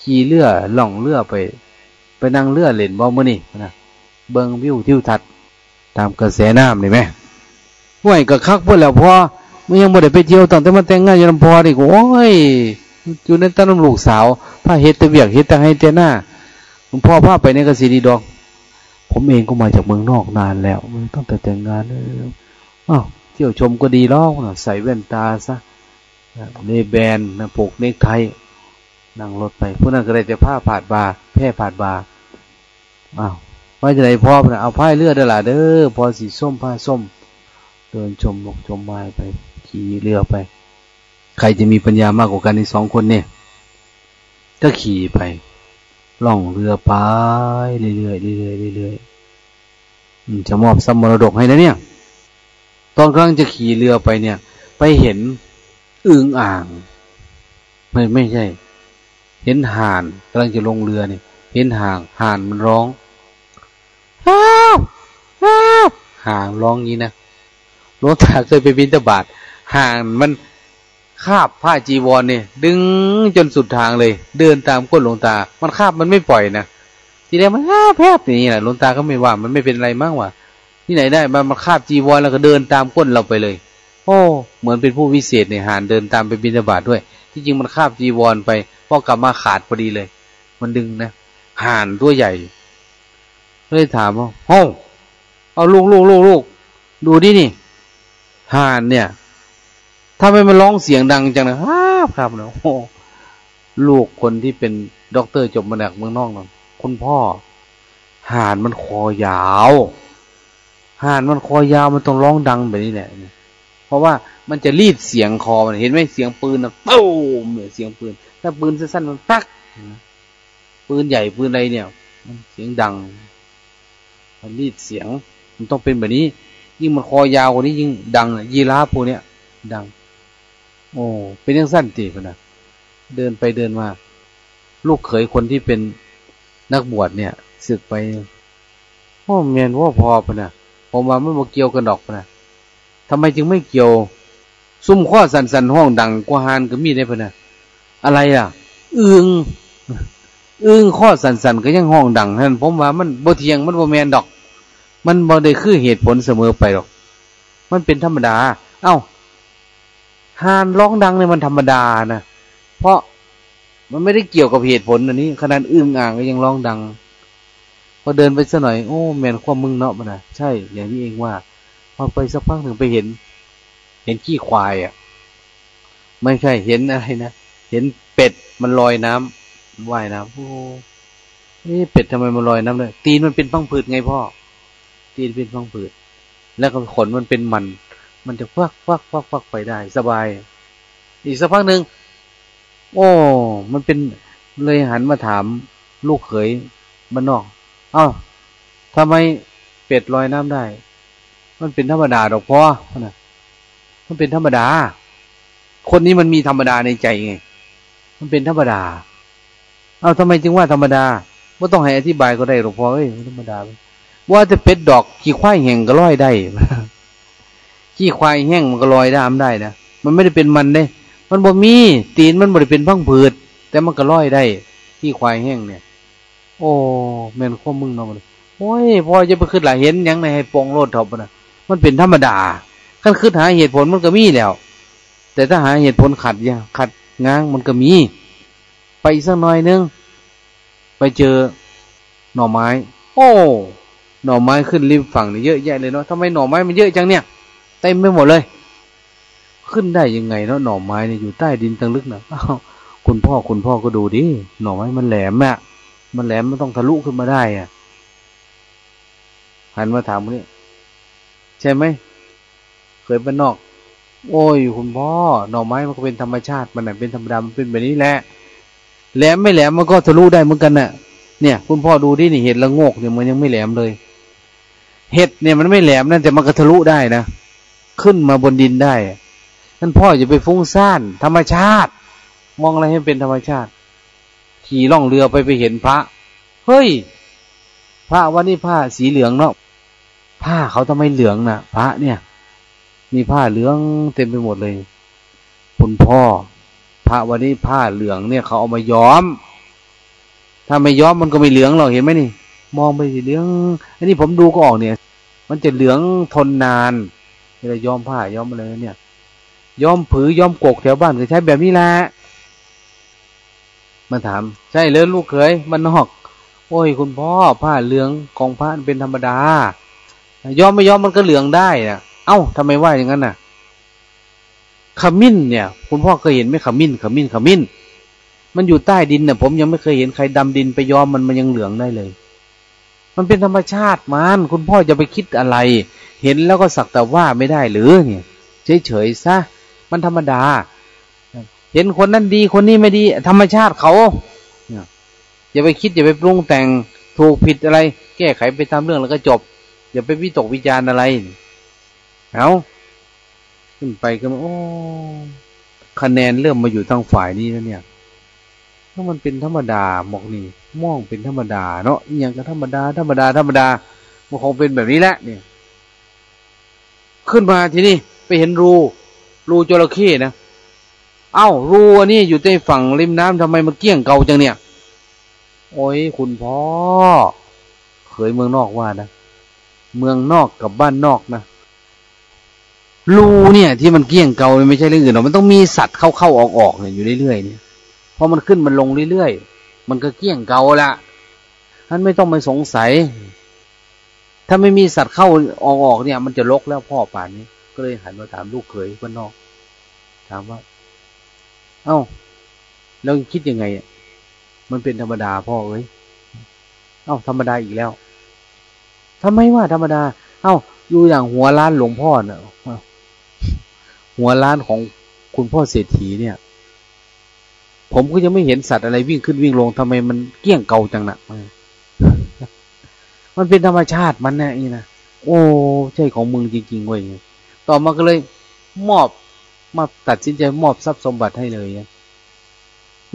ขี่เรือล่องเรือไป ไปนั่งเรือเล่นบอมมื่อนี่นะเบิงวิวทิวทัศน์ตามกระแสน้ำเลยไหมห่วยกับคักพวกแล้วพ่อมันยังบ่ได้ไปเที่ยวตั้งแต่มาแต่งงานอยู่ลำพอดิโอ้ยอยู่ในตั้งลูกสาวพาเฮ็ดต่เบียกเฮ็ดต่ให้เจ้าหน้าหลวงพ่อพาไปในกระสิดีดอก ผมเองก็มาจากเมืองนอกนานแล้วตั้งแต่แต่งงานอ้าว ที่ยวชมก็ดีล้วใส่แว่นตาซะเลแบนนะปกเนกไทนั่งรถไปพวกนั้นก็เลยจะผ้าผาดบาแพร่ผาดบาอ้าวว่าจะไหนพ่อนะเอาผ้าเลือดได้ล่ะเด้อพอสีส้มผ้าส้ม เดินชมนกชมไม้ไปขี่เรือไป ใครจะมีปัญญามากกว่ากันในสองคนเนี่ยก็ขี่ไป ล่องเรือไปเรื่อยๆเรื่อยๆเรื่อยๆจะมอบสมรดกให้นะเนี่ย ตอนกลางจะขี่เรือไปเนี่ย ไปเห็นอึงอ่าง ไม่ไม่ใช่ เห็นห่านกำลังจะลงเรือเนี่ยเห็นห่างห่านมันร้องฮ้าวฮ้าวห่างร้องงี้นะหลวงตาเคยไปบินตบาทห่างมันคาบผ้าจีวรเนี่ยดึงจนสุดทางเลย เดินตามก้นหลวงตา มันคาบมันไม่ปล่อยนะทีแรกมันแพบอย่างนี้แหละหลวงตาก็ไม่ว่า มันไม่เป็นไรมากว่ะ ที่ไหนได้มันมาคาบจีวรแล้วก็เดินตามก้นเราไปเลย โอ้ เหมือนเป็นผู้วิเศษนะห่านเดินตามไปบิณฑบาตด้วย ที่จริงมันคาบจีวรไปพอกลับมาขาดพอดีเลย มันดึงนะห่านตัวใหญ่เลยถามว่าโอ้เอาลูกลูกลูกลูกดูดินี่ห่านเนี่ยถ้าไม่มาร้องเสียงดังจังนะครับครับเนาะโอ้ลูกคนที่เป็นด็อกเตอร์จบมาจากเมืองนอกนั่นคุณพ่อห่านมันคอยาว ห่านมันคอยาวมันต้องร้องดังแบบนี้แหละเพราะว่ามันจะรีดเสียงคอมันเห็นไหมเสียงปืนนะปุ้มเสียงปืน ถ้าปืนสั้นๆมันปักปืนใหญ่ปืนอะไรเนี่ย มันเสียงดัง มันรีดเสียง มันต้องเป็นแบบนี้ ยิ่งมันคอยาวกว่านี้ยิ่งดังยีราฟพวกเนี้ยดัง โอ้เป็นยังสั้นตีพนะเดินไปเดินมา ลูกเขยคนที่เป็นนักบวชเนี่ยศึกไปโอ้เมียนว่าพอพนะ ผมว่าไม่มาเกี่ยวกันดอกนะทำไมจึงไม่เกี่ยว ซุ่มข้อสันสันห้องดังกว่าฮานก็มีได้พนะอะไรอะอึงอึงข้อสันสันก็ยังห้องดังท่านผมว่ามันบ่เทียงมันบ่แมนดอก มันบ่ได้คือเหตุผลเสมอไปหรอก มันเป็นธรรมดา เอา้าฮานร้องดังเนี่ยมันธรรมดานะเพราะมันไม่ได้เกี่ยวกับเหตุผลอันนี้ขนาดอึ้งอ่างก็ยังร้องดัง พอเดินไปสักหน่อยโอ้แมนความมึงเนาะมันนะใช่ อย่างนี้เองว่า พอไปสักพักหนึ่งไปเห็น เห็นขี้ควายอะ ไม่ใช่เห็นอะไรนะเห็นเป็ดมันลอยน้ำว่ายน้ำโอ้นี่เป็ดทำไมมันลอยน้ำเลยตีนมันเป็นพังผืดไงพ่อ ตีนเป็นพังผืดแล้วก็ขนมันเป็นมัน มันจะฟักฟักฟักฟักไปได้ สบาย อีกสักพักหนึ่งโอ้ มันเป็นเลยหันมาถาม ลูกเขยบ้านนอก อ้าวทำไมเป็ดลอยน้ำได้ มันเป็นธรรมดาดอกพ่อนะมันเป็นธรรมดา คนนี้มันมีธรรมดาในใจไง มันเป็นธรรมดา เอาทำไมจึงว่าธรรมดาว่าต้องให้อธิบายก็ได้หรอกพ่อเอ้ยธรรมดา ว่าจะเป็ดดอกขี้ควายแห้งก็ลอยได้ขี้ควายแห้งมันก็ลอยได้มได้นะมันไม่ได้เป็นมันเด้มันบ่มีตีนมันบ่ได้เป็นพังผืดแต่มันก็ลอยได้ขี้ควายแห้งเนี่ย โอ้แม่นข้อมึงเนาะมันโอ้ยพ่อจะไปขึ้นหลายเห็นยังในให้ปองโลดทบนะมันเป็นธรรมดาขั้นขึ้นหาเหตุผลมันก็มีแล้ว แต่ถ้าหาเหตุผลขัดยาขัดง้างมันก็มี ไปอีกสักหน่อยนึงไปเจอหน่อไม้ โอ้ หน่อไม้ขึ้นริมฝั่งนี่เยอะแยะเลยเนาะทำไมหน่อไม้มันเยอะจังเนี่ยเต็มไปหมดเลย ขึ้นได้ยังไงเนาะหน่อไม้เนี่ยอยู่ใต้ดินตังลึกนะอ้าวคุณพ่อคุณพ่อก็ดูดิหน่อไม้มันแหลมอะ มันแหลมมันต้องทะลุขึ้นมาได้อะหันมาถามคนนี้ใช่ไหมเคยบ้านนอก โอ้ยคุณพ่อหน่อไม้มันก็เป็นธรรมชาติมันเป็นธรรมดามันเป็นแบบนี้แหละแหลมไม่แหลมมันก็ทะลุได้เหมือนกันน่ะ เนี่ย คุณพ่อดูดินี่เห็ดละงกเนี่ยมันยังไม่แหลมเลย เห็ดเนี่ยมันไม่แหลมนั่นแต่มันก็ทะลุได้นะขึ้นมาบนดินได้นั่นพ่ออย่าไปฟุ้งซ่านธรรมชาติ มองอะไรให้เป็นธรรมชาติ ขี่ล่องเรือไปไปเห็นพระ เฮ้ย พระวันนี้ผ้าสีเหลืองเนาะผ้าเขาทำไมเหลืองนะพระเนี่ย มีผ้าเหลืองเต็มไปหมดเลย คุณพ่อ พระวันนี้ผ้าเหลืองเนี่ยเขาเอามาย้อม ถ้าไม่ย้อมมันก็ไม่เหลืองหรอกเห็นไหมนี่ มองไปสีเหลือง อันนี้ผมดูก็ออกเนี่ย มันจะเหลืองทนนานเวลาย้อมผ้าย้อมอะไรเนี่ยย้อมผือย้อมกกแถวบ้านก็ใช้แบบนี้แหละ มาถาม ใช่เลยลูกเขยมันนอก โอ้ยคุณพ่อผ้าเหลืองของพระเป็นธรรมดายอมไม่ยอมมันก็เหลืองได้นะเอ้าทำไมว่าอย่างนั้นน่ะ ขมิ้นเนี่ย คุณพ่อเคยเห็นไหมขมิ้น ขมิ้น ขมิ้น มันอยู่ใต้ดินเนี่ยผมยังไม่เคยเห็นใครดำดินไปยอมมันมันยังเหลืองได้เลย มันเป็นธรรมชาติมันคุณพ่อจะไปคิดอะไร เห็นแล้วก็สักแต่ว่าไม่ได้หรือเนี่ย เฉยๆซะมันธรรมดา เห็นคนนั้นดีคนนี้ไม่ดี ธรรมชาติเขาอย่าไปคิดอย่าไปปรุงแต่งถูกผิดอะไร แก้ไขไปตามเรื่องแล้วก็จบ อย่าไปวิตกวิจารณ์อะไรเอาขึ้นไปก็โอ้คะแนนเริ่มมาอยู่ทางฝ่ายนี้แล้วเนี่ยถ้ามันเป็นธรรมดาหมอกนี่มองเป็นธรรมดา เนาะอย่างก็ธรรมดา ธรรมดา ธรรมดามันคงเป็นแบบนี้แหละเนี่ย ขึ้นมาทีนี่ไปเห็นรู รูจระเข้นะ เอ้ารูอันนี้อยู่ใต้ฝั่งริมน้ำทำไมมันเกี้ยงเก่าจังเนี่ย โอ้ยคุณพ่อเคยเมืองนอกว่านะ เมืองนอกกับบ้านนอกนะรูเนี่ย ที่มันเกี้ยงเก่าไม่ใช่เรื่องอื่นหรอกมันต้องมีสัตว์เข้าเข้าออกออกเนี่ยอยู่เรื่อยๆเนี่ยพอมันขึ้นมันลงเรื่อยๆมันก็เกี้ยงเก่าละท่านไม่ต้องไปสงสัย ถ้าไม่มีสัตว์เข้าออกออกเนี่ย มันจะลกแล้วพ่อป่านนี้ ก็เลยหันมาถามลูกเขยบ้านนอก ถามว่า เอา้าแล้วคิดยังไงมันเป็นธรรมดาพ่อเอ้ยเอ้าธรรมดาอีกแล้วทำไมว่าธรรมดา เอ้าอยู่อย่างหัวล้านหลวงพ่อเนอะหัวล้านของคุณพ่อเศรษฐีเนี่ย ผมก็ยังไม่เห็นสัตว์อะไรวิ่งขึ้นวิ่งลงทำไมมันเกี้ยงเก่าจังนะมันเป็นธรรมชาติมันนะนี่นะโอ้ใช่ของมึงจริงๆเว้ยต่อมาก็เลย มอบ มาตัดสินใจมอบทรัพย์สมบัติให้เลย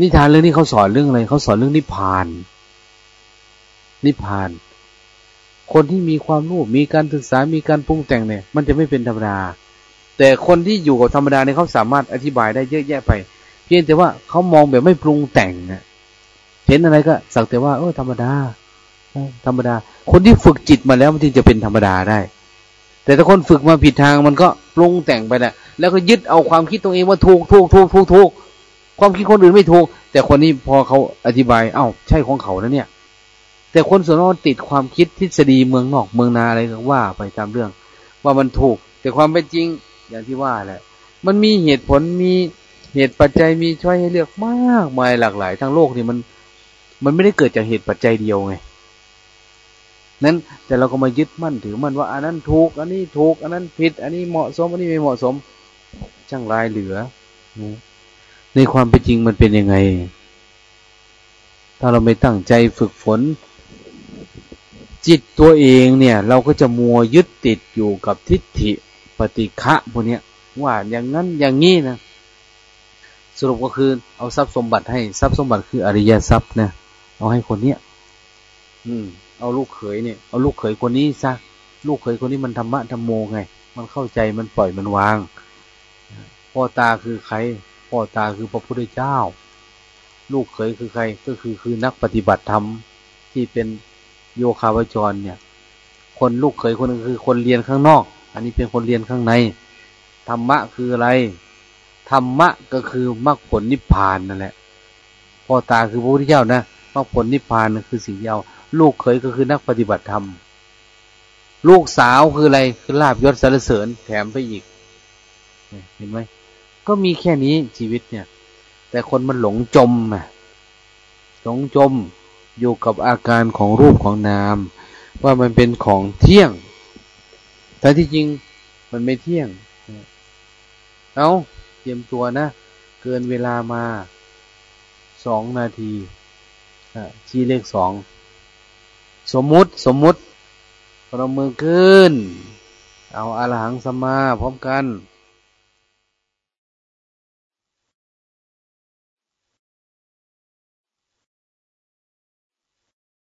นิทานเรื่องนี้เขาสอนเรื่องอะไรเขาสอนเรื่องนิพพาน นิพพาน คนที่มีความรู้มีการศึกษามีการปรุงแต่งเนี่ย มันจะไม่เป็นธรรมดา แต่คนที่อยู่กับธรรมดาเนี่ยเขาสามารถอธิบายได้เยอะแยะไป เพียงแต่ว่าเขามองแบบไม่ปรุงแต่งนะเห็นอะไรก็สักแต่ว่าเออธรรมดาธรรมดา คนที่ฝึกจิตมาแล้วมันจึงจะเป็นธรรมดาได้ แต่ถ้าคนฝึกมาผิดทางมันก็ปรุงแต่งไปแหละแล้วก็ยึดเอาความคิดตัวเองว่าถูกถูกถูกถูกถูกความคิดคนอื่นไม่ถูก แต่คนนี้พอเขาอธิบาย เอา้าใช่ของเขาแล้วเนี่ย แต่คนส่วนมากติดความคิดทฤษฎีเมืองนอกเมืองนาอะไรก็ว่าไปตามเรื่อง ว่ามันถูก แต่ความเป็นจริงอย่างที่ว่าแหละ มันมีเหตุผลมีเหตุปัจจัยมีช่วยให้เลือกมากมายหลากหลาย ทั้งโลกนี่มัน มันไม่ได้เกิดจากเหตุปัจจัยเดียวไง นั้นแต่เราก็มายึดมั่นถือมั่นว่าอันนั้นถูก อันนี้ถูก อันนั้นผิด อันนี้เหมาะสม อันนี้ไม่เหมาะสม ช่างรายเหลือในความเป็นจริงมันเป็นยังไง ถ้าเราไม่ตั้งใจฝึกฝน จิตตัวเองเนี่ย เราก็จะมัวยึดติดอยู่กับทิฏฐิปฏิฆะพวกนี้ว่าอย่างนั้นอย่างนี้นะสรุปก็คือเอาทรัพย์สมบัติให้ทรัพย์สมบัติคืออริยทรัพย์นะเอาให้คนเนี้ย อืม เอาลูกเขยเนี่ยเอาลูกเขยคนนี้ซะลูกเขยคนนี้มันธรรมะธรรมโมไง มันเข้าใจมันปล่อยมันวาง พ่อตาคือใคร พ่อตาคือพระพุทธเจ้า ลูกเขยคือใครก็คือคือนักปฏิบัติธรรมที่เป็นโยคาวจรเนี่ย คนลูกเขยคนนึงคือคนเรียนข้างนอก อันนี้เป็นคนเรียนข้างในธรรมะคืออะไรธรรมะก็คือมรรคผลนิพพานนั่นแหละพ่อตาคือพระพุทธเจ้านะมรรคผลนิพพานคือสิ่งเดียว ลูกเขยก็คือนักปฏิบัติธรรม ลูกสาวคืออะไรคือลาบยศสรรเสริญแถมไปอีก เห็นไหมก็มีแค่นี้ชีวิตเนี่ย แต่คนมันหลงจมอะหลงจมอยู่กับอาการของรูปของนาม ว่ามันเป็นของเที่ยง แต่ที่จริงมันไม่เที่ยง เอาเตรียมตัวนะ เกินเวลามาสองนาทีชี้เลขสอง สมมุติสมมุติพนมมือขึ้น เอาอาหังสมาพร้อมกัน